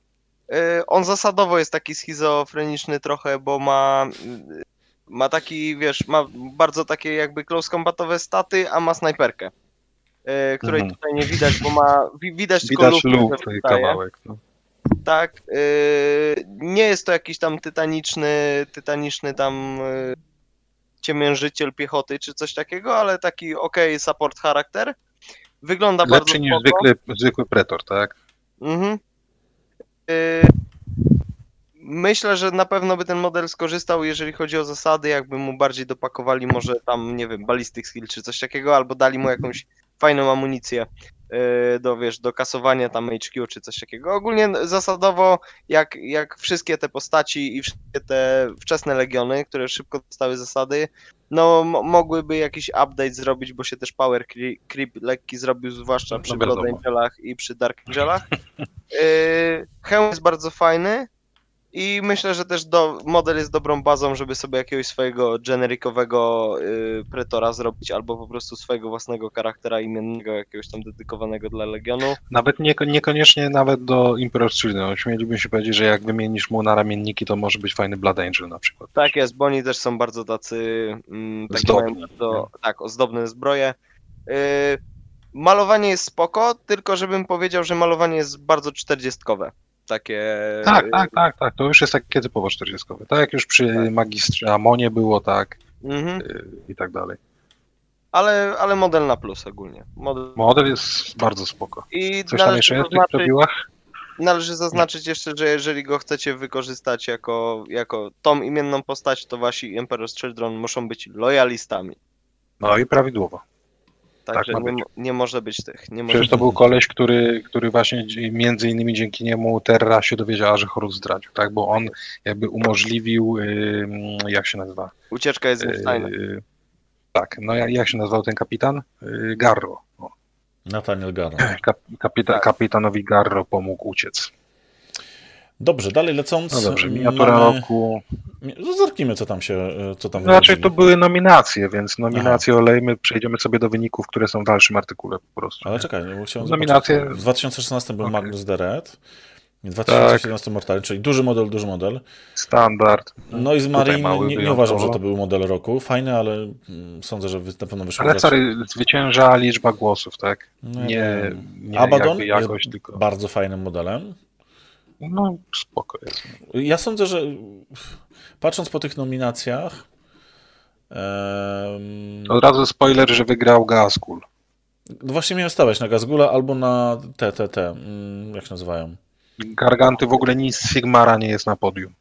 On zasadowo jest taki schizofreniczny trochę, bo ma ma taki, wiesz, ma bardzo takie jakby close combatowe staty, a ma snajperkę, yy, której mhm. tutaj nie widać, bo ma, widać tylko widać luk, kawałek. No. Tak, yy, nie jest to jakiś tam tytaniczny, tytaniczny tam yy, ciemiężyciel piechoty czy coś takiego, ale taki ok support charakter. Wygląda Lepszy bardzo Lepszy niż zwykły, zwykły pretor, tak? Mhm. Yy, Myślę, że na pewno by ten model skorzystał, jeżeli chodzi o zasady, jakby mu bardziej dopakowali może tam, nie wiem, ballistic skill czy coś takiego, albo dali mu jakąś fajną amunicję yy, do, wiesz, do kasowania tam HQ czy coś takiego. Ogólnie zasadowo, jak, jak wszystkie te postaci i wszystkie te wczesne legiony, które szybko dostały zasady, no mogłyby jakiś update zrobić, bo się też power creep lekki zrobił, zwłaszcza przy Blood Angelach i przy Dark Angelach. Yy, hełm jest bardzo fajny, i myślę, że też do, model jest dobrą bazą, żeby sobie jakiegoś swojego generikowego y, pretora zrobić, albo po prostu swojego własnego charaktera imiennego, jakiegoś tam dedykowanego dla Legionu. Nawet nie, niekoniecznie nawet do Children. Śmielibyśmy się powiedzieć, że jak wymienisz mu na ramienniki, to może być fajny Blood Angel na przykład. Tak jest, bo oni też są bardzo tacy mm, Zdobni, bardzo, tak, ozdobne zbroje. Y, malowanie jest spoko, tylko żebym powiedział, że malowanie jest bardzo czterdziestkowe takie... Tak, tak, tak, tak, to już jest takie typowo 40. Tak jak już przy tak. magistrze Amonie było, tak mhm. Y, i tak dalej. Ale, ale model na plus ogólnie. Model, model jest bardzo spoko. I Coś tam jeszcze jest w tych? Należy zaznaczyć jeszcze, że jeżeli go chcecie wykorzystać jako, jako tą imienną postać, to wasi Emperor's Children muszą być lojalistami. No i prawidłowo. Także tak nie, nie, może być tych. Nie Przecież to był koleś, który, który właśnie między innymi dzięki niemu Terra się dowiedziała, że Horus zdradził, tak? Bo on jakby umożliwił, jak się nazywa? Ucieczka jest. Yy, tak, no jak, jak się nazywał ten kapitan? Yy, Garro. Nathaniel Garro. Kap, kapita, tak. Kapitanowi Garro pomógł uciec. Dobrze, dalej lecąc. No dobrze, miniatura mamy... roku. Zerknijmy, co tam się. Co tam no, raczej to były nominacje, więc nominacje Aha. olejmy, przejdziemy sobie do wyników, które są w dalszym artykule po prostu. Ale czekaj, bo chciałem Nominacje... W 2016 był okay. Magnus. W 2017 tak. Mortal, czyli duży model, duży model. Standard. No i z Marine nie, nie, uważam, że to był model roku. Fajny, ale mm, sądzę, że na pewno wyszło. Ale sorry, zwycięża liczba głosów, tak? No, nie, nie Abaddon jakoś, tylko... bardzo fajnym modelem. No, spoko jest. Ja sądzę, że patrząc po tych nominacjach. Um... Od razu spoiler, że wygrał Gazgul. No właśnie miałem stawać na Gazgula albo na TTT. Mm, jak się nazywają? Garganty w ogóle nic z Sigmara nie jest na podium.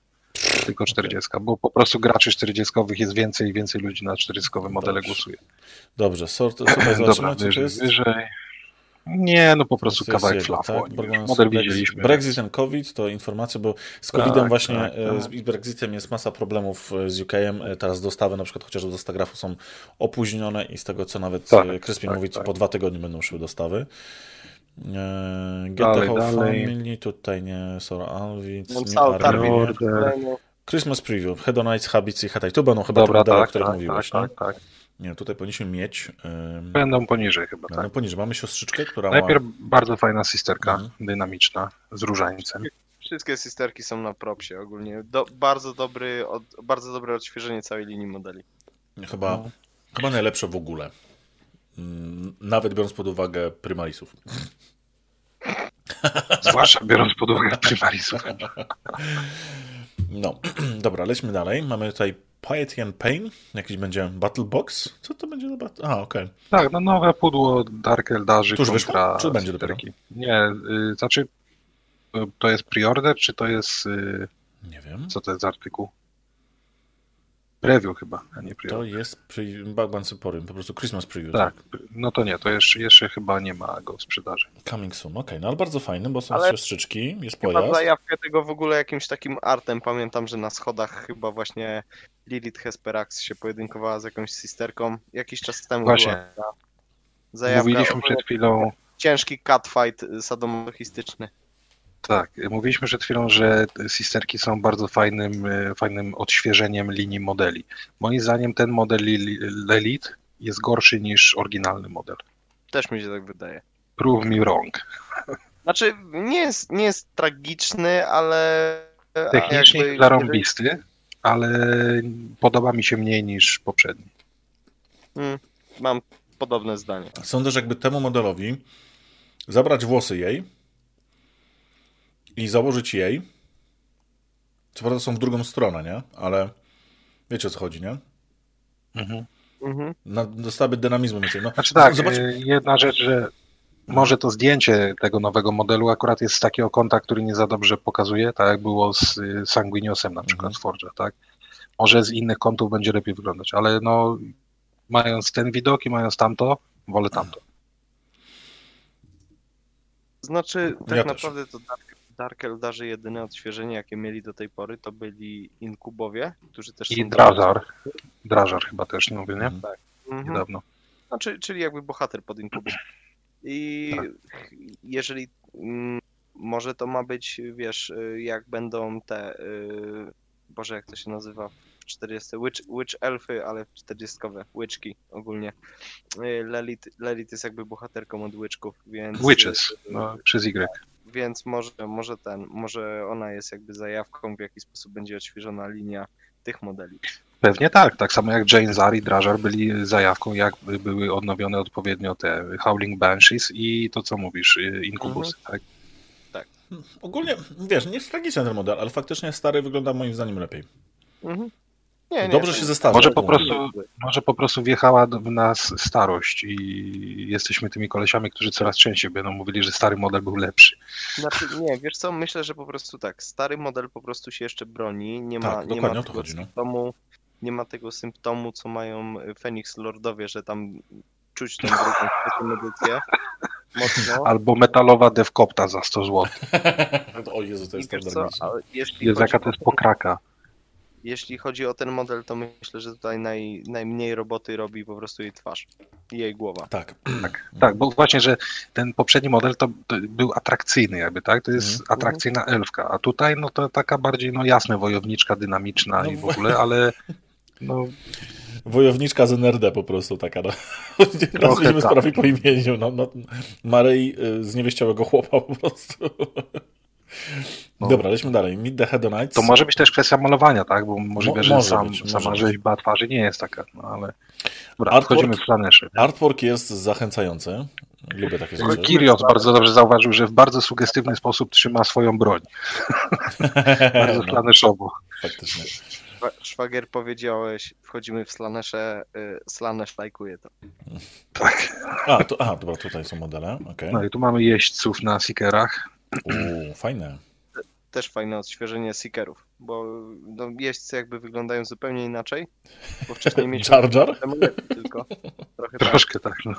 Tylko 40, okay. bo po prostu graczy 40 jest więcej i więcej ludzi na 40 modele Dobrze. głosuje. Dobrze, sort, tutaj zobaczymy, Dobra, wyżej, wyżej. Nie, no po prostu kawałek flafu. Tak? Model widzieliśmy. Brexit and COVID to informacja, bo z COVID-em tak, właśnie, tak, e, tak. z Brexitem jest masa problemów e, z UK-em. E, teraz dostawy na przykład chociażby do Stagrafu są opóźnione i z tego co nawet tak, Crispin tak, mówi, tak. po dwa tygodnie będą szły dostawy. Get dalej, the Whole dalej. Family, tutaj nie, Sora Alvic, Christmas Preview, Hedonites, Habits i Hatai. Tu będą chyba Dobra, te modele, tak, o których tak, mówiłeś. Tak, tak, tak. Nie, tutaj powinniśmy mieć. Będą poniżej chyba. Będą tak. poniżej. Mamy siostrzyczkę, która. Najpierw ma... bardzo fajna sisterka, mhm. dynamiczna, z różańcem. Wszystkie sisterki są na propsie ogólnie. Do, bardzo, dobry, od, bardzo dobre odświeżenie całej linii modeli. Chyba, no. chyba najlepsze w ogóle. Mm, nawet biorąc pod uwagę Primalisów. Zwłaszcza biorąc pod uwagę Primalisów. No, dobra, lećmy dalej. Mamy tutaj Piety and Pain? Jakiś będzie Battle Box? Co to będzie battle? A, okej. Okay. Tak, no nowe pudło Dark Eldarzy Tuż kontra... wyszło? Czy będzie dopiero? Nie, y, znaczy to jest preorder, czy to jest... Y, nie wiem. Co to jest za artykuł? Preview chyba, a nie preview. To jest pre, Bagman Symporium, po prostu Christmas Preview. Tak, tak, no to nie, to jeszcze, jeszcze chyba nie ma go w sprzedaży. Coming soon, okej, okay. no ale bardzo fajny, bo są ale siostrzyczki, jest pojazd. Chyba zajawkę tego w ogóle jakimś takim artem, pamiętam, że na schodach chyba właśnie Lilith Hesperax się pojedynkowała z jakąś sisterką, jakiś czas temu Właśnie. była zajawka. Mówiliśmy przed chwilą... Ciężki catfight sadomasochistyczny. Tak, mówiliśmy przed chwilą, że sisterki są bardzo fajnym, fajnym odświeżeniem linii modeli. Moim zdaniem ten model Lelit jest gorszy niż oryginalny model. Też mi się tak wydaje. Prove me wrong. Znaczy, nie jest, nie jest tragiczny, ale... Technicznie jakby... zarąbisty, ale podoba mi się mniej niż poprzedni. Hmm, mam podobne zdanie. Sądzę, że jakby temu modelowi zabrać włosy jej i założyć jej. Co prawda są w drugą stronę, nie? Ale wiecie o co chodzi, nie? Mhm. Mhm. Na, dynamizmu więcej. No, znaczy tak, zobacz... jedna rzecz, że może to zdjęcie tego nowego modelu akurat jest z takiego kąta, który nie za dobrze pokazuje, tak jak było z Sanguiniosem na przykład mhm. z Forge'a, tak? Może z innych kątów będzie lepiej wyglądać, ale no mając ten widok i mając tamto, wolę tamto. Znaczy, tak ja naprawdę też. to Dark, Dark Eldarzy jedyne odświeżenie, jakie mieli do tej pory, to byli Inkubowie, którzy też I Drażar. Drażar chyba też nie mówię, nie? Tak. Mhm. Niedawno. Znaczy, czyli jakby bohater pod Inkubem. I tak. jeżeli mm, może to ma być, wiesz, jak będą te, yy, Boże, jak to się nazywa w 40, Witch, Witch Elfy, ale 40 Witchki ogólnie. Yy, Lelit, Lelit jest jakby bohaterką od Witchków, więc... Witches, no, przez Y więc może, może ten, może ona jest jakby zajawką, w jaki sposób będzie odświeżona linia tych modeli. Pewnie tak, tak samo jak Jane Zar i Drażar byli zajawką, jak były odnowione odpowiednio te Howling Banshees i to, co mówisz, Incubusy, mhm. tak? Tak. Ogólnie, wiesz, nie jest tragiczny ten model, ale faktycznie stary wygląda moim zdaniem lepiej. Mhm. Nie, Dobrze nie, się zestarza. Może po, prostu, może po prostu wjechała w nas starość i jesteśmy tymi kolesiami, którzy coraz częściej będą mówili, że stary model był lepszy. Znaczy, nie, wiesz co, myślę, że po prostu tak, stary model po prostu się jeszcze broni, nie ma, tak, nie ma tego chodzi, symptomu, no. nie ma tego symptomu, co mają Phoenix Lordowie, że tam czuć tą drugą edycję. Mocno. Albo metalowa devkopta za 100 zł. o Jezu, to jest co, Jest jaka to jest pokraka jeśli chodzi o ten model, to myślę, że tutaj naj, najmniej roboty robi po prostu jej twarz i jej głowa. Tak. tak, tak, bo właśnie, że ten poprzedni model to, to był atrakcyjny jakby, tak? To jest mm. atrakcyjna elfka, a tutaj no to taka bardziej no jasne wojowniczka, dynamiczna no, i w ogóle, ale no... Wojowniczka z NRD po prostu taka, no. Nazwijmy tak. sprawy po imieniu, no, no. Maryi y, z niewieściałego chłopa po prostu. No. Dobra, lećmy dalej. Meet the Hedonites. To może być też kwestia malowania, tak? Bo możliwe, Mo że może sam, być, sama rzeźba twarzy nie jest taka, no ale... Dobra, artwork, wchodzimy w planeszy. Artwork jest zachęcający. Lubię takie rzeczy. Kirios bardzo dobrze zauważył, że w bardzo sugestywny sposób trzyma swoją broń. bardzo no, slaneszowo. Faktycznie. Szwagier powiedziałeś, wchodzimy w slanesze, y, slanesz lajkuje to. Tak. A, to, a, dobra, tutaj są modele, okay. No i tu mamy jeźdźców na Seekerach. Uuu, fajne. Też fajne odświeżenie Seekerów, bo no, jeźdźcy jakby wyglądają zupełnie inaczej, bo wcześniej mieliśmy Jar Jar? tylko. Trochę Troszkę tak. tak no.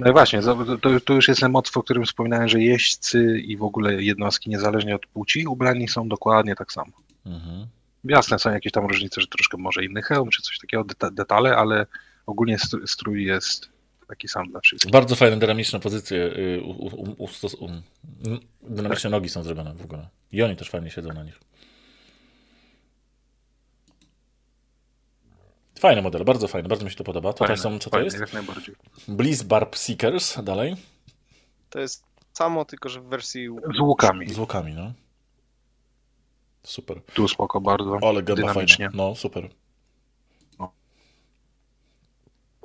no i właśnie, to, to, już jest ten motyw, o którym wspominałem, że jeźdźcy i w ogóle jednostki niezależnie od płci ubrani są dokładnie tak samo. Mhm. Jasne, są jakieś tam różnice, że troszkę może inny hełm czy coś takiego, detale, ale ogólnie strój jest taki sam dla wszystkich. Bardzo fajne, dynamiczne pozycje, y, u, u, u, dynamiczne tak. nogi są zrobione w ogóle. I oni też fajnie siedzą na nich. Fajny model, bardzo fajny, bardzo mi się to podoba. Tutaj fajne, są, co fajne, to jest? Jak najbardziej. Bliss Barb Seekers, dalej. To jest samo, tylko że w wersji... Z łukami. Z łukami, no. Super. Tu spoko bardzo, Ale dynamicznie. Fajna. No, super.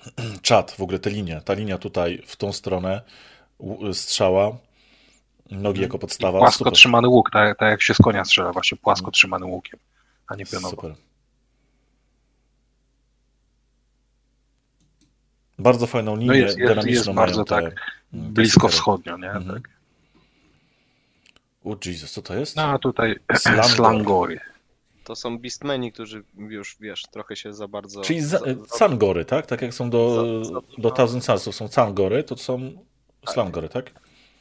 czat, w ogóle te linie, ta linia tutaj w tą stronę, strzała, nogi mhm. jako podstawa. I płasko super. trzymany łuk, tak, tak, jak się z konia strzela, właśnie płasko mhm. trzymany łukiem, a nie pionowo. Super. Bardzo fajną no linię, no jest, jest, jest bardzo te, tak blisko wschodnio, nie? Mhm. Tak. O Jesus, co to jest? No a tutaj Slangory. To są beastmeni, którzy już, wiesz, trochę się za bardzo... Czyli za, za- Sangory, tak? Tak jak są do, Za- za- do Thousand Sunsów są Sangory, to są Slangory, tak?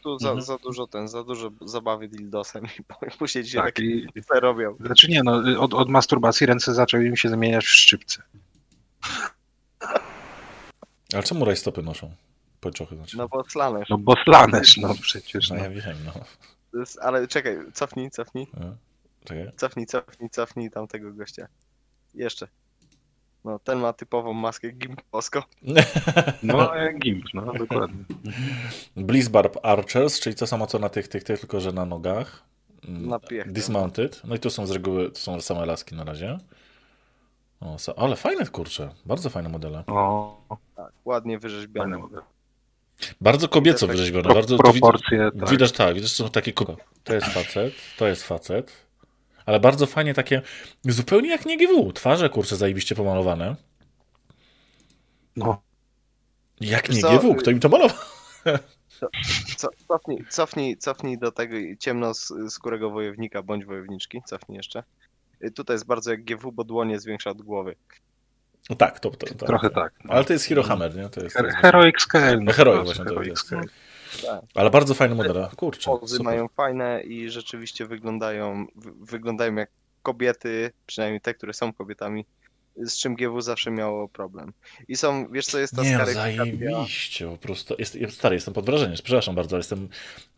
Tu za, Mhm. za dużo ten, za dużo zabawy dildosem i później się Tak, tak i, robią. znaczy nie, no, od, od masturbacji ręce zaczęły im się zamieniać w szczypce. Ale czemu rajstopy noszą? Pończochy znaczy. No bo slanesz. No bo slanesz, no przecież. No No. ja wiem, no. Jest- Ale czekaj, cofnij, cofnij, No. Czekaj. cofnij, cofnij, cofnij tamtego gościa. Jeszcze. No, ten ma typową maskę gimpowską. No jak gimp, no dokładnie. Blizzbarb Archers, czyli to samo co na tych, tych, tych, tylko że na nogach. Mm, Na piechę. Dismounted. No i tu są z reguły, to są same laski na razie. O, so, ale fajne kurcze, bardzo fajne modele. O, Tak, ładnie wyrzeźbione. Bardzo kobieco Efekt- wyrzeźbione. Pro, bardzo, widać, proporcje, tak. widać tak, widać, że są takie To jest facet, to jest facet. Ale bardzo fajnie takie, zupełnie jak nie GW. Twarze kurcze zajebiście pomalowane. No, Jak nie GW, kto im to malował? Co, cofnij, cofnij, cofnij do tego ciemnoskórego wojownika bądź wojowniczki. Cofnij jeszcze. Y, Tutaj jest bardzo jak GW, bo dłonie zwiększa od głowy. No tak, to, to, to trochę tak. No. Ale to jest Hero Hammer, nie? To jest, to jest Heroic Scale. No, No, Heroic właśnie to jest. Tak. Ale bardzo fajny model. Kurczę, Pozy super. mają fajne i rzeczywiście wyglądają, wy- wyglądają jak kobiety, przynajmniej te, które są kobietami, z czym GW zawsze miało problem. I są, wiesz co jest ta Nie, no, zajebiście, po prostu. Jest, stary, jestem pod wrażeniem, przepraszam bardzo, ale jestem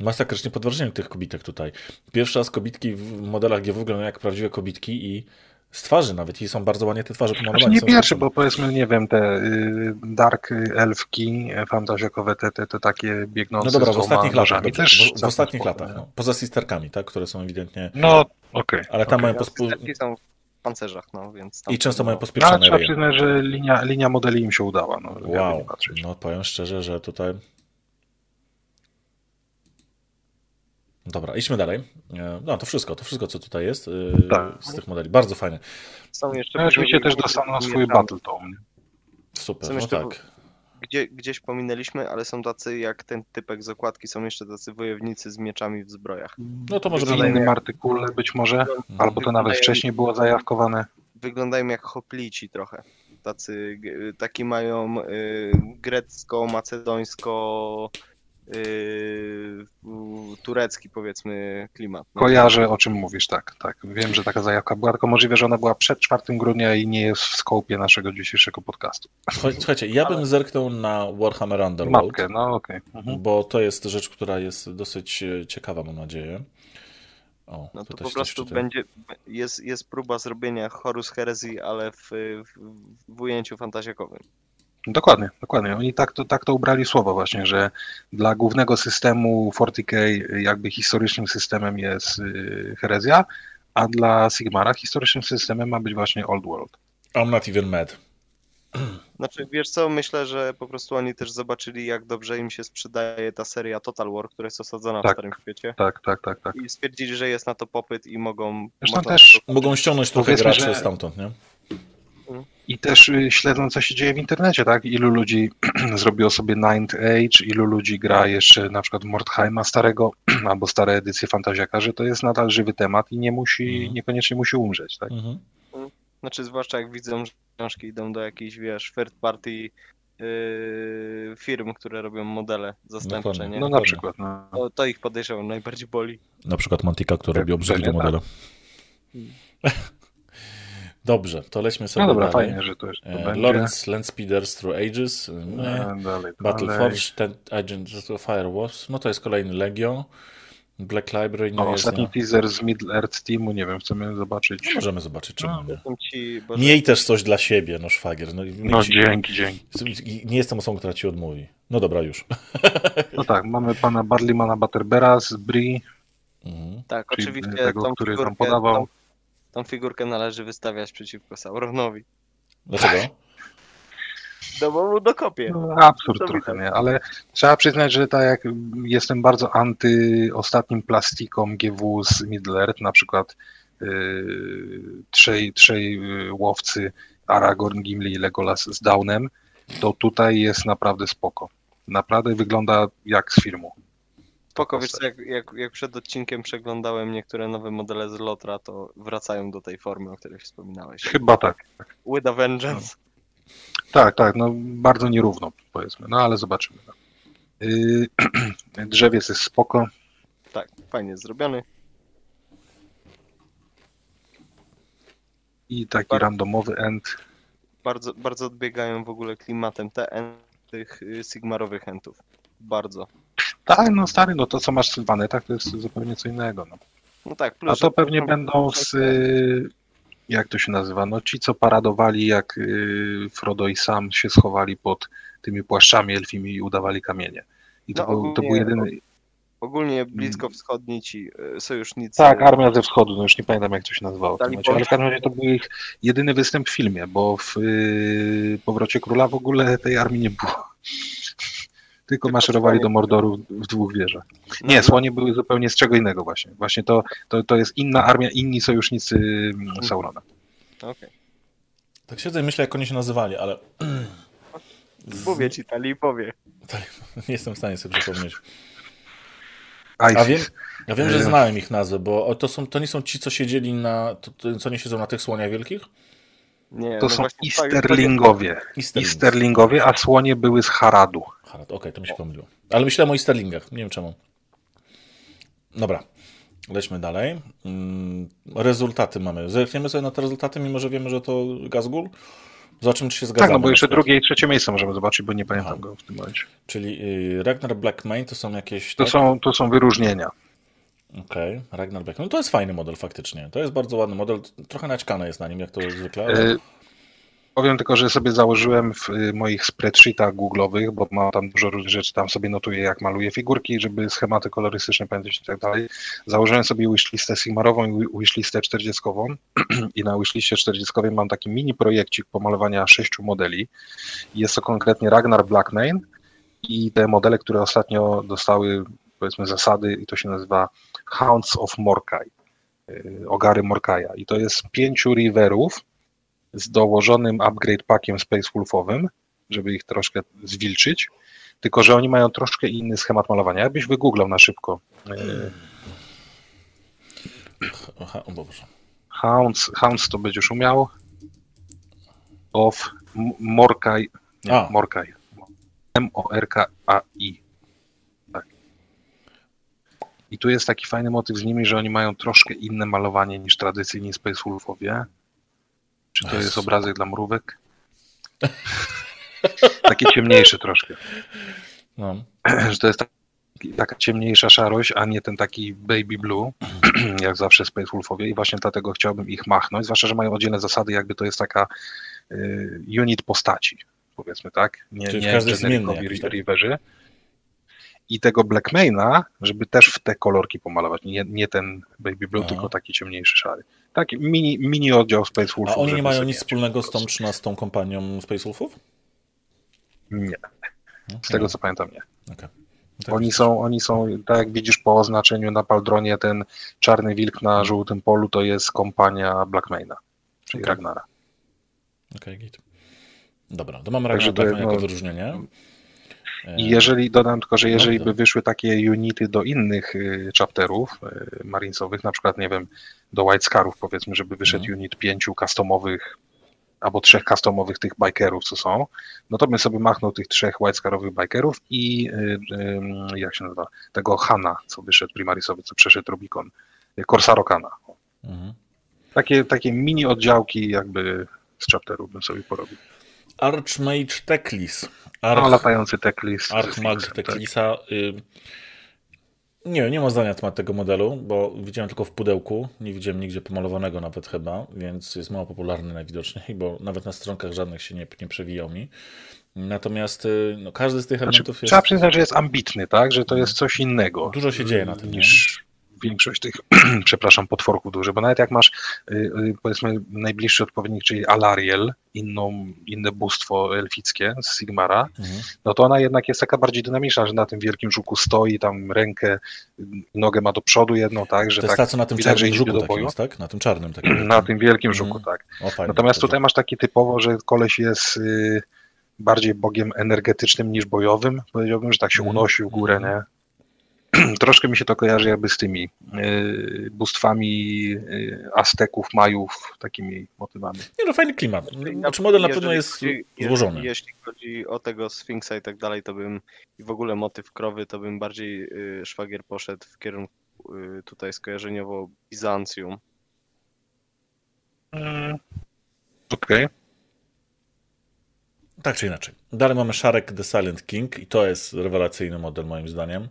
masakrycznie pod wrażeniem tych kobitek tutaj. Pierwszy raz kobitki w modelach GW wyglądają jak prawdziwe kobitki i z twarzy nawet, i są bardzo ładnie te twarze pomalowane. Znaczy nie pierwszy, bo powiedzmy, nie wiem, te y, dark elfki, e, fantazjakowe, te, te, te takie biegnące No dobra, w ostatnich latach, dobrze, też w, w ostatnich latach, nie? no. Poza sisterkami, tak, które są ewidentnie, No, okej. ale tam okej. mają No, pospu... Są w pancerzach, no więc tam i często mają No, ale pospieszone trzeba ryje. przyznać, że linia, linia modeli im się udała. No, Wow, patrzeć. no powiem szczerze, że tutaj... Dobra, idźmy dalej. E, No to wszystko, to wszystko co tutaj jest e, Tak. z tych modeli. Bardzo fajne. są jeszcze... No, oczywiście też dostaną swój mieczami. Battle Tome. nie? Super, Są no jeszcze tak. Gdzie, gdzieś pominęliśmy, ale są tacy jak ten typek z okładki, są jeszcze tacy wojownicy z mieczami w zbrojach. No to może W innym artykule być może, albo to nawet wcześniej było zajawkowane. Wyglądają jak hoplici trochę. Tacy, taki mają y, grecko-macedońsko y, w- turecki powiedzmy klimat. no. Kojarzę, o czym mówisz, tak, tak. Wiem, że taka zajawka była, tylko możliwe, że ona była przed 4 grudnia i nie jest w skopie naszego dzisiejszego podcastu. Słuchaj- Słuchajcie, ja bym zerknął na Warhammer Underworld, Mapkę, no okej. Mhm. bo to jest rzecz, która jest dosyć e, ciekawa, mam nadzieję. O, No to po prostu będzie, jest, jest próba zrobienia Horus Heresy, ale w, w, w ujęciu fantazjakowym. Dokładnie, dokładnie. Oni tak to, tak to ubrali słowo właśnie, że dla głównego systemu 40K jakby historycznym systemem jest y, herezja, a dla Sigmara historycznym systemem ma być właśnie Old World. I'm not even mad. Znaczy, wiesz co, myślę, że po prostu oni też zobaczyli, jak dobrze im się sprzedaje ta seria Total War, która jest osadzona w Tak. Starym Świecie Tak, tak, tak, tak. i stwierdzili, że jest na to popyt i mogą... Zresztą też Mogą ściągnąć trochę graczy że- stamtąd, nie? I też y, śledzą, co się dzieje w internecie, tak? Ilu ludzi zrobiło sobie Ninth Age, ilu ludzi gra jeszcze na przykład Mordheima starego, albo stare edycje Fantazjaka, że to jest nadal żywy temat i nie musi, Mhm. niekoniecznie musi umrzeć, tak? Mhm. Znaczy, zwłaszcza jak widzą, że książki idą do jakichś, wiesz, third party yy, firm, które robią modele zastępcze, Dokładnie. nie? No na przykład, no. To, to ich podejrzewam najbardziej boli. Na przykład Mantika, który Tak, robi obrzydliwe pewnie modele. Dobrze, to lećmy sobie No dobra, dalej. fajnie, że to jest to E, będzie. Lawrence Landspeeders Through Ages. e, E, dalej, Battle dalej. Forge, ten Agent of Fire Wars. No to jest kolejny Legio. Black Library nie O, jest. ostatni No. teaser z Middle Earth Teamu, nie wiem, chcemy zobaczyć. No, możemy zobaczyć, czemu No. Ci, bo Miej też coś dla siebie, no szwagier. No, No ci- dzięki, dzięki. Nie jestem osobą, która ci odmówi. No dobra, już. No tak, mamy pana Barlimana Butterbera z Brie, Mhm. tak, oczywiście tego, tą który nam podawał. Tą, tą figurkę należy wystawiać przeciwko Sauronowi. Dlaczego? No bo mu dokopie. No, absurd To trochę, nie? Ale trzeba przyznać, że tak jak jestem bardzo anty ostatnim plastikom GW z Middle Earth, na przykład yy, trzej, trzej yy, łowcy Aragorn, Gimli i Legolas z Downem, to tutaj jest naprawdę spoko. Naprawdę wygląda jak z filmu. Spoko, wiesz jak, jak, jak przed odcinkiem przeglądałem niektóre nowe modele z Lotra, to wracają do tej formy, o której wspominałeś. Chyba tak. With a Vengeance. Tak, tak, no bardzo nierówno powiedzmy, no ale zobaczymy. No. Yy, drzewiec jest spoko. Tak, fajnie zrobiony. I taki Bar- randomowy end. Bardzo, bardzo odbiegają w ogóle klimatem te en- tych y, Sigmarowych entów. Bardzo. Tak, no stary, no to co masz w Sylwanetach to jest zupełnie co innego. No. No tak, plus, A to pewnie będą z, y, jak to się nazywa, no ci co paradowali jak y, Frodo i Sam się schowali pod tymi płaszczami elfimi i udawali kamienie. I to, No, był, to ogólnie- był jedyny... Ogólnie bliskowschodni ci y, sojusznicy. Tak, Armia ze Wschodu, no już nie pamiętam jak to się nazywało momencie, ale w każdym razie to był ich jedyny występ w filmie, bo w y, Powrocie Króla w ogóle tej armii nie było. Tylko maszerowali do Mordoru w dwóch wieżach. No, Nie, słonie były zupełnie z czego innego właśnie. Właśnie to, to, to jest inna armia, inni sojusznicy mm, Saurona. Okej. Tak siedzę i myślę, jak oni się nazywali, ale Mówię ci, Tali powie. nie jestem w stanie sobie przypomnieć. A wiem, ja wiem, że znałem ich nazwy, bo to, są, to nie są ci, co siedzieli na. To, to, co nie siedzą na tych słoniach wielkich? Nie, To no są Easterlingowie. Easterlingowie, a słonie były z Haradu. Harad, okej, to mi się pomyliło. Ale myślałem o Easterlingach, nie wiem czemu. Dobra, lećmy dalej. Mm, Rezultaty mamy. Zerkniemy sobie na te rezultaty, mimo że wiemy, że to Gazgul. Zobaczymy, czy się zgadzamy. Tak, no bo jeszcze drugie i trzecie miejsce możemy zobaczyć, bo nie pamiętam Aha. go w tym momencie. Czyli y, Ragnar Blackmane to są jakieś. To tak? są, to są wyróżnienia. Okej, Ragnar Blackmane. No to jest fajny model faktycznie. To jest bardzo ładny model. Trochę naćkane jest na nim, jak to zwykle. Ale... E, Powiem tylko, że sobie założyłem w y, moich spreadsheetach googlowych, bo mam tam dużo różnych rzeczy, tam sobie notuję jak maluję figurki, żeby schematy kolorystyczne pamiętać i tak dalej. Założyłem sobie wishlistę Sigmarową i wishlistę 40 i na wishliście 40 mam taki mini projekcik pomalowania sześciu modeli. Jest to konkretnie Ragnar Blackmane i te modele, które ostatnio dostały powiedzmy zasady i to się nazywa Hounds of Morkai, y, ogary Morkaja i to jest pięciu riverów, z dołożonym upgrade packiem Space Wolfowym, żeby ich troszkę zwilczyć, tylko że oni mają troszkę inny schemat malowania. Jakbyś wygooglał na szybko. Aha, o Boże. Hounds, Hounds to będziesz umiał. Of Morkai. Nie. M-O-R-K-A-I. Tak. I tu jest taki fajny motyw z nimi, że oni mają troszkę inne malowanie niż tradycyjni Space Wolfowie. Czy to jest obrazek dla mrówek? Takie ciemniejsze troszkę. No. że to jest taki, taka ciemniejsza szarość, a nie ten taki baby blue, jak zawsze Space Wolfowie i właśnie dlatego chciałbym ich machnąć, zwłaszcza, że mają oddzielne zasady, jakby to jest taka y, unit postaci, powiedzmy tak, nie, Czyli nie każdy inny generikowi jakiś, tak? I tego Blackmaina, żeby też w te kolorki pomalować, nie, nie ten baby blue, Aha. tylko taki ciemniejszy szary. Taki mini, mini oddział Space A Wolfów. oni nie mają nic wspólnego z tą prostu. 13 kompanią Space Wolfów? Nie, No, z tego nie. co pamiętam nie. Okej. Tak Oni są, oni są, tak jak widzisz po oznaczeniu na Paldronie, ten czarny wilk na żółtym polu to jest kompania Blackmaina, czyli Okej. Ragnara. Okej, git. Dobra, to mamy Także Ragnar to Blackmane jako no- wyróżnienie. I jeżeli, dodam tylko, że jeżeli by wyszły takie unity do innych y, chapterów y, marinesowych, na przykład, nie wiem, do White Scarów powiedzmy, żeby wyszedł Mhm. unit pięciu customowych albo trzech customowych tych bikerów, co są, no to bym sobie machnął tych trzech White Scarowych bikerów i y, jak się nazywa, tego Hana, co wyszedł primarisowy, co przeszedł Rubicon, y, Corsaro Kana. Mhm. Takie, takie mini oddziałki jakby z chapteru bym sobie porobił. Archmage Teklis. No, Arch, latający teklis. z Archmag Sphinxem, tak. Teklisa. Y... Nie, nie ma zdania na temat tego modelu, bo widziałem tylko w pudełku, nie widziałem nigdzie pomalowanego nawet chyba, więc jest mało popularny najwidoczniej, bo nawet na stronkach żadnych się nie, nie przewijał mi. Natomiast y, no, każdy z tych Znaczy, elementów jest... Trzeba przyznać, że jest ambitny, tak? Że to jest coś innego. Dużo się dzieje na tym, Niż większość tych, przepraszam, potworków dużych, bo nawet jak masz y, y, powiedzmy najbliższy odpowiednik, czyli Alariel, inną, inne bóstwo elfickie z Sigmara, Mhm. no to ona jednak jest taka bardziej dynamiczna, że na tym wielkim żuku stoi, tam rękę, y, nogę ma do przodu jedną, tak? Że To jest tak ta, co na tym widać, czarnym żuku do boju. jest, tak? Na tym czarnym takim. Na tym wielkim Mhm. żuku, tak. O, fajnie, Natomiast to tutaj masz taki typowo, że koleś jest bardziej bogiem energetycznym niż bojowym. Powiedziałbym, że tak się Mhm. unosił w górę, nie? Troszkę mi się to kojarzy jakby z tymi y, bóstwami y, Azteków, Majów, takimi motywami. Nie no, fajny klimat. Znaczy model na pewno jest chodzi- złożony. Jeśli, chodzi o tego Sfinksa i tak dalej, to bym i w ogóle motyw krowy, to bym bardziej y, szwagier poszedł w kierunku y, tutaj skojarzeniowo Bizancjum. Mm. Okej. Tak czy inaczej. Dalej mamy Sharek The Silent King i to jest rewelacyjny model moim zdaniem.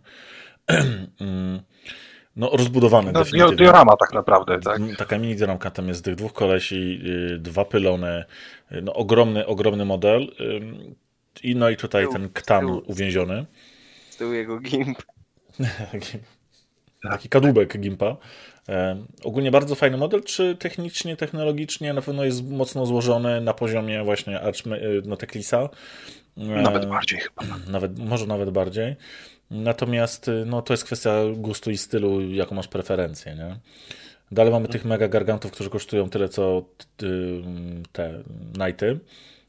No rozbudowany No, definitywnie. dio- diorama tak naprawdę, tak? Taka mini dioramka, tam jest tych dwóch kolesi, yy, dwa pylony, yy, no ogromny, ogromny model. Ym, I no i tutaj Tył, ten ktan tył. uwięziony. Z tyłu jego gimp. Taki- kadłubek Gimpa. E, ogólnie bardzo fajny model, czy technicznie, technologicznie na pewno jest mocno złożony na poziomie właśnie Archme- no, Teklisa. E, Nawet bardziej chyba. Nawet, może nawet bardziej. Natomiast y, no, to jest kwestia gustu i stylu, jaką masz preferencję. Nie? Dalej mamy tych mega gargantów, którzy kosztują tyle co y, te Nighty,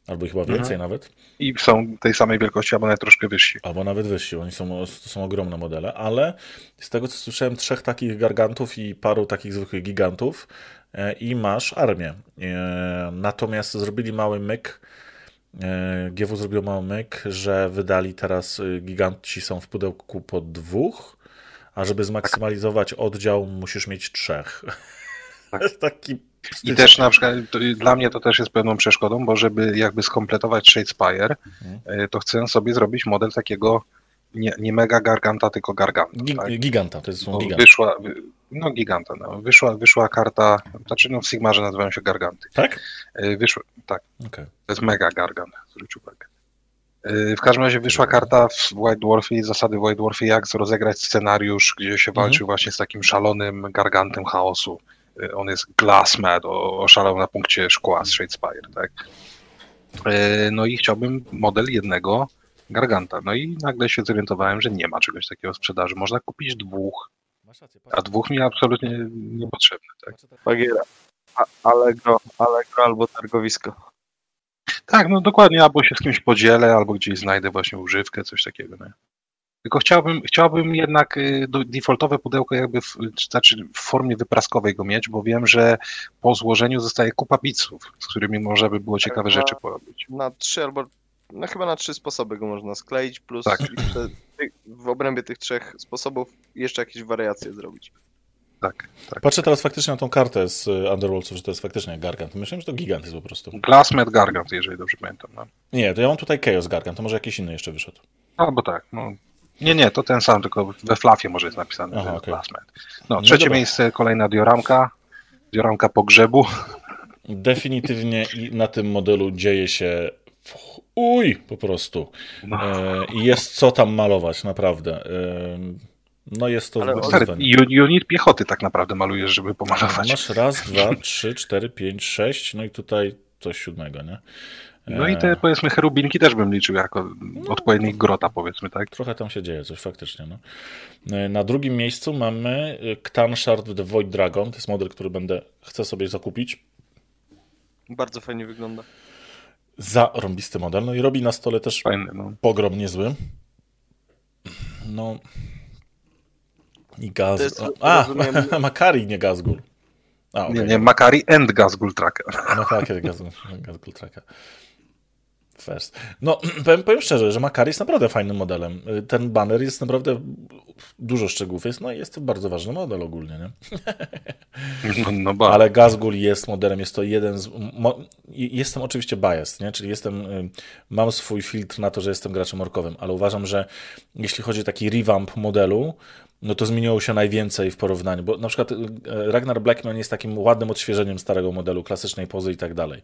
albo chyba więcej nawet. I są tej samej wielkości, albo nawet troszkę wyżsi. Albo nawet wyżsi, oni są, to są ogromne modele, ale z tego co słyszałem, trzech takich gargantów i paru takich zwykłych gigantów e, i masz armię. E, Natomiast zrobili mały myk, GW zrobił mały myk, że wydali teraz y, giganci są w pudełku po dwóch, a żeby zmaksymalizować oddział musisz mieć trzech. Taki I też na przykład dla mnie to też jest pewną przeszkodą, bo żeby jakby skompletować Shadespire, Mhm. y, to chcę sobie zrobić model takiego nie, nie mega garganta, tylko garganta. Gi- tak? Giganta, to jest giganty. wyszła, wy- no giganta, no. wyszła, wyszła karta, znaczy no w Sigmarze nazywają się garganty. Tak? Y, Wyszła, tak, Okej. to jest mega gargant. Y, W każdym razie wyszła karta w White Dwarfie, zasady White Dwarfie, jak rozegrać scenariusz, gdzie się walczy właśnie z takim szalonym gargantem chaosu. Y, On jest glass mad, o- oszalał na punkcie szkła z Shadespire, tak? Y, No i chciałbym model jednego garganta. No i nagle się zorientowałem, że nie ma czegoś takiego w sprzedaży. Można kupić dwóch, Masz rację, a dwóch mi absolutnie niepotrzebne, tak? Bagiera. A, Allegro, Allegro albo targowisko. Tak, no dokładnie, albo się z kimś podzielę, albo gdzieś znajdę właśnie używkę, coś takiego, nie? Tylko chciałbym, chciałbym jednak y, do- defaultowe pudełko jakby w, czy znaczy w formie wypraskowej go mieć, bo wiem, że po złożeniu zostaje kupa biców, z którymi można by było ciekawe Tak, rzeczy porobić. Na trzy albo, no chyba na trzy sposoby go można skleić, plus Tak. w obrębie tych trzech sposobów jeszcze jakieś wariacje zrobić. Tak, tak. Patrzę teraz faktycznie na tą kartę z y, Underworldsów, że to jest faktycznie Gargant. Myślałem, że to gigant jest po prostu. Glassmed Gargant, jeżeli dobrze pamiętam. No. Nie, to ja mam tutaj Chaos Gargant, to może jakiś inny jeszcze wyszedł. Albo tak, no. Nie, nie, to ten sam, tylko we flafie może jest napisane, Aha, okej. Glassmed. No, No trzecie dobra. miejsce, kolejna dioramka, dioramka pogrzebu. Definitywnie i na tym modelu dzieje się w uj po prostu. No. E, I jest co tam malować, naprawdę. E, no jest to Ale. Stary, uni- unit piechoty tak naprawdę malujesz, żeby pomalować. Masz raz, dwa, trzy, cztery, pięć, sześć, no i tutaj coś siódmego, nie? No i te powiedzmy cherubinki też bym liczył jako odpowiednik grota powiedzmy, tak? Trochę tam się dzieje coś faktycznie. No. E, Na drugim miejscu mamy e, Ktan Shard The Void Dragon. To jest model, który będę chcę sobie zakupić. Bardzo fajnie wygląda. Zarąbisty model. No i robi na stole też Fajny, no. pogrom niezły. No. I gaz. Jest, A, rozumiem- Makari, nie Gazgul. A, okej. Nie, nie, Makari and Gazgul Tracker. Makari, Gazgul, Gazgul Traka. First. No, powiem, powiem szczerze, że Makari jest naprawdę fajnym modelem. Ten banner jest naprawdę dużo szczegółów jest, no i jest to bardzo ważny model ogólnie, nie? No, no. Ale Gazgul jest modelem, jest to jeden z. Mo, jestem oczywiście biased, nie? czyli jestem, y, mam swój filtr na to, że jestem graczem orkowym, ale uważam, że jeśli chodzi o taki revamp modelu, no to zmieniło się najwięcej w porównaniu, bo na przykład y, Ragnar Blackman jest takim ładnym odświeżeniem starego modelu, klasycznej pozy i tak dalej.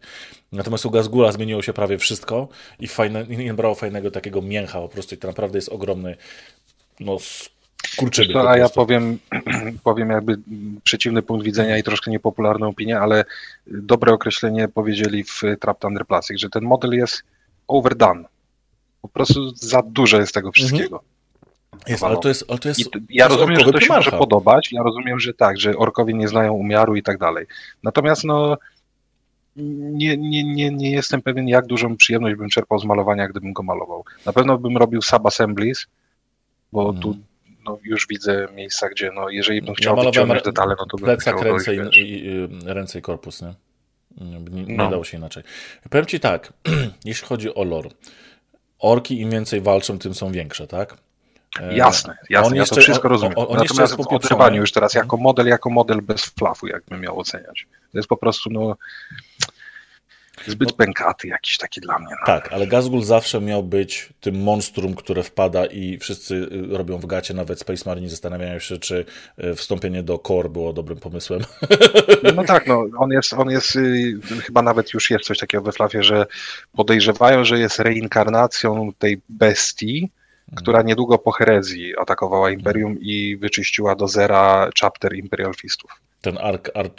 Natomiast u Gazgula zmieniło się prawie wszystko i, fajne, i nabrało fajnego takiego mięcha po prostu i to naprawdę jest ogromny, no kurczyby. To, a ja powiem, powiem jakby przeciwny punkt widzenia i troszkę niepopularną opinię, ale dobre określenie powiedzieli w Trap Thunder Classic, że ten model jest overdone. Po prostu za dużo jest tego wszystkiego. Jest, ale to jest, ale to jest, I ja to rozumiem, że to się może podobać, ja rozumiem, że tak, że orkowie nie znają umiaru i tak dalej. Natomiast no nie, nie, nie, nie jestem pewien, jak dużą przyjemność bym czerpał z malowania, gdybym go malował. Na pewno bym robił sub-assemblies, bo Mhm. tu no, już widzę miejsca, gdzie no, jeżeli bym chciał Ja wyciągnąć detale, no to bym Plecak, chciał ręce i, dojść, wiesz. i, i, ręce i korpus, nie? Nie, nie No. dało się inaczej. Powiem ci tak, jeśli chodzi o lore, orki im więcej walczą, tym są większe, tak? Jasne, jasne, on ja jeszcze- to wszystko on- rozumiem. on- on Natomiast jest oderwaniu już teraz jako model, jako model bez flafu, jakbym miał oceniać. To jest po prostu no zbyt No- pękaty jakiś taki dla mnie. No. Tak, ale Gazgul zawsze miał być tym monstrum, które wpada i wszyscy y, robią w gacie, nawet Space Marine zastanawiają się, czy y, wstąpienie do Core było dobrym pomysłem. No tak, no, on jest, on jest y, chyba nawet już jest coś takiego we Flafie, że podejrzewają, że jest reinkarnacją tej bestii, która niedługo po herezji atakowała Imperium i wyczyściła do zera chapter Imperial Fistów. Ten Ark, Ark,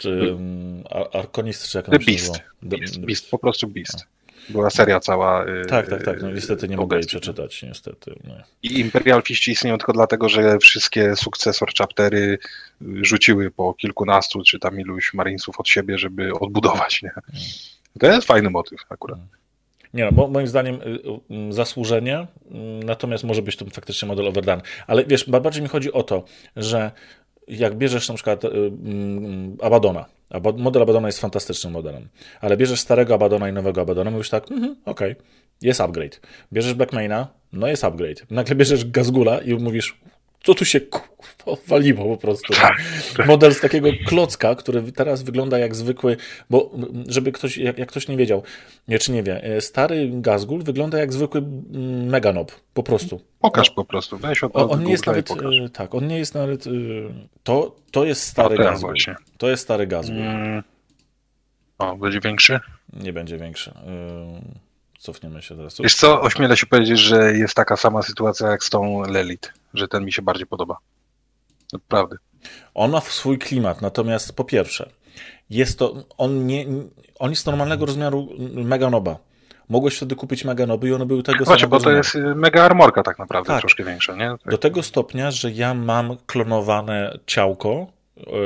Ar- Arkonist, czy jak The Beast. The- Beast, Beast, po prostu Beast. Była seria cała. y, Tak, tak, tak. No, y, niestety nie mogę jej przeczytać, niestety. No. I Imperial Fiści istnieją tylko dlatego, że wszystkie sukcesor chaptery y, rzuciły po kilkunastu czy tam iluś marinesów od siebie, żeby odbudować. Nie? To jest fajny motyw akurat. Nie no, mo- moim zdaniem y, y, zasłużenie, y, natomiast może być to faktycznie model overdone. Ale wiesz, ba- bardziej mi chodzi o to, że jak bierzesz na przykład y, mm, Abadona, Aba- model Abadona jest fantastycznym modelem, ale bierzesz starego Abadona i nowego Abadona, mówisz tak, mhm, okej, jest upgrade. Bierzesz Blackmaina, no jest upgrade. Nagle bierzesz Gazgula i mówisz, co tu się waliło po prostu. Tak, Model z takiego klocka, który teraz wygląda jak zwykły, bo żeby ktoś, jak, jak ktoś nie wiedział, nie, czy nie wie, e, stary Gazgul wygląda jak zwykły Meganob, po prostu. Pokaż po prostu, weź od On, nie jest nawet, e, tak, on nie jest nawet, e, to, to jest stary Gazgul. właśnie. To jest stary Gazgul. Mm. O, będzie większy? Nie będzie większy. Cofniemy się teraz. Wiesz co, ośmielę się powiedzieć, że jest taka sama sytuacja jak z tą Lelit, że ten mi się bardziej podoba. Naprawdę. On ma swój klimat, natomiast po pierwsze, jest to, on nie, on jest normalnego rozmiaru Meganoba. Mogłeś wtedy kupić Meganoby i one były tego Właśnie, samego bo to rozmiaru. jest y, mega armorka tak naprawdę, Tak. troszkę większa, nie? Tak. Do tego stopnia, że ja mam klonowane ciałko,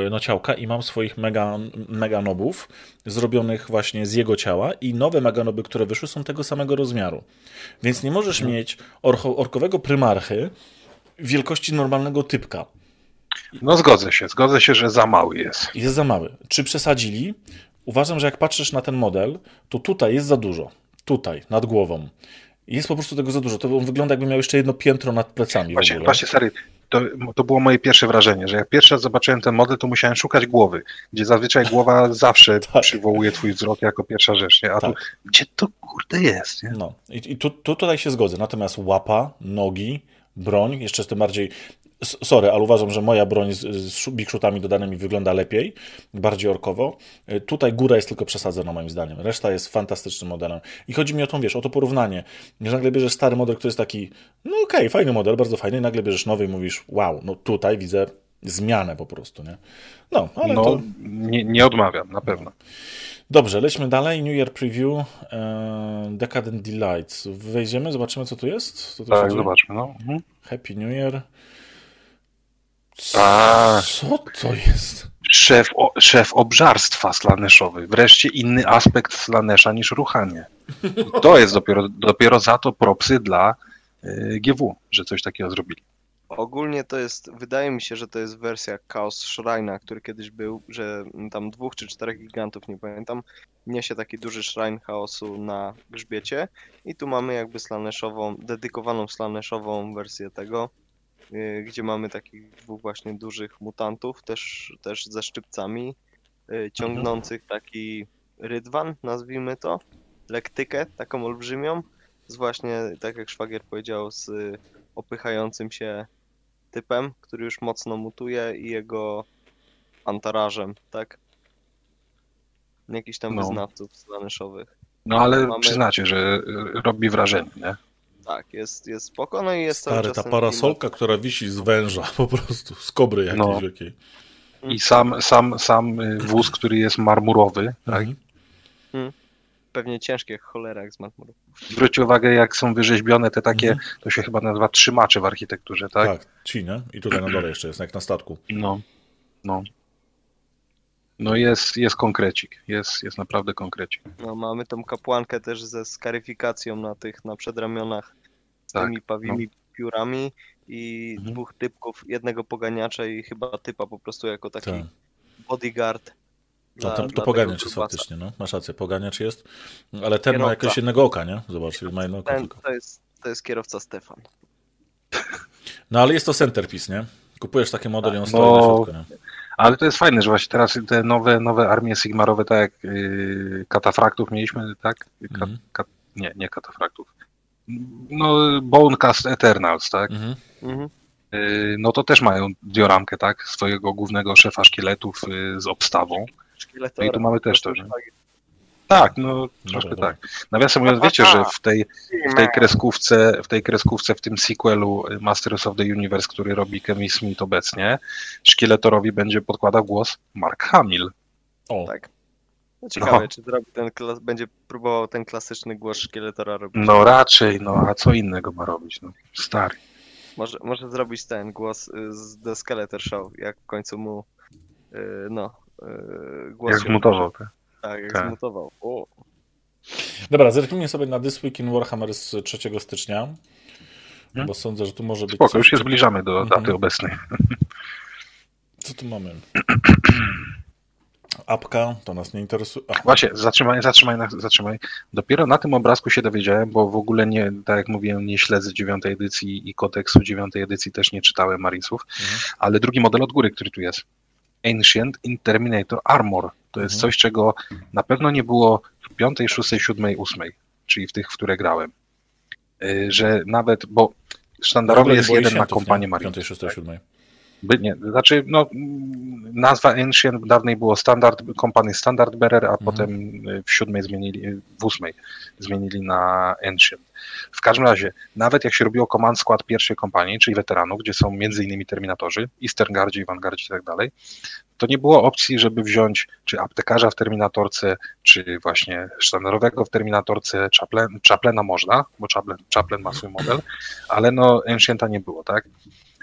no ciałka i mam swoich mega, meganobów zrobionych właśnie z jego ciała i nowe meganoby, które wyszły są tego samego rozmiaru. Więc nie możesz mieć orcho, orkowego prymarchy wielkości normalnego typka. No zgodzę się, zgodzę się, że za mały jest. Jest za mały. Czy przesadzili? Uważam, że jak patrzysz na ten model, to tutaj jest za dużo. Tutaj, nad głową. Jest po prostu tego za dużo. To on wygląda jakby miał jeszcze jedno piętro nad plecami Właśnie, właśnie stary, to, to było moje pierwsze wrażenie, że jak pierwszy raz zobaczyłem ten model, to musiałem szukać głowy, gdzie zazwyczaj głowa zawsze Tak. przywołuje twój wzrok jako pierwsza rzecz, nie? A tu, Tak. gdzie to kurde jest, nie? No i, i tu, tu tutaj się zgodzę. Natomiast łapa, nogi, broń, jeszcze z tym bardziej. Sorry, ale uważam, że moja broń z, z big shootami dodanymi wygląda lepiej, bardziej orkowo. Y, Tutaj góra jest tylko przesadzona moim zdaniem. Reszta jest fantastycznym modelem. I chodzi mi o tą, wiesz, o to porównanie. Że nagle bierzesz stary model, który jest taki, no okej, fajny model, bardzo fajny, i nagle bierzesz nowy i mówisz, wow, no tutaj widzę zmianę po prostu, nie? No, ale No, to... nie, nie odmawiam, na pewno. Dobrze, lećmy dalej. New Year Preview, e, Decadent Delights. Wejdziemy, zobaczymy co tu jest. Co tu Tak, zobaczmy, no. Mhm. Happy New Year. Co, A. co to jest? Szef, o, szef obżarstwa slaneszowy. Wreszcie inny aspekt slanesza niż ruchanie. To jest dopiero, dopiero za to propsy dla y, GW, że coś takiego zrobili. Ogólnie to jest, wydaje mi się, że to jest wersja Chaos Shrine'a, który kiedyś był, że tam dwóch czy czterech gigantów, nie pamiętam, niesie taki duży shrine chaosu na grzbiecie i tu mamy jakby slaneszową, dedykowaną slaneszową wersję tego, gdzie mamy takich dwóch właśnie dużych mutantów, też, też ze szczypcami, yy, ciągnących taki rydwan, nazwijmy to, lektykę, taką olbrzymią, z właśnie, tak jak szwagier powiedział, z y, opychającym się typem, który już mocno mutuje i jego antarażem, tak? Jakiś tam No. wyznawców slaneszowych. No ale Mamy- przyznacie, że y, robi wrażenie, nie? Tak, jest, jest spoko, no i jest cały Stary, ta parasolka, która wisi z węża po prostu, z kobry jakiejś No. wielkiej. I sam, sam, sam y, wóz, który jest marmurowy, tak? Mhm. klimat. Pewnie ciężkie jak cholera jak z marmuru. Zwróć uwagę, jak są wyrzeźbione te takie, Mhm. to się chyba nazywa trzymacze w architekturze, tak? Tak, ci, nie? I tutaj na dole jeszcze jest, jak na statku. No, no. No jest, jest konkrecik, jest, jest naprawdę konkrecik. No, mamy tą kapłankę też ze skaryfikacją na tych, na przedramionach Tak, tymi pawimi piórami i Mhm. dwóch typków, jednego poganiacza i chyba typa po prostu jako taki Tak. bodyguard. No to, to poganiacz jest faktycznie, no. Masz rację, poganiacz jest. Ale ten ma Kierowca. jakoś jednego oka, nie? Zobacz, ma jedno oko Ten, tylko. to, jest, to jest kierowca Stefan. No ale jest to centerpiece, nie? Kupujesz taki model i on No, stoi na środku, nie? Ale to jest fajne, że właśnie teraz te nowe, nowe armie Sigmarowe, tak jak yy, katafraktów mieliśmy, tak? Ka, Mhm. ka, nie, nie katafraktów. No, Bonecast Eternals, tak? Mhm. Mhm. Yy, no to też mają dioramkę, tak? Swojego głównego szefa szkieletów yy, z obstawą. No i tu mamy też to, że- Tak, no troszkę dobra. tak. Nawiasem mówiąc, wiecie, że w tej, w tej kreskówce, w tej kreskówce, w tym sequelu Masters of the Universe, który robi Kevin Smith obecnie, szkieletorowi będzie podkładał głos Mark Hamill. O, Tak. No ciekawe, No. czy zrobi ten klas- będzie próbował ten klasyczny głos szkieletora robić. No raczej, no a co innego ma robić? No, stary. Może, może zrobić ten głos y, z The Skeletor Show, jak w końcu mu y, no y, głos Jak zmutował. Tak? Tak, jak Tak. zmutował. O. Dobra, zerknijmy sobie na This Week in Warhammer z 3 stycznia, Mhm. bo sądzę, że tu może być Spoko, coś już się zbliżamy do Mhm. daty obecnej. Co tu mamy? Apka, to nas nie interesuje. A, Właśnie, zatrzymaj, zatrzymaj, zatrzymaj. Dopiero na tym obrazku się dowiedziałem, bo w ogóle nie, tak jak mówiłem, nie śledzę dziewiątej edycji i kodeksu dziewiątej edycji też nie czytałem Marisów, Mhm. ale drugi model od góry, który tu jest. Ancient Interminator Armor. To jest Mhm. coś, czego na pewno nie było w piątej, szóstej, siódmej, ósmej, czyli w tych, w które grałem. Y, Że nawet, bo nie jest jeden na kompanię? Marisów. 5, 6, 7. By, nie, znaczy, no, nazwa Ancient dawniej było standard, kompanii Standard Bearer, a Mhm. potem y, w siódmej zmienili, y, w ósmej zmienili na Ancient. W każdym razie, nawet jak się robiło command skład pierwszej kompanii, czyli weteranów, gdzie są między innymi Terminatorzy, Eastern Guardzi, Vanguardzi i tak dalej, to nie było opcji, żeby wziąć czy aptekarza w Terminatorce, czy właśnie sztandarowego w Terminatorce, Chaplena można, bo Chaplain ma swój model, ale no Ancienta nie było, tak?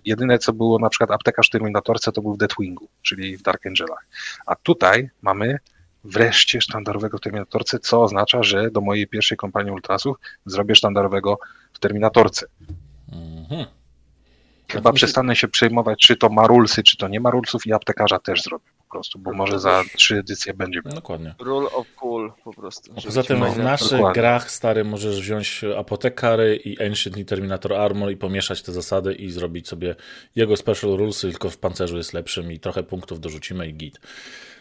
Jedyne, co było na przykład aptekarz w Terminatorce, to był w Deathwingu, czyli w Dark Angelach. A tutaj mamy wreszcie sztandarowego w Terminatorce, co oznacza, że do mojej pierwszej kompanii Ultrasów zrobię sztandarowego w Terminatorce. Mhm. Chyba się- przestanę się przejmować, czy to ma rulsy, czy to nie ma rulsów i aptekarza też zrobię po prostu, bo może za trzy edycje będzie. Dokładnie. Rule of cool po prostu. żeby Poza tym w naszych dokładnie. grach stary możesz wziąć apotekary i Ancient i Terminator Armor i pomieszać te zasady i zrobić sobie jego special rulesy, tylko w pancerzu jest lepszym i trochę punktów dorzucimy i git.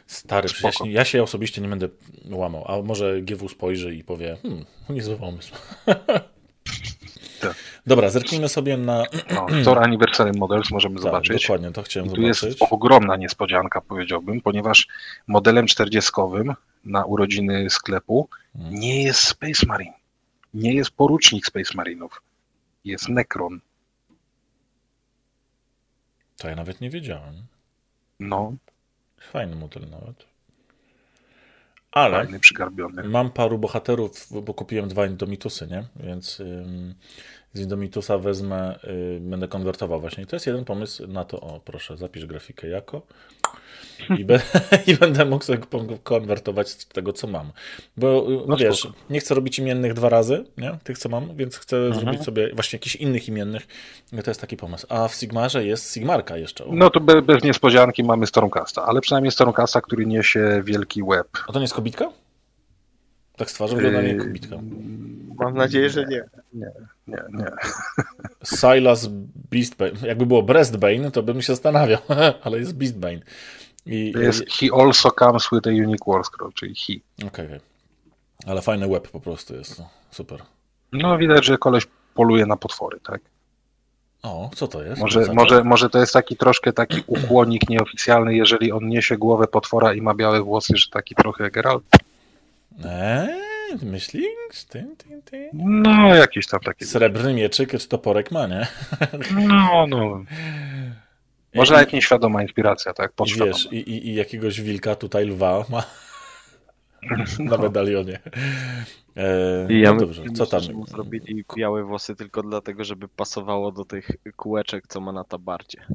Stary, Spoko. się, ja się osobiście nie będę łamał, a może GW spojrzy i powie, hmm, niezły pomysł. Tak. Dobra, zerknijmy sobie na... No, Thor Anniversary Models możemy Tak, zobaczyć. dokładnie, to chciałem I tu jest zobaczyć. ogromna niespodzianka, powiedziałbym, ponieważ modelem 40 na urodziny sklepu Hmm. nie jest Space Marine. Nie jest porucznik Space Marinów. Jest Necron. To ja nawet nie wiedziałem. No, Fajny model nawet. Ale... fajny, przygarbiony. Mam paru bohaterów, bo kupiłem dwa Indomitusy, nie? Więc ym, z Indomitusa wezmę, y, będę konwertował właśnie. I to jest jeden pomysł na to, o proszę, zapisz grafikę jako i, be, i będę mógł sobie kon- konwertować z tego, co mam. Bo y, No wiesz, spoko. nie chcę robić imiennych dwa razy, nie? Tych, co mam, więc chcę Mhm. zrobić sobie właśnie jakichś innych imiennych. I to jest taki pomysł. A w Sigmarze jest Sigmarka jeszcze. No to be, bez niespodzianki mamy Stormcasta, ale przynajmniej Stormcasta, który niesie wielki łeb. A to nie jest kobitka? Tak z twarzy wygląda nie jak Yy, kobitka. Mam nadzieję, że nie. Nie, nie. Silas Beastbane. Jakby było Breastbane, to bym się zastanawiał, ale jest Beastbane. I, To jest He also comes with a unique war scroll, czyli he. Okej, okej. Ale fajny web po prostu jest. No, super. No widać, że koleś poluje na potwory, tak? O, co to jest? Może, może, może to jest taki troszkę taki ukłonik nieoficjalny, jeżeli on niesie głowę potwora i ma białe włosy, że taki trochę Geralt. Eee, myślisz? Ty, ty, ty. No, jakieś tam takie. Srebrny mieczyk czy toporek ma, nie? No, no. Może I- nawet nieświadoma inspiracja, tak? I Podświadoma. wiesz, i, i, i jakiegoś wilka tutaj lwa ma na medalionie. Eee, I ja no dobrze, co tam? Mu zrobili białe włosy tylko dlatego, żeby pasowało do tych kółeczek, co ma na tabardzie.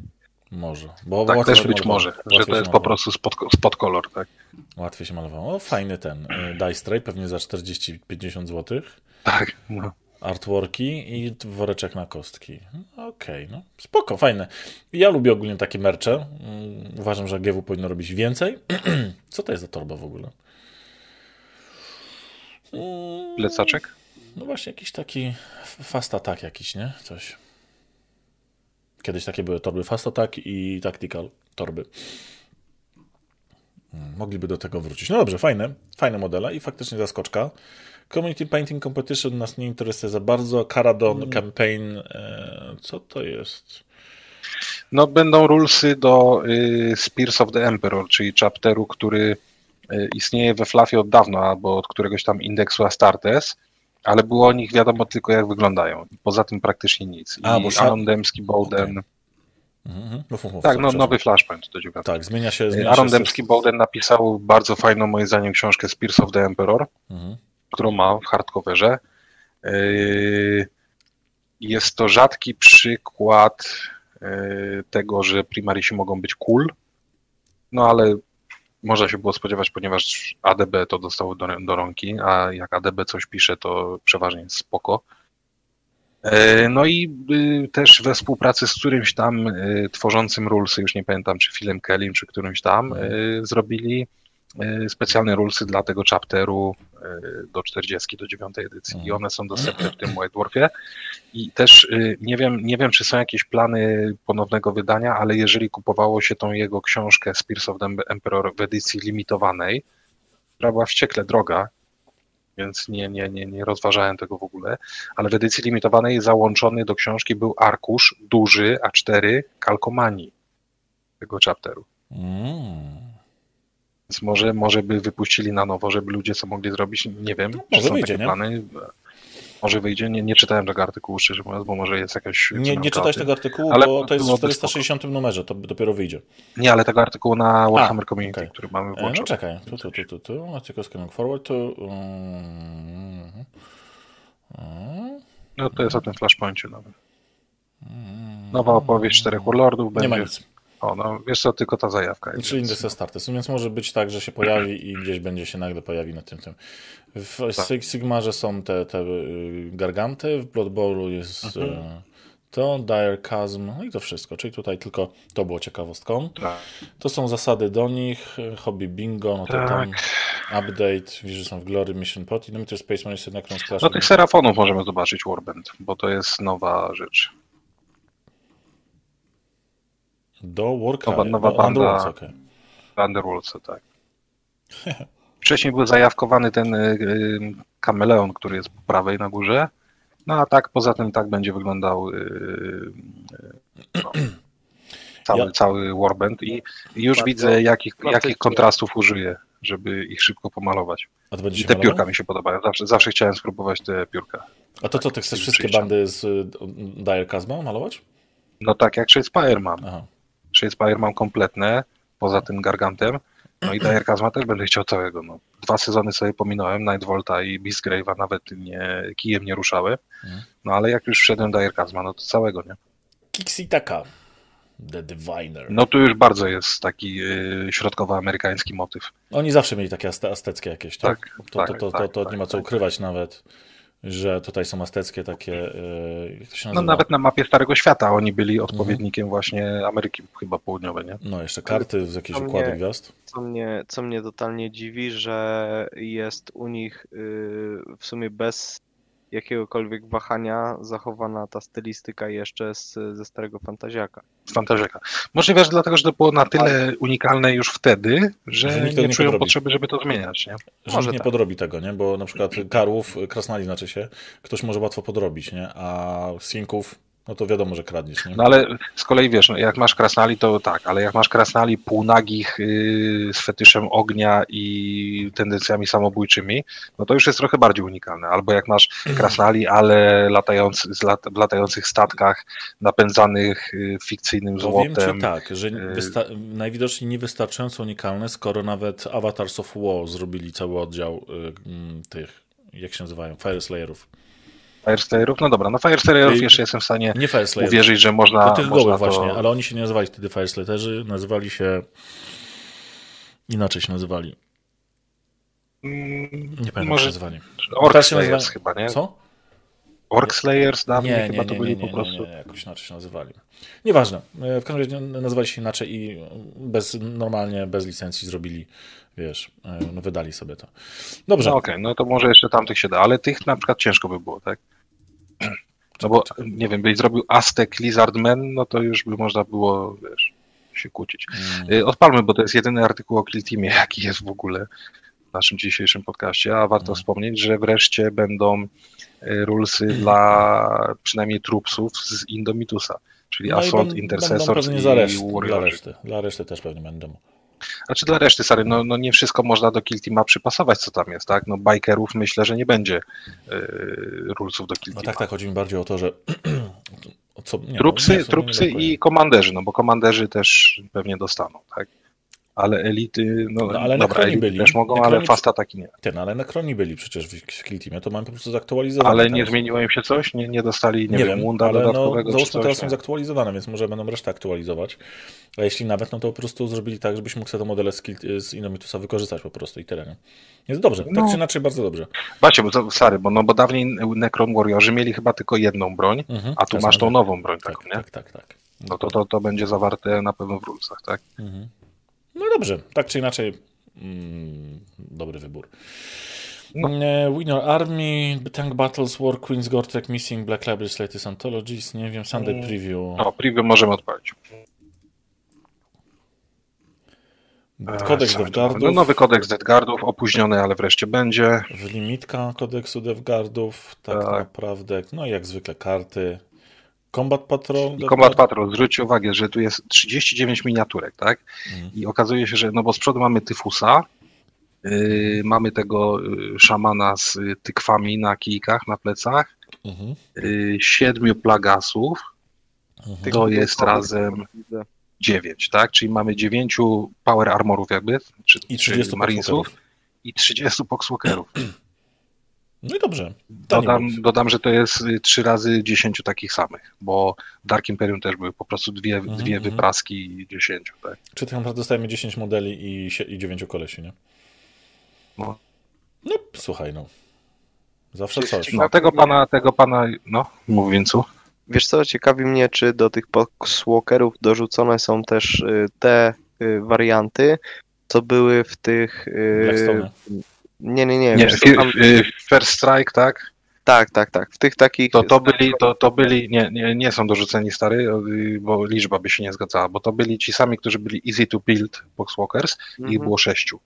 Może. Bo Tak też być malowało. może, że to jest po malowało. prostu spod, spod kolor, tak? Łatwiej się malowało. O, fajny ten. y, Dice Tray, pewnie za 40-50 zł. Tak, no. Artworki i woreczek na kostki. Okej, no spoko, fajne. Ja lubię ogólnie takie mercze. Mm, Uważam, że GW powinno robić więcej. Co to jest za torba w ogóle? Mm, Plecaczek? No właśnie, jakiś taki fast attack jakiś, nie? Coś. Kiedyś takie były torby fast attack i tactical torby. Mm, Mogliby do tego wrócić. No dobrze, fajne, fajne modele i faktycznie zaskoczka. Community Painting Competition nas nie interesuje za bardzo. Caradon Campaign, e, co to jest? No będą rulesy do y, Spears of the Emperor, czyli chapteru, który y, istnieje we Flafie od dawna, albo od któregoś tam indeksu Astartes, ale było o nich wiadomo tylko jak wyglądają. Poza tym praktycznie nic. I A, bo sza- Aaron Dembski Bowden, Mhm. Mów, mów, mów, tak, no, nowy Flashpoint do dziewiątej. Tak, zmienia się. Zmienia Aaron się Dembski Bowden napisał bardzo fajną, moim zdaniem, książkę Spears of the Emperor, Mhm. którą ma w hardcoverze. Yy, Jest to rzadki przykład yy, tego, że primarisi mogą być cool, no ale można się było spodziewać, ponieważ ADB to dostało do, do rąki, a jak ADB coś pisze, to przeważnie jest spoko. Yy, No i yy, też we współpracy z którymś tam yy, tworzącym rulesy, już nie pamiętam czy Philem Kellym, czy którymś tam, yy, zrobili yy, specjalne rulesy dla tego chapteru yy, do 40, do 9 edycji i one są dostępne w tym White Dwarfie i też yy, nie wiem, nie wiem czy są jakieś plany ponownego wydania, ale jeżeli kupowało się tą jego książkę Spears of the Emperor w edycji limitowanej, która była wściekle droga, więc nie, nie, nie, nie rozważałem tego w ogóle, ale w edycji limitowanej załączony do książki był arkusz duży A4 kalkomanii tego chapteru. Mm. Więc może, może by wypuścili na nowo, żeby ludzie co mogli zrobić, nie wiem, No, czy może są wyjdzie, takie nie? plany. Może wyjdzie, nie, nie czytałem tego artykułu, szczerze mówiąc, bo może jest jakaś... Nie, nie czytałeś tego artykułu, Ale bo to jest w byłoby 460 numerze, to dopiero wyjdzie. Nie, ale tego artykułu na Warhammer Community, okej. który mamy E, No włączony. czekaj, tu, tu, tu, tu, tu, article scanning forward, tu... mm, mm, No to jest o tym flashpoincie nowym. Nowa opowieść czterech warlordów Nie ma będzie. nic. O, no wiesz co, tylko ta zajawka jest. Czyli index Astartes, więc może być tak, że się pojawi i gdzieś będzie się nagle pojawi na tym tym. W Tak. Sig- Sigmarze są te, te y, garganty, w Blood Bowlu jest Mhm. e, to, Dire Chasm, no i to wszystko. Czyli tutaj tylko to było ciekawostką. Tak. To są zasady do nich, hobby bingo, no to Tak. tam update, są w Glory, Mission Pot i Limited Space Marine Necrons Clash. No tych serafonów możemy zobaczyć Warband, bo to jest nowa rzecz. Do Warcry, Nowa- nowa do banda. Underworlds. Underworlds, tak. Wcześniej był zajawkowany ten y, y, kameleon, który jest po prawej na górze. No a tak, poza tym tak będzie wyglądał y, y, no, cały, Ja- cały Warband i już Bardzo widzę jakich, jakich kontrastów użyję, żeby ich szybko pomalować. A to będzie I te malował? piórka mi się podobają. Zawsze, zawsze chciałem spróbować te piórka. A to co, ty chcesz wszystkie bandy z Dire Chasma malować? No tak jak Shadespire mam. Aha. Shadespire mam kompletne, poza tym Gargantem. No i Dire Kazma też będę chciał całego. No. Dwa sezony sobie pominąłem, Nightvolta i Beastgrave'a nawet nie, kijem nie ruszały. Mhm. No ale jak już wszedłem Dire Kazma, no to całego, nie? Kixitaka. The Diviner. No tu już bardzo jest taki y, środkowoamerykański motyw. Oni zawsze mieli takie azteckie jakieś, tak? Tak, to, tak, to, to, to, tak, to tak, nie ma co tak. ukrywać nawet, że tutaj są azteckie takie, yy, jak to się No nawet na mapie Starego Świata oni byli Mhm. odpowiednikiem właśnie Ameryki chyba Południowej, nie? No, jeszcze karty z jakiejś To układy mnie- gwiazd. Co mnie, co mnie totalnie dziwi, że jest u nich y, w sumie bez jakiegokolwiek wahania zachowana ta stylistyka jeszcze z, ze starego Fantaziaka. Fantaziaka. Możliwe, że dlatego, że to było na tyle unikalne już wtedy, że, Że nie nie czują podrobi. potrzeby, żeby to zmieniać, nie? Że Może nikt nie tak. podrobi tego, nie? Bo na przykład karłów, krasnali znaczy się, ktoś może łatwo podrobić, nie? A sinków, no to wiadomo, że kradniesz, nie? No ale z kolei wiesz, no, jak masz krasnali, to tak, ale jak masz krasnali półnagich yy, z fetyszem ognia i tendencjami samobójczymi, no to już jest trochę bardziej unikalne. Albo jak masz krasnali, ale latający, z lat, w latających statkach napędzanych yy, fikcyjnym Powiem złotem. ci tak, że y- wysta- najwidoczniej niewystarczająco unikalne, skoro nawet Avatars of War zrobili cały oddział y, mm, tych, jak się nazywają, Fire Slayerów. Firestayerów? No dobra, no Firestayerów I- jeszcze jestem w stanie Nie uwierzyć, że można, tych można gołych to... właśnie, ale oni się nie nazywali wtedy Fire Slayerzy, nazywali się... Inaczej się nazywali. Mm, Nie pamiętam, Może nazywali. Orc Slayers nazywa- chyba, nie? Co? Orc Slayers dawniej Nie, nie, chyba to nie, byli nie, po prostu... nie, nie, jakoś inaczej się nazywali. Nieważne. E, W każdym razie nazywali się inaczej i bez, normalnie, bez licencji zrobili, wiesz, e, no wydali sobie to. Dobrze. No okej, no to może jeszcze tamtych się da, ale tych na przykład ciężko by było, tak? No bo, nie wiem, byś zrobił Aztec Lizardman, no to już by można było, wiesz, się kłócić. Mm. Y, Odpalmy, bo to jest jedyny artykuł o Kill Teamie, jaki jest w ogóle w naszym dzisiejszym podcaście, a warto Mhm. wspomnieć, że wreszcie będą y, rulesy dla przynajmniej trupsów z Indomitusa, czyli No i Assault, pewnie i za resztę, dla reszty. Dla reszty też pewnie będą. Znaczy dla reszty, stary, no, no nie wszystko można do Kill Teama przypasować, co tam jest, tak? No bikerów myślę, że nie będzie yy, rulesów do Kill No Teama. tak, tak, chodzi mi bardziej o to, że... co, nie, Trupsy, no, trupsy i komanderzy, no bo komanderzy też pewnie dostaną, tak? Ale elity, no, No, ale dobra, elity byli. też mogą, ale fast ataki nie. Ten, ale Necroni byli przecież w w Kill Teamie, to mamy po prostu zaktualizowane. Ale nie zmieniło im się coś? Nie, nie dostali, nie, Nie, wiem, Munda ale no, dodatkowego czy załóżmy teraz są zaktualizowane, więc może będą resztę aktualizować. A jeśli nawet, no to po prostu zrobili tak, żebyś mógł sobie te modele z, z Indomitusa wykorzystać po prostu i tyle. Nie? Jest dobrze, tak No. czy inaczej bardzo dobrze. Bacie, bo stary, bo, no, bo dawniej Necron Warriorzy mieli chyba tylko jedną broń, Mhm, a tu masz tą tak. nową broń Tak, taką, nie? tak, tak, tak. No to, to, to będzie zawarte na pewno w rulesach, tak? Mhm. No dobrze, tak czy inaczej mm, dobry wybór. No. E, Winner Army, Tank Battles, War Queens, Gortrek Missing, Black Library, Latest Anthologies, nie wiem, Sunday Mm. Preview, O, preview możemy odpalić. Kodeks E, Devgardów, No, nowy kodeks Deathguardów, opóźniony, ale wreszcie będzie. Limitka kodeksu Devgardów, tak, Tak. naprawdę, no i jak zwykle karty. Combat Patrol. I Combat Patrol, zwróćcie uwagę, że tu jest 39 miniaturek, tak? Mhm. I okazuje się, że no bo z przodu mamy Tyfusa, yy, mamy tego yy, szamana z y, tykwami na kijkach, na plecach, Mhm. yy, siedmiu plagasów, Mhm. to jest razem Widzę. dziewięć, tak? Czyli mamy dziewięciu power armorów jakby, czy, I czy 30 marinesów i 30 poxwalkerów. No i dobrze. Dodam, dodam, że to jest trzy razy 10 takich samych, bo w Dark Imperium też były po prostu dwie, Mhm, dwie mhm. wypraski 10, tak? Czy tak naprawdę dostajemy 10 modeli i, 9 kolesi, nie? No. No, słuchaj, no. Zawsze coś. No, tego pana, tego pana, no, mów Wincu. Wiesz co, ciekawi mnie, czy do tych Poxwalkerów dorzucone są też y, te y, warianty, co były w tych... y, Blackstone. Nie, nie, nie. Nie, tam, y, First Strike, tak? tak, tak, tak. W tych takich... To, to byli, to, to byli, nie, nie, nie są dorzuceni stary, y, bo liczba by się nie zgadzała, bo to byli ci sami, którzy byli easy to build Boxwalkers i ich Mhm. było sześciu.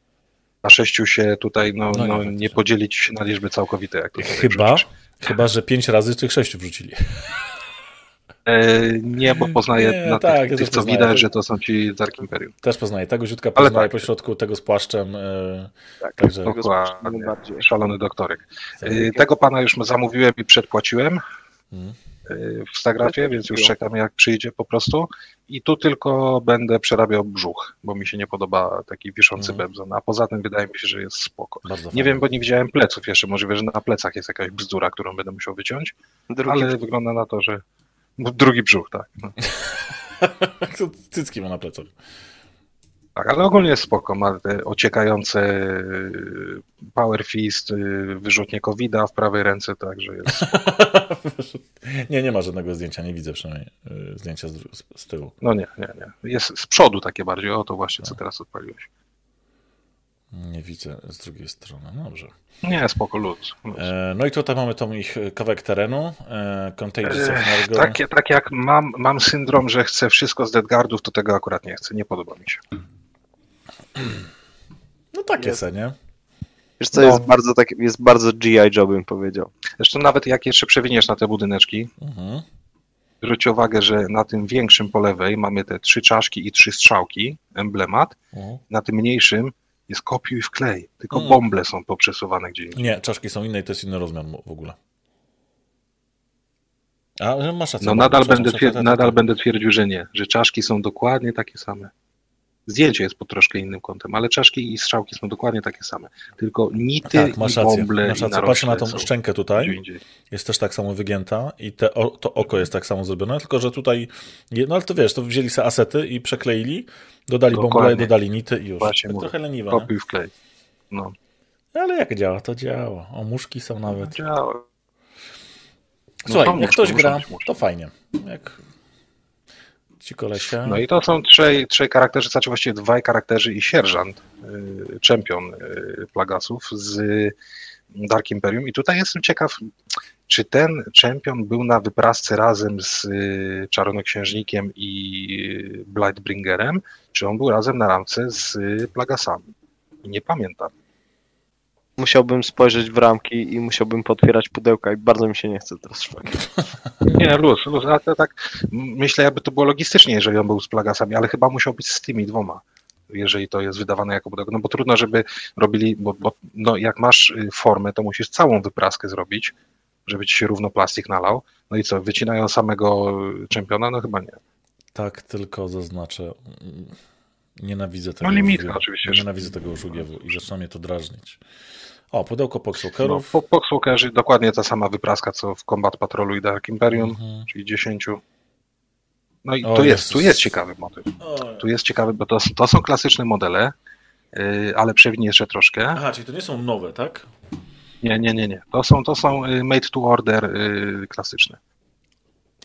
A sześciu się tutaj, no, No nie, no, nie podzielić się na liczby całkowite. Jak Chyba, chyba, że 5 razy tych 6 wrzucili. E, nie, bo poznaję Nie, na tak, tych, tych co poznaję. widać, że to są ci Dark Imperium. Też poznaję. Tego ziutka poznaję tak. po środku, tego z płaszczem. e, Tak, Także Dokładnie. Szalony doktorek. tak. E, tego pana już zamówiłem i przedpłaciłem e, w Stagrafie, więc już czekam jak przyjdzie po prostu. I tu tylko będę przerabiał brzuch, bo mi się nie podoba taki wiszący Mhm. bebzon. A poza tym wydaje mi się, że jest spoko. Bardzo Nie fajnie. wiem, bo nie widziałem pleców jeszcze. Możliwe, że na plecach jest jakaś bzdura, którą będę musiał wyciąć, Drugi ale wygląda na to, że no, drugi brzuch, tak. No. Cycki ma na plecach. Tak, ale ogólnie jest spoko. Ma te ociekające y, Power Fist, y, wyrzutnie COVID-a w prawej ręce, także jest. nie, nie ma żadnego zdjęcia, nie widzę przynajmniej e, zdjęcia z, z, tyłu. No nie, nie, nie. Jest z przodu takie bardziej, o to właśnie, co teraz odpaliłeś. Nie widzę z drugiej strony. No Dobrze. Nie, spoko, luz. luz. E, no i tutaj mamy tą ich kawałek terenu. E, Contagious of tak, tak jak mam, mam syndrom, że chcę wszystko z Deadguardów, to tego akurat nie chcę, nie podoba mi się. No takie Jest. se, nie? Wiesz co, No. jest bardzo tak, jest bardzo GI Joe bym powiedział. Zresztą nawet jak jeszcze przewiniesz na te budyneczki, Mhm. zwróć uwagę, że na tym większym po lewej mamy te trzy czaszki i trzy strzałki, emblemat, Mhm. na tym mniejszym jest kopiuj w klej, tylko Mm. bąble są poprzesuwane gdzie indziej. Nie, czaszki są inne i to jest inny rozmiar w ogóle. A, masz rację. No nadal będę, twier- nadal będę twierdził, że nie, że czaszki są dokładnie takie same. Zdjęcie jest pod troszkę innym kątem, ale czaszki i strzałki są dokładnie takie same. Tylko nity Tak, masz i bąble Masz rację. Patrzę na tą szczękę tutaj. Jest też tak samo wygięta i te, o, to oko jest tak samo zrobione, tylko że tutaj, no ale to wiesz, to wzięli sobie asety i przekleili, dodali bąble, dodali nity i już. Właśnie tak trochę leniwe? Kopiuj wklej. No, Ale jak działa, to działa. O, muszki są nawet. działa. No Słuchaj, są jak muszki, ktoś gra, to fajnie. Jak ci kolesia... No i to są trzej, trzej charakterzy, znaczy właściwie dwaj charakterzy i sierżant, y, czempion y, Plagasów z Dark Imperium. I tutaj jestem ciekaw, czy ten czempion był na wyprasce razem z y, Czarnoksiężnikiem i Blightbringerem, czy on był razem na ramce z Plagasami. Nie pamiętam. Musiałbym spojrzeć w ramki i musiałbym potwierać pudełka i bardzo mi się nie chce teraz szukać. Nie, luz, luz, ale to tak myślę, jakby to było logistycznie, jeżeli on był z Plagasami, ale chyba musiał być z tymi dwoma, jeżeli to jest wydawane jako pudełko. No bo trudno, żeby robili, bo, bo no, jak masz y, formę, to musisz całą wypraskę zrobić, żeby ci się równo plastik nalał. No i co, wycinają samego czempiona? No chyba nie. Tak, tylko zaznaczę. Nienawidzę tego No limitka oczywiście, Nienawidzę tego żółwiewu i zaczyna mnie to drażnić. O, pudełko No, Poxwalkerów. po, Poxwalkerzy dokładnie ta sama wypraska, co w Combat Patrolu i Dark Imperium, Mhm. czyli 10. No i O tu jest, Jezus. tu jest ciekawy motyw. O, Tu jest ciekawy, bo to, to są klasyczne modele, y, ale przewinij jeszcze troszkę. Aha, czyli to nie są nowe, tak? Nie, nie, nie, nie. To są, to są y, made to order y, klasyczne.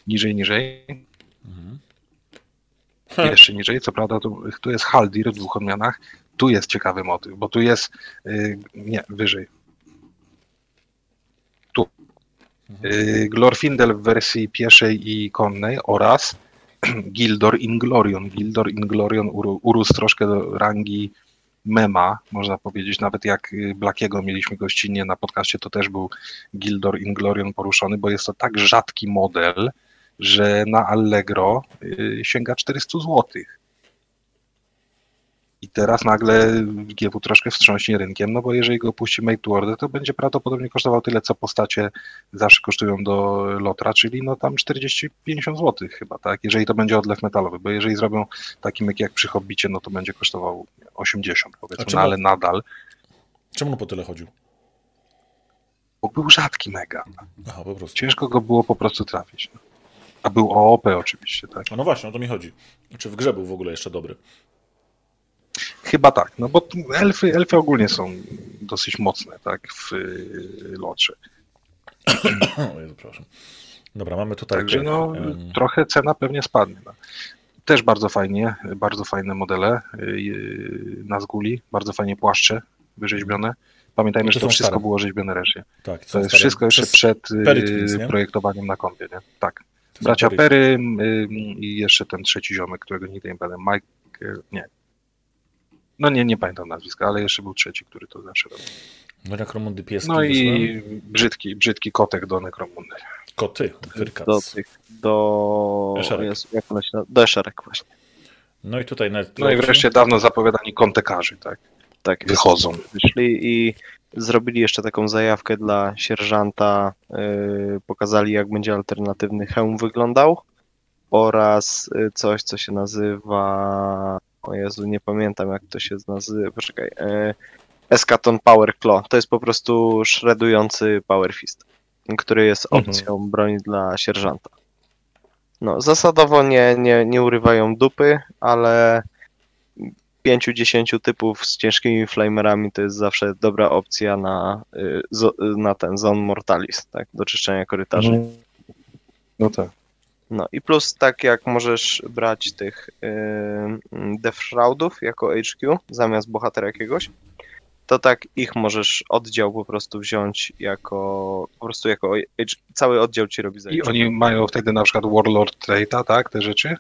Niżej, niżej. Mhm. Jeszcze niżej. Co prawda tu, tu jest Haldir w dwóch odmianach. Tu jest ciekawy motyw, bo tu jest y, nie, wyżej. Tu. Y, Glorfindel w wersji pieszej i konnej oraz Gildor Inglorion. Gildor Inglorion urósł troszkę do rangi mema, można powiedzieć. Nawet jak y, Blackiego mieliśmy gościnnie na podcaście, to też był Gildor Inglorion poruszony, bo jest to tak rzadki model, że na Allegro y, sięga 400 zł. I teraz nagle GW troszkę wstrząśnie rynkiem, no bo jeżeli go puści Made to Order, to będzie prawdopodobnie kosztował tyle, co postacie zawsze kosztują do Lotra, czyli no tam 40-50 zł chyba, tak? Jeżeli to będzie odlew metalowy, bo jeżeli zrobią taki myk jak przy Hobbicie, no to będzie kosztował 80 powiedzmy, A czemu- no ale nadal, Czemu on po tyle chodził? bo był rzadki mega. Aha, po prostu. Ciężko go było po prostu trafić. No. A był OOP oczywiście, tak? No właśnie, o to mi chodzi. Czy w grze był w ogóle jeszcze dobry? Chyba tak, no bo elfy, elfy ogólnie są dosyć mocne, tak, w y, lotrze. O Jezu, przepraszam. Dobra, mamy tutaj... Także no, trochę cena pewnie spadnie. No. Też bardzo fajnie, bardzo fajne modele yy, na zguli, bardzo fajnie płaszcze wyrzeźbione. Pamiętajmy, To że to wszystko stare. było rzeźbione ręcznie. tak, To są jest wszystko jeszcze przed Twins, projektowaniem na kompie, nie? Tak. to Bracia yy, i jeszcze ten trzeci ziomek, którego nigdy nie pamiętam, Mike, nie. No nie, nie pamiętam nazwiska, ale jeszcze był trzeci, który to zawsze robił. No, Nekromundy pieski No i brzydki, brzydki kotek do Nekromundy. Koty, Wyrkac. Do tych, do... Jak one się nazywa? Do eszerek właśnie. No i tutaj net. No i wreszcie dawno zapowiadani kontekarzy, tak? Tak. Wychodzą. wyszli i zrobili jeszcze taką zajawkę dla sierżanta. Yy, pokazali, jak będzie alternatywny hełm wyglądał oraz yy, coś, co się nazywa. O Jezu, nie pamiętam, jak to się nazywa. Poczekaj. Eskaton Power Claw. To jest po prostu shredujący Power Fist, który jest Mhm. opcją broni dla sierżanta. No, zasadowo nie, nie, nie urywają dupy, ale 5-10 typów z ciężkimi flamerami to jest zawsze dobra opcja na, y, na ten Zone Mortalis, tak, do czyszczenia korytarzy. No tak. No i plus tak jak możesz brać tych y, Death Shroudów jako HQ zamiast bohatera jakiegoś, to tak ich możesz oddział po prostu wziąć jako po prostu jako cały oddział ci robi za I oni mają wtedy na przykład Warlord Traita, tak? Te rzeczy?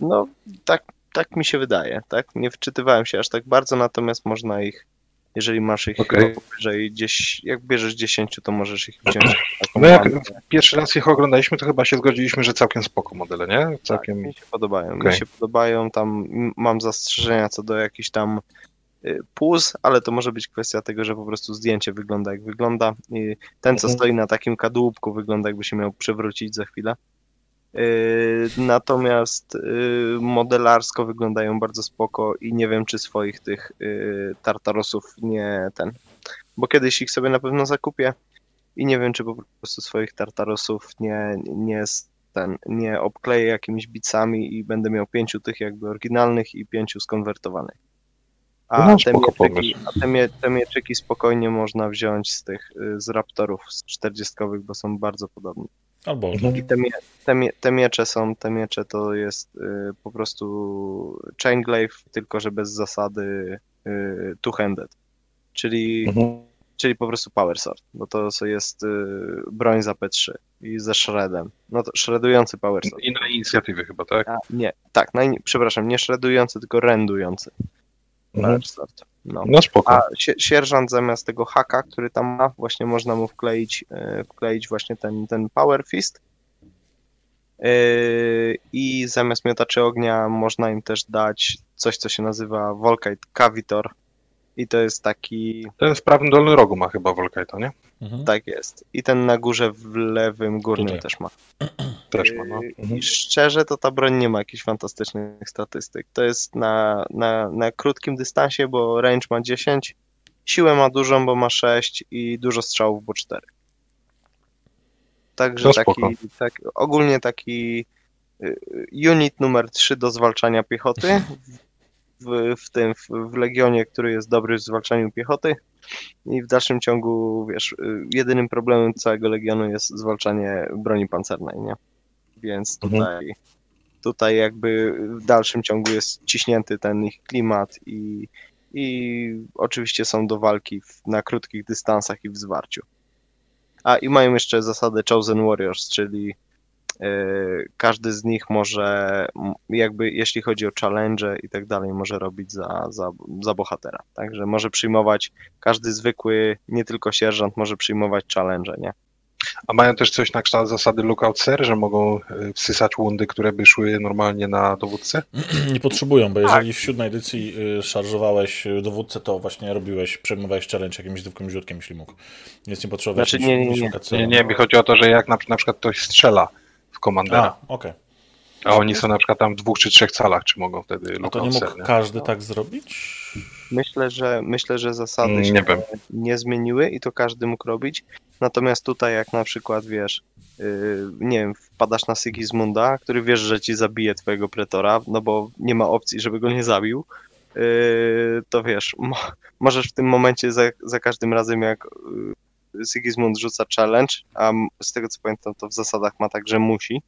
No, tak, tak mi się wydaje, tak? Nie wczytywałem się aż tak bardzo, natomiast można ich, jeżeli masz ich okay. powyżej 10, jak bierzesz 10, to możesz ich wziąć. taką No jak bandę. pierwszy raz ich oglądaliśmy, to chyba się zgodziliśmy, że całkiem spoko modele, nie? Tak, Całkiem... mi się podobają. Okej. Mi się podobają, tam mam zastrzeżenia co do jakichś tam y, puz, ale to może być kwestia tego, że po prostu zdjęcie wygląda jak wygląda. I ten, co Mhm. stoi na takim kadłubku, wygląda jakby się miał przewrócić za chwilę. Yy, natomiast yy, modelarsko wyglądają bardzo spoko i nie wiem, czy swoich tych yy, Tartarosów nie ten. Bo kiedyś ich sobie na pewno zakupię i nie wiem, czy po prostu swoich Tartarosów nie, nie ten, nie obkleję jakimiś bicami i będę miał pięciu tych jakby oryginalnych i pięciu skonwertowanych. A No, te, mieczyki, a te, mie, te mieczyki spokojnie można wziąć z tych, z Raptorów, z 40 bo są bardzo podobne. Albo Mhm. I te, mie, te, mie, te miecze są, te miecze to jest y, po prostu Chainglaive, tylko że bez zasady y, two-handed. Czyli, Mhm. czyli po prostu Power Sword, bo to jest y, broń za P3 i ze shredem. No to shredujący Power Sword. I na inicjatywy chyba, tak? A, nie, tak, przepraszam, nie shredujący, tylko rendujący Mhm. Power Sword. No. No spoko. A sie- sierżant zamiast tego haka, który tam ma, właśnie można mu wkleić, e, wkleić właśnie ten, ten Power Fist. E, I zamiast miotaczy ognia można im też dać coś, co się nazywa Volkite Cavitor. I to jest taki, Ten w prawym dolnym rogu ma chyba Volkite'a, nie? Mhm. tak jest. I ten na górze w lewym górnym Tutaj. też ma. Też ma, no. Yy, Mhm. I szczerze to ta broń nie ma jakichś fantastycznych statystyk. To jest na, na, na krótkim dystansie, bo range ma 10, siłę ma dużą, bo ma 6 i dużo strzałów, bo 4. Także taki, tak, ogólnie taki y, unit numer 3 do zwalczania piechoty w, w tym, w, Legionie, który jest dobry w zwalczaniu piechoty i w dalszym ciągu, wiesz, y, jedynym problemem całego Legionu jest zwalczanie broni pancernej, nie? Więc Mhm. tutaj, tutaj jakby w dalszym ciągu jest ciśnięty ten ich klimat i, i oczywiście są do walki w, na krótkich dystansach i w zwarciu. A i mają jeszcze zasadę Chosen Warriors, czyli każdy z nich może, jakby jeśli chodzi o challenge i tak dalej, może robić za, za, za bohatera. Także może przyjmować każdy zwykły, nie tylko sierżant, może przyjmować challenge, nie? A mają też coś na kształt zasady lookout ser, że mogą y, wsysać wundy, które by szły normalnie na dowódcę? Nie potrzebują, bo Tak. jeżeli w siódmej edycji y, szarżowałeś dowódcę, to właśnie robiłeś, przejmowałeś challenge jakimś zwykłym źródłem, jeśli mógł. Więc nie potrzebowałeś Znaczy, nie, nie, nie. Nie, nie, mi chodzi o to, że jak na, na przykład ktoś strzela komandera, A, okej. a oni są na przykład tam w dwóch czy trzech calach, czy mogą wtedy A to nie mógł każdy tak zrobić? Myślę, że myślę, że zasady się nie wiem. nie zmieniły i to każdy mógł robić. Natomiast tutaj jak na przykład wiesz, yy, nie wiem, wpadasz na Sigismunda, który wiesz, że ci zabije twojego pretora, no bo nie ma opcji, żeby go nie zabił, yy, to wiesz, mo możesz w tym momencie za, za każdym razem jak yy, Sigismund rzuca challenge, a z tego co pamiętam to w zasadach ma tak, że musi,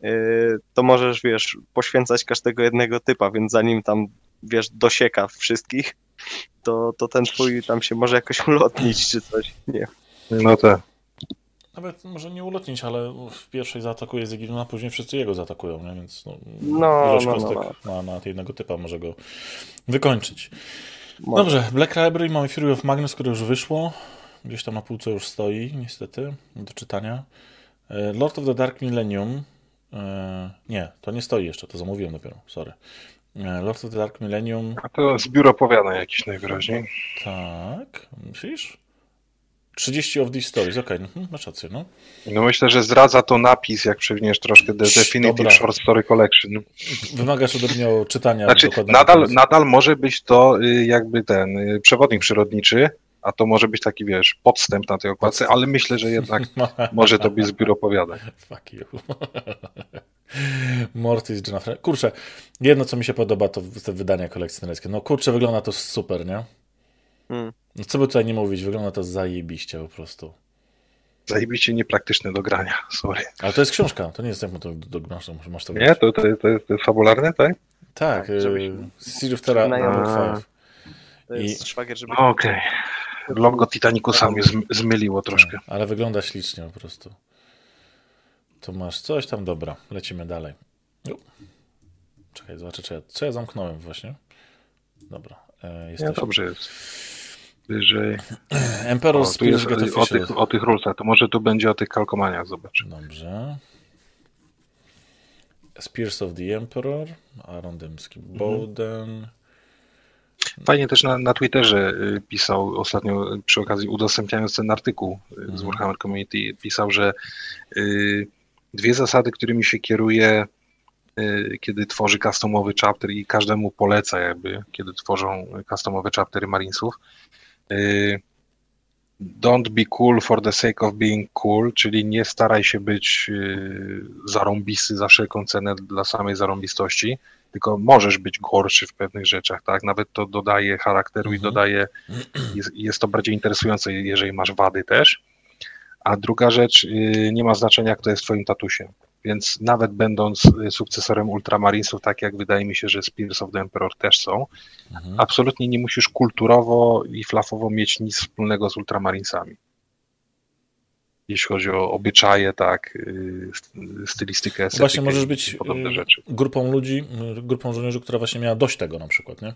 yy, to możesz, wiesz, poświęcać każdego jednego typa, więc zanim tam, wiesz, dosieka wszystkich, to, to ten twój tam się może jakoś ulotnić czy coś. Nie. No tak. Nawet może nie ulotnić, ale w pierwszej zaatakuje Zygiduna, a później wszyscy jego zaatakują, nie? więc no, No, no, no, kostek Na, na jednego typa może go wykończyć. Może. Dobrze, Black Library mamy Fury of Magnus, które już wyszło. Gdzieś tam na półce już stoi, niestety, do czytania. E, Lord of the Dark Millennium. e, Nie, to nie stoi jeszcze, to zamówiłem dopiero, sorry. E, Lord of the Dark Millennium, A to z biuro powiadań jakiś najwyraźniej. tak, myślisz? 30 of these stories, okej, mhm, masz rację, no. No myślę, że zdradza to napis, jak przewiniesz troszkę The Definitive Dobra. Short Story Collection. Wymagasz ode mnie czytania Znaczy, nadal, nadal może być to y, jakby ten y, przewodnik przyrodniczy, a to może być taki, wiesz, podstęp na tej okładce, ale myślę, że jednak może to być z biuro powiadań. Fuck you. Mortis Jennifer. Kurczę, jedno co mi się podoba to te wydania kolekcjonerskie. No kurczę, wygląda to super, nie? Hmm. No co by tutaj nie mówić, wygląda to zajebiście po prostu. Zajebiście niepraktyczne do grania, sorry. Ale to jest książka, to nie jest jak to do, do, masz, to- masz to Nie? To, to, to, jest, to jest fabularne, tak? Tak, Tak, żebyś- Sea of Terra Na- number A. 5. To jest szwagier, żeby... Okej. Logo Titanicusa mnie zm- zmyliło troszkę. Tak, ale wygląda ślicznie po prostu. To masz coś tam, dobra, lecimy dalej. U. Czekaj, zobaczę, czy ja, co ja zamknąłem właśnie. Dobra, e, jesteśmy. dobrze jest. Wyżej. Emperor O, jest o, o, tych, o tych rulesach. To może tu będzie o tych kalkomaniach, zobacz. Dobrze. Spears of the Emperor, Aaron Dymski, Bowden. Fajnie też na, na Twitterze y, pisał ostatnio przy okazji udostępniając ten artykuł y, z Mhm. Warhammer Community, pisał, że y, dwie zasady, którymi się kieruje, kiedy tworzy customowy chapter i każdemu poleca jakby, kiedy tworzą customowe chaptery Marinesów. Don't be cool for the sake of being cool, czyli nie staraj się być zarąbisty za wszelką cenę dla samej zarąbistości, tylko możesz być gorszy w pewnych rzeczach, tak? Nawet to dodaje charakteru i Mhm. dodaje, jest, jest to bardziej interesujące, jeżeli masz wady też. A druga rzecz, y, nie ma znaczenia, kto jest twoim tatusiem. Więc nawet będąc y, sukcesorem Ultramarinesów, tak jak wydaje mi się, że Spears of the Emperor też są, Mhm. absolutnie nie musisz kulturowo i flafowo mieć nic wspólnego z Ultramarinesami. Jeśli chodzi o obyczaje, tak, y, stylistykę, estetykę Właśnie możesz być podobne y, rzeczy. grupą ludzi, y, grupą żołnierzy, która właśnie miała dość tego na przykład, nie?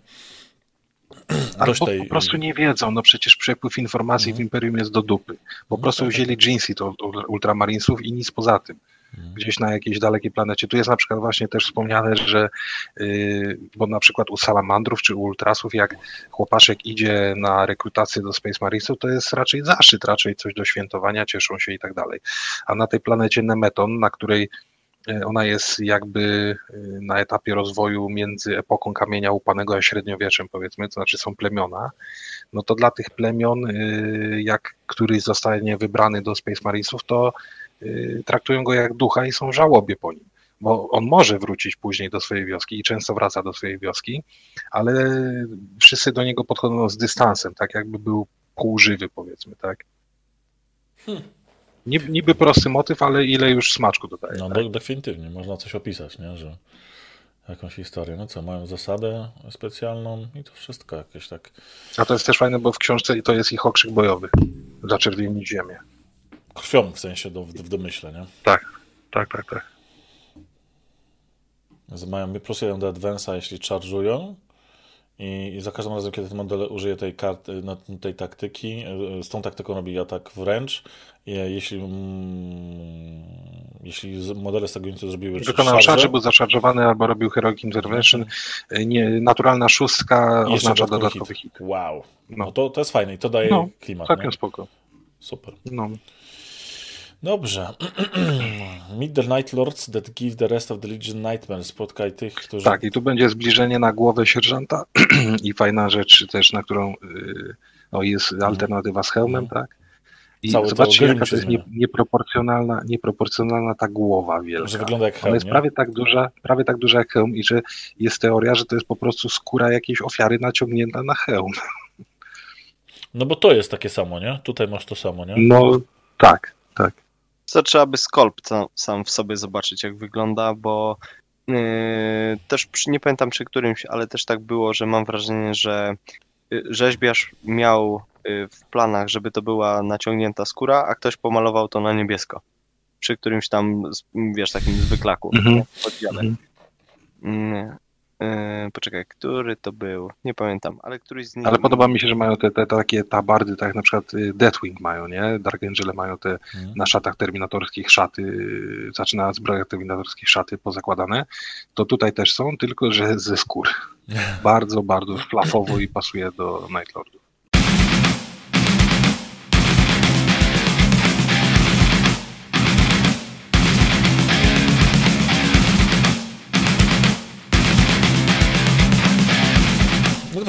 Albo tej... po prostu nie wiedzą, no przecież przepływ informacji w Mhm. Imperium jest do dupy. Po No prostu tak, wzięli jeansy to Ultramarinesów i nic poza tym. Mhm. Gdzieś na jakiejś dalekiej planecie. Tu jest na przykład właśnie też wspomniane, że yy, bo na przykład u Salamandrów czy u Ultrasów, jak chłopaszek idzie na rekrutację do Space Marinesów, to jest raczej zaszczyt, raczej coś do świętowania, cieszą się i tak dalej. A na tej planecie Nemeton, na której yy, ona jest jakby yy, na etapie rozwoju między epoką kamienia upanego a średniowieczem, powiedzmy, to znaczy są plemiona, no to dla tych plemion, jak któryś zostanie wybrany do Space Marinesów, to traktują go jak ducha i są w żałobie po nim. Bo on może wrócić później do swojej wioski i często wraca do swojej wioski, ale wszyscy do niego podchodzą z dystansem, tak jakby był półżywy, powiedzmy, tak. Hmm. Niby, prosty motyw, ale ile już smaczku dodaje. No tak? definitywnie, można coś opisać, nie? Że jakąś historię. No co, mają zasadę specjalną i to wszystko jakieś tak. A to jest też fajne, bo w książce to jest ich okrzyk bojowy. Zaczerwienić ziemię. Krwią w sensie do, w domyśle, nie? Tak, tak, tak, tak. Mają plus jeden do advance'a, jeśli charge'ują. I, I za każdym razem, kiedy ten model użyje tej karty, no, tej taktyki, y, z tą taktyką robi atak wręcz. I jeśli, mm, jeśli modele z tego unitu zrobiły Wykonał charge, charge, był zaszarżowany albo robił Heroic Intervention. Nie, naturalna szóstka i oznacza dodatkowy dodatkowy hit. Wow. No, No. to, to jest fajne i to daje No, klimat. Całkiem spoko. Super. No. Dobrze. Meet the Night Lords that give the rest of the Legion nightmares. Spotkaj tych, którzy... Tak, i tu będzie zbliżenie na głowę sierżanta i fajna rzecz też, na którą no, jest alternatywa z hełmem, tak? I Mhm. Cały zobaczcie, jaka to jest nie, nieproporcjonalna, nieproporcjonalna ta głowa wielka. Że wygląda jak Ona hełm, jest nie? prawie tak duża, prawie tak duża jak hełm i że jest teoria, że to jest po prostu skóra jakiejś ofiary naciągnięta na hełm. No bo to jest takie samo, nie? Tutaj masz to samo, nie? No tak, tak. To trzeba by skolp sam, w sobie zobaczyć, jak wygląda, bo yy, też przy, nie pamiętam przy którymś, ale też tak było, że mam wrażenie, że y, rzeźbiarz miał y, w planach, żeby to była naciągnięta skóra, a ktoś pomalował to na niebiesko. Przy którymś tam, wiesz, takim zwyklaku Mhm. Mhm. Mm, yy, poczekaj, który to był? Nie pamiętam, ale któryś z nich. Ale podoba mi się, że mają te, te takie tabardy, tak jak na przykład y, Deathwing mają, nie? Dark Angele mają te Mhm. na szatach terminatorskich szaty, y, znaczy na zbrojach terminatorskich szaty pozakładane, to tutaj też są, tylko że ze skór. Bardzo, bardzo flafowo i pasuje do Nightlordów.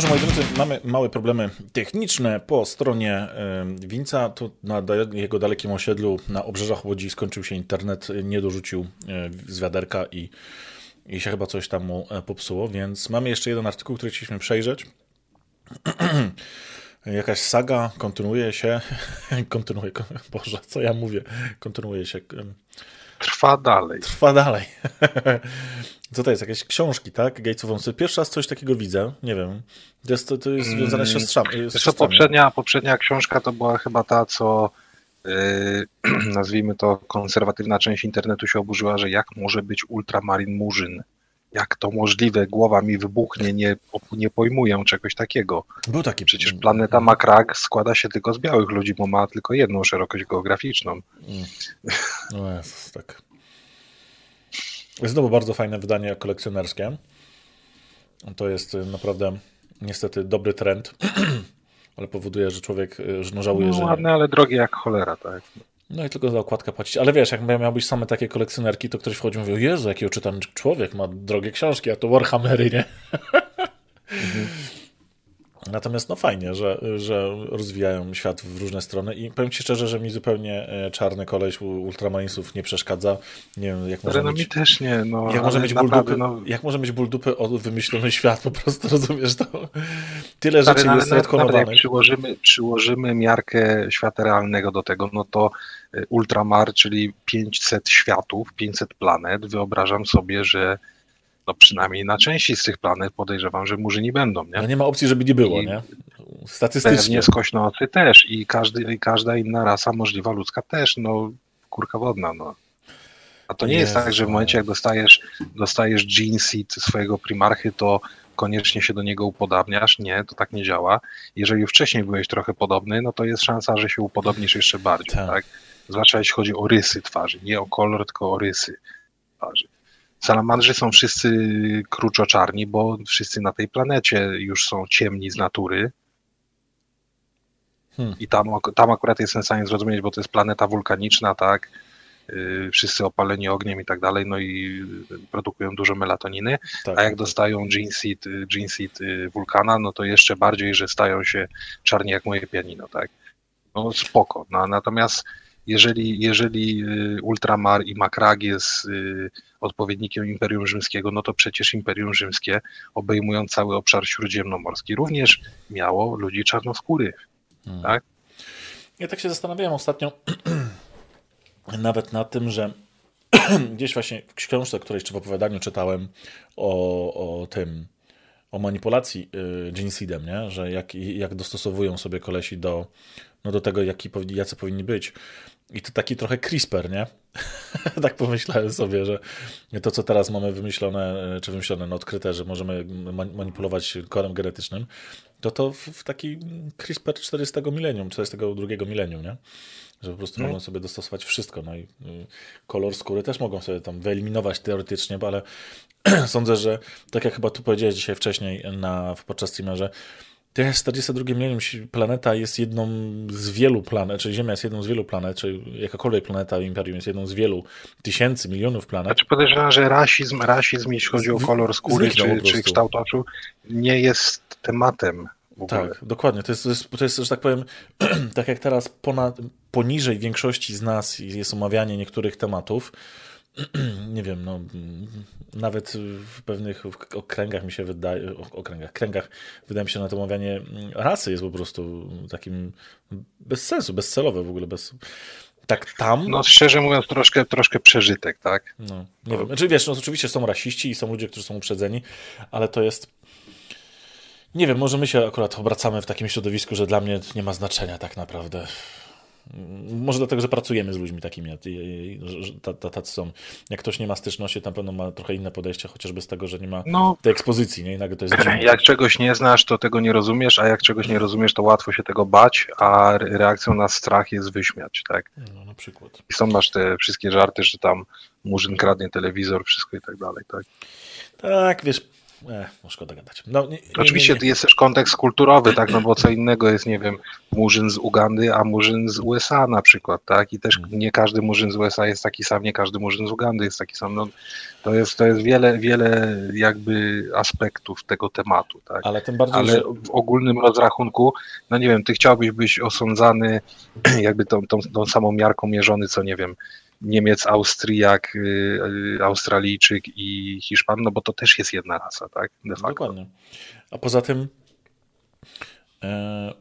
Dobrze, moi drodzy, mamy małe problemy techniczne po stronie Winca. Tu na jego dalekim osiedlu na obrzeżach Łodzi skończył się internet, nie dorzucił e, z wiaderka i, i się chyba coś tam mu e, popsuło, więc mamy jeszcze jeden artykuł, który chcieliśmy przejrzeć. Jakaś saga kontynuuje się, kontynuuje, kon- Boże, co ja mówię, kontynuuje się, Trwa dalej. trwa dalej. Co to jest? Jakieś książki, tak? Gates of. Pierwszy raz coś takiego widzę. Nie wiem. To jest, to jest związane z siostrami. co, siostrami. poprzednia, poprzednia książka to była chyba ta, co yy, nazwijmy to konserwatywna część internetu się oburzyła, że jak może być ultramarin murzyn? Jak to możliwe? Głowa mi wybuchnie, nie, nie pojmuję czegoś takiego. Był taki. Przecież planeta Makrak składa się tylko z białych ludzi, bo ma tylko jedną szerokość geograficzną. No jest, tak. Znowu bardzo fajne wydanie kolekcjonerskie. To jest y, naprawdę niestety dobry trend, ale powoduje, że człowiek y, no żałuje, No, że... ładne, ale drogie jak cholera, tak. No i tylko za okładkę płacić. Ale wiesz, jak miałbyś same takie kolekcjonerki, to ktoś wchodzi i mówi, Jezu, jaki oczytany człowiek, ma drogie książki, a to Warhammery, nie? Mhm. Natomiast no fajnie, że, że rozwijają świat w różne strony i powiem Ci szczerze, że mi zupełnie e, czarny koleś Ultramarinesów nie przeszkadza. Nie wiem, jak może no mieć... też nie, no. Jak może, mieć dupy, no... jak może mieć ból dupy o wymyślony świat, po prostu rozumiesz to? Tyle rzeczy ale, jest retkonowanych. Jak przyłożymy, przyłożymy miarkę świata realnego do tego, no to e, Ultramar, czyli 500 światów, 500 planet, wyobrażam sobie, że no przynajmniej na części z tych planet podejrzewam, że murzyni będą, nie? No nie ma opcji, żeby nie było, I nie? Statystycznie. Pewnie skośnocy też i, każdy, i każda inna rasa możliwa ludzka też, no kurka wodna, no. A to nie jest, jest tak, że w momencie jak dostajesz, dostajesz gene seed swojego primarchy, to koniecznie się do niego upodabniasz. Nie, to tak nie działa. Jeżeli wcześniej byłeś trochę podobny, no to jest szansa, że się upodobnisz jeszcze bardziej, tak? tak? Zwłaszcza jeśli chodzi o rysy twarzy, nie o kolor, tylko o rysy twarzy. Salamandrzy są wszyscy kruczoczarni, bo wszyscy na tej planecie już są ciemni z natury. Hmm. I tam, tam akurat jestem w stanie zrozumieć, bo to jest planeta wulkaniczna, tak? Y, wszyscy opaleni ogniem i tak dalej, no i produkują dużo melatoniny, tak. a jak dostają gene seed, gene seed y, wulkana, no to jeszcze bardziej, że stają się czarni jak moje pianino, tak? No spoko, no, natomiast jeżeli, jeżeli y, Ultramar i Makrag jest y, odpowiednikiem Imperium Rzymskiego, no to przecież Imperium Rzymskie, obejmując cały obszar śródziemnomorski, również miało ludzi czarnoskórych. Hmm. Tak? Ja tak się zastanawiałem ostatnio nawet na tym, że gdzieś właśnie w książce, której czy w opowiadaniu czytałem o, o tym, o manipulacji y, Genseedem, nie? że jak, jak dostosowują sobie kolesi do, no do tego, jaki, jacy powinni być. I to taki trochę CRISPR, nie? tak pomyślałem sobie, że to, co teraz mamy wymyślone, czy wymyślone, no odkryte, że możemy manipulować kodem genetycznym, to to w taki CRISPR 40 milenium, 42 milenium, nie? Że po prostu no. mogą sobie dostosować wszystko. No i kolor skóry też mogą sobie tam wyeliminować teoretycznie, ale sądzę, że tak jak chyba tu powiedziałeś dzisiaj wcześniej na, podczas streama, że to jest 42 milenium planeta jest jedną z wielu planet, czyli Ziemia jest jedną z wielu planet, czy jakakolwiek planeta Imperium jest jedną z wielu tysięcy, milionów planet. Znaczy podejrzewam, że rasizm, rasizm jeśli chodzi o kolor skóry czy, czy kształt oczu, nie jest tematem tak, dokładnie. To jest, to jest, to jest, że tak powiem, tak jak teraz ponad, poniżej większości z nas jest omawianie niektórych tematów, nie wiem, no, nawet w pewnych okręgach mi się wydaje, okręgach, kręgach wydaje mi się na to omawianie rasy jest po prostu takim bez sensu, bezcelowe w ogóle, bez... Tak tam... No szczerze mówiąc troszkę, troszkę przeżytek, tak? No, nie wiem. Znaczy wiesz, no oczywiście są rasiści i są ludzie, którzy są uprzedzeni, ale to jest... Nie wiem, może my się akurat obracamy w takim środowisku, że dla mnie nie ma znaczenia tak naprawdę może dlatego, że pracujemy z ludźmi takimi, tacy są. Jak ktoś nie ma styczności, to na pewno ma trochę inne podejście, chociażby z tego, że nie ma no, tej ekspozycji, nie? I nagle to jest dziwne. Jak czegoś nie znasz, to tego nie rozumiesz, a jak czegoś nie rozumiesz, to łatwo się tego bać, a reakcją na strach jest wyśmiać, tak? No, na przykład. I są masz te wszystkie żarty, że tam murzyn kradnie telewizor, wszystko i tak dalej, tak? Tak, wiesz, E, no szkoda gadać. No, nie, nie, Oczywiście nie, jest też kontekst kulturowy, tak, no bo co innego jest, nie wiem, murzyn z Ugandy, a murzyn z USA na przykład, tak, i też mhm. nie każdy murzyn z USA jest taki sam, nie każdy murzyn z Ugandy jest taki sam, no to jest, to jest wiele, wiele jakby aspektów tego tematu, tak. Ale tym bardziej, Ale w ogólnym rozrachunku, no nie wiem, ty chciałbyś być osądzany jakby tą, tą, tą samą miarką mierzony, co nie wiem, Niemiec, Austriak, y, y, Australijczyk i Hiszpan, no bo to też jest jedna rasa, tak? De facto. Dokładnie. A poza tym e,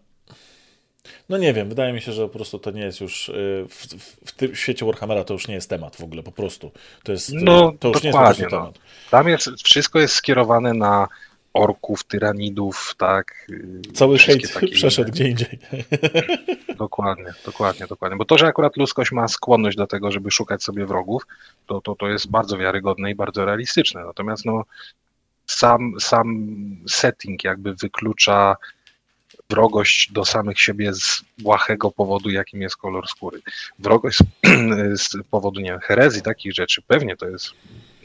no nie wiem, wydaje mi się, że po prostu to nie jest już y, w, w, w tym świecie Warhammera to już nie jest temat w ogóle, po prostu. To jest no, to już nie jest po no. temat. Tam jest, wszystko jest skierowane na orków, tyranidów, tak. Cały hejt przeszedł gdzie indziej. Dokładnie, dokładnie, dokładnie. Bo to, że akurat ludzkość ma skłonność do tego, żeby szukać sobie wrogów, to, to, to jest bardzo wiarygodne i bardzo realistyczne. Natomiast no, sam, sam setting jakby wyklucza wrogość do samych siebie z błahego powodu, jakim jest kolor skóry. Wrogość z, z powodu, nie wiem, herezji, takich rzeczy, pewnie to jest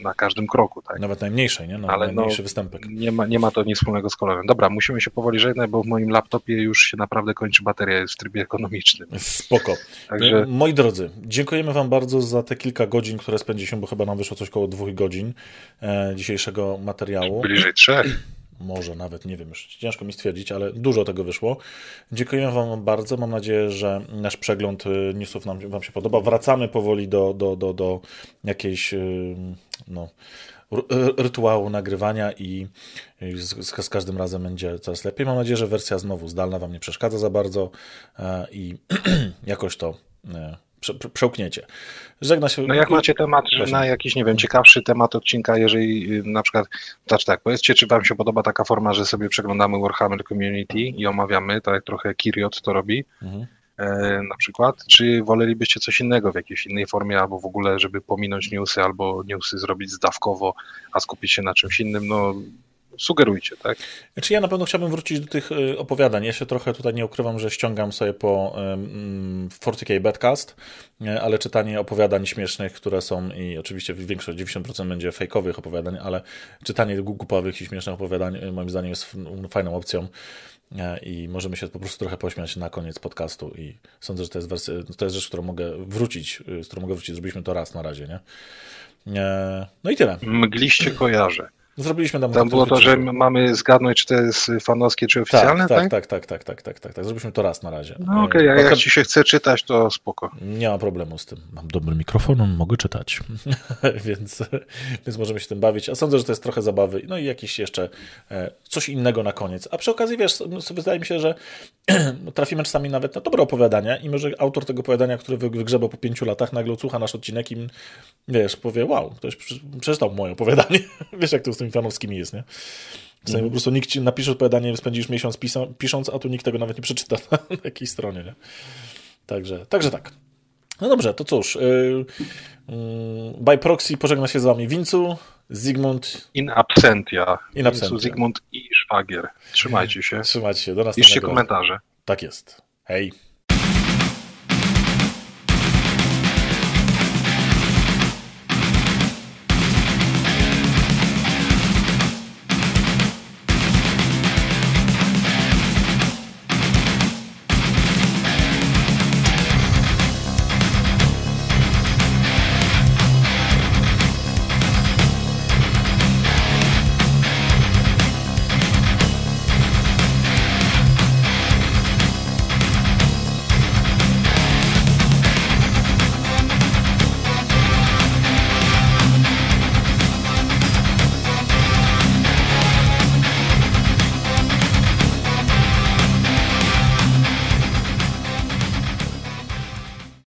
na każdym kroku. Tak? Nawet najmniejszej, nie? No, Ale najmniejszy no, występek. Nie ma, nie ma to nic wspólnego z kolorem. Dobra, musimy się powoli żegnać, bo w moim laptopie już się naprawdę kończy bateria, jest w trybie ekonomicznym. Spoko. Także... Moi drodzy, dziękujemy Wam bardzo za te kilka godzin, które spędziliśmy, bo chyba nam wyszło coś około dwóch godzin e, dzisiejszego materiału. Bliżej trzech może nawet, nie wiem, już ciężko mi stwierdzić, ale dużo tego wyszło. Dziękujemy Wam bardzo. Mam nadzieję, że nasz przegląd y, newsów nam, Wam się podoba. Wracamy powoli do, do, do, do jakiejś y, no, rytuału nagrywania i z, z, każdym razem będzie coraz lepiej. Mam nadzieję, że wersja znowu zdalna Wam nie przeszkadza za bardzo e, i jakoś to e, przełkniecie. Żegna się. No jak macie temat na jakiś, nie wiem, ciekawszy temat odcinka, jeżeli y, na przykład, znaczy tak, powiedzcie, czy wam się podoba taka forma, że sobie przeglądamy Warhammer Community i omawiamy, tak jak trochę Kiriot to robi, mhm. e, na przykład, czy wolelibyście coś innego w jakiejś innej formie, albo w ogóle, żeby pominąć newsy, albo newsy zrobić zdawkowo, a skupić się na czymś innym, no sugerujcie, tak? Znaczy ja na pewno chciałbym wrócić do tych y, opowiadań. Ja się trochę tutaj nie ukrywam, że ściągam sobie po um, 40k Bedcast, ale czytanie opowiadań śmiesznych, które są i oczywiście większość, 90% będzie fejkowych opowiadań, ale czytanie głupowych i śmiesznych opowiadań y, moim zdaniem jest fajną opcją i możemy się po prostu trochę pośmiać na koniec podcastu i sądzę, że to jest, wersja, to jest rzecz, którą mogę wrócić, y, z którą mogę wrócić. Zrobiliśmy to raz na razie, nie? No i tyle. Mgliście kojarzę. Zrobiliśmy tam. Tam było to, że mamy zgadnąć, czy to jest fanowskie, czy oficjalne, tak? Tak, tak, tak, tak, tak, tak, tak. Zrobiliśmy to raz na razie. No okej, okay, a jak ci się chce czytać, to spoko. Nie ma problemu z tym. Mam dobry mikrofon, mogę czytać, więc, więc możemy się tym bawić. A sądzę, że to jest trochę zabawy. No i jakiś jeszcze coś innego na koniec. A przy okazji, wiesz, wydaje mi się, że trafimy czasami nawet na dobre opowiadania i może autor tego opowiadania, który wygrzebał po pięciu latach, nagle odsłucha nasz odcinek i wiesz, powie, wow, ktoś przeczytał moje opowiadanie. wiesz, jak to z tymi fanowskimi jest, nie? Czasami mm. po prostu nikt ci napisze odpowiadanie, spędzisz miesiąc pisa, pisząc, a tu nikt tego nawet nie przeczyta na jakiejś stronie, nie? Także, także tak. No dobrze, to cóż. Yy, yy, by proxy pożegna się z wami Wincu, Zygmunt. In absentia. In absentia. Wincu, Zygmunt i Szwagier. Trzymajcie się. Trzymajcie się. Do następnego. Piszcie komentarze. Tak jest. Hej.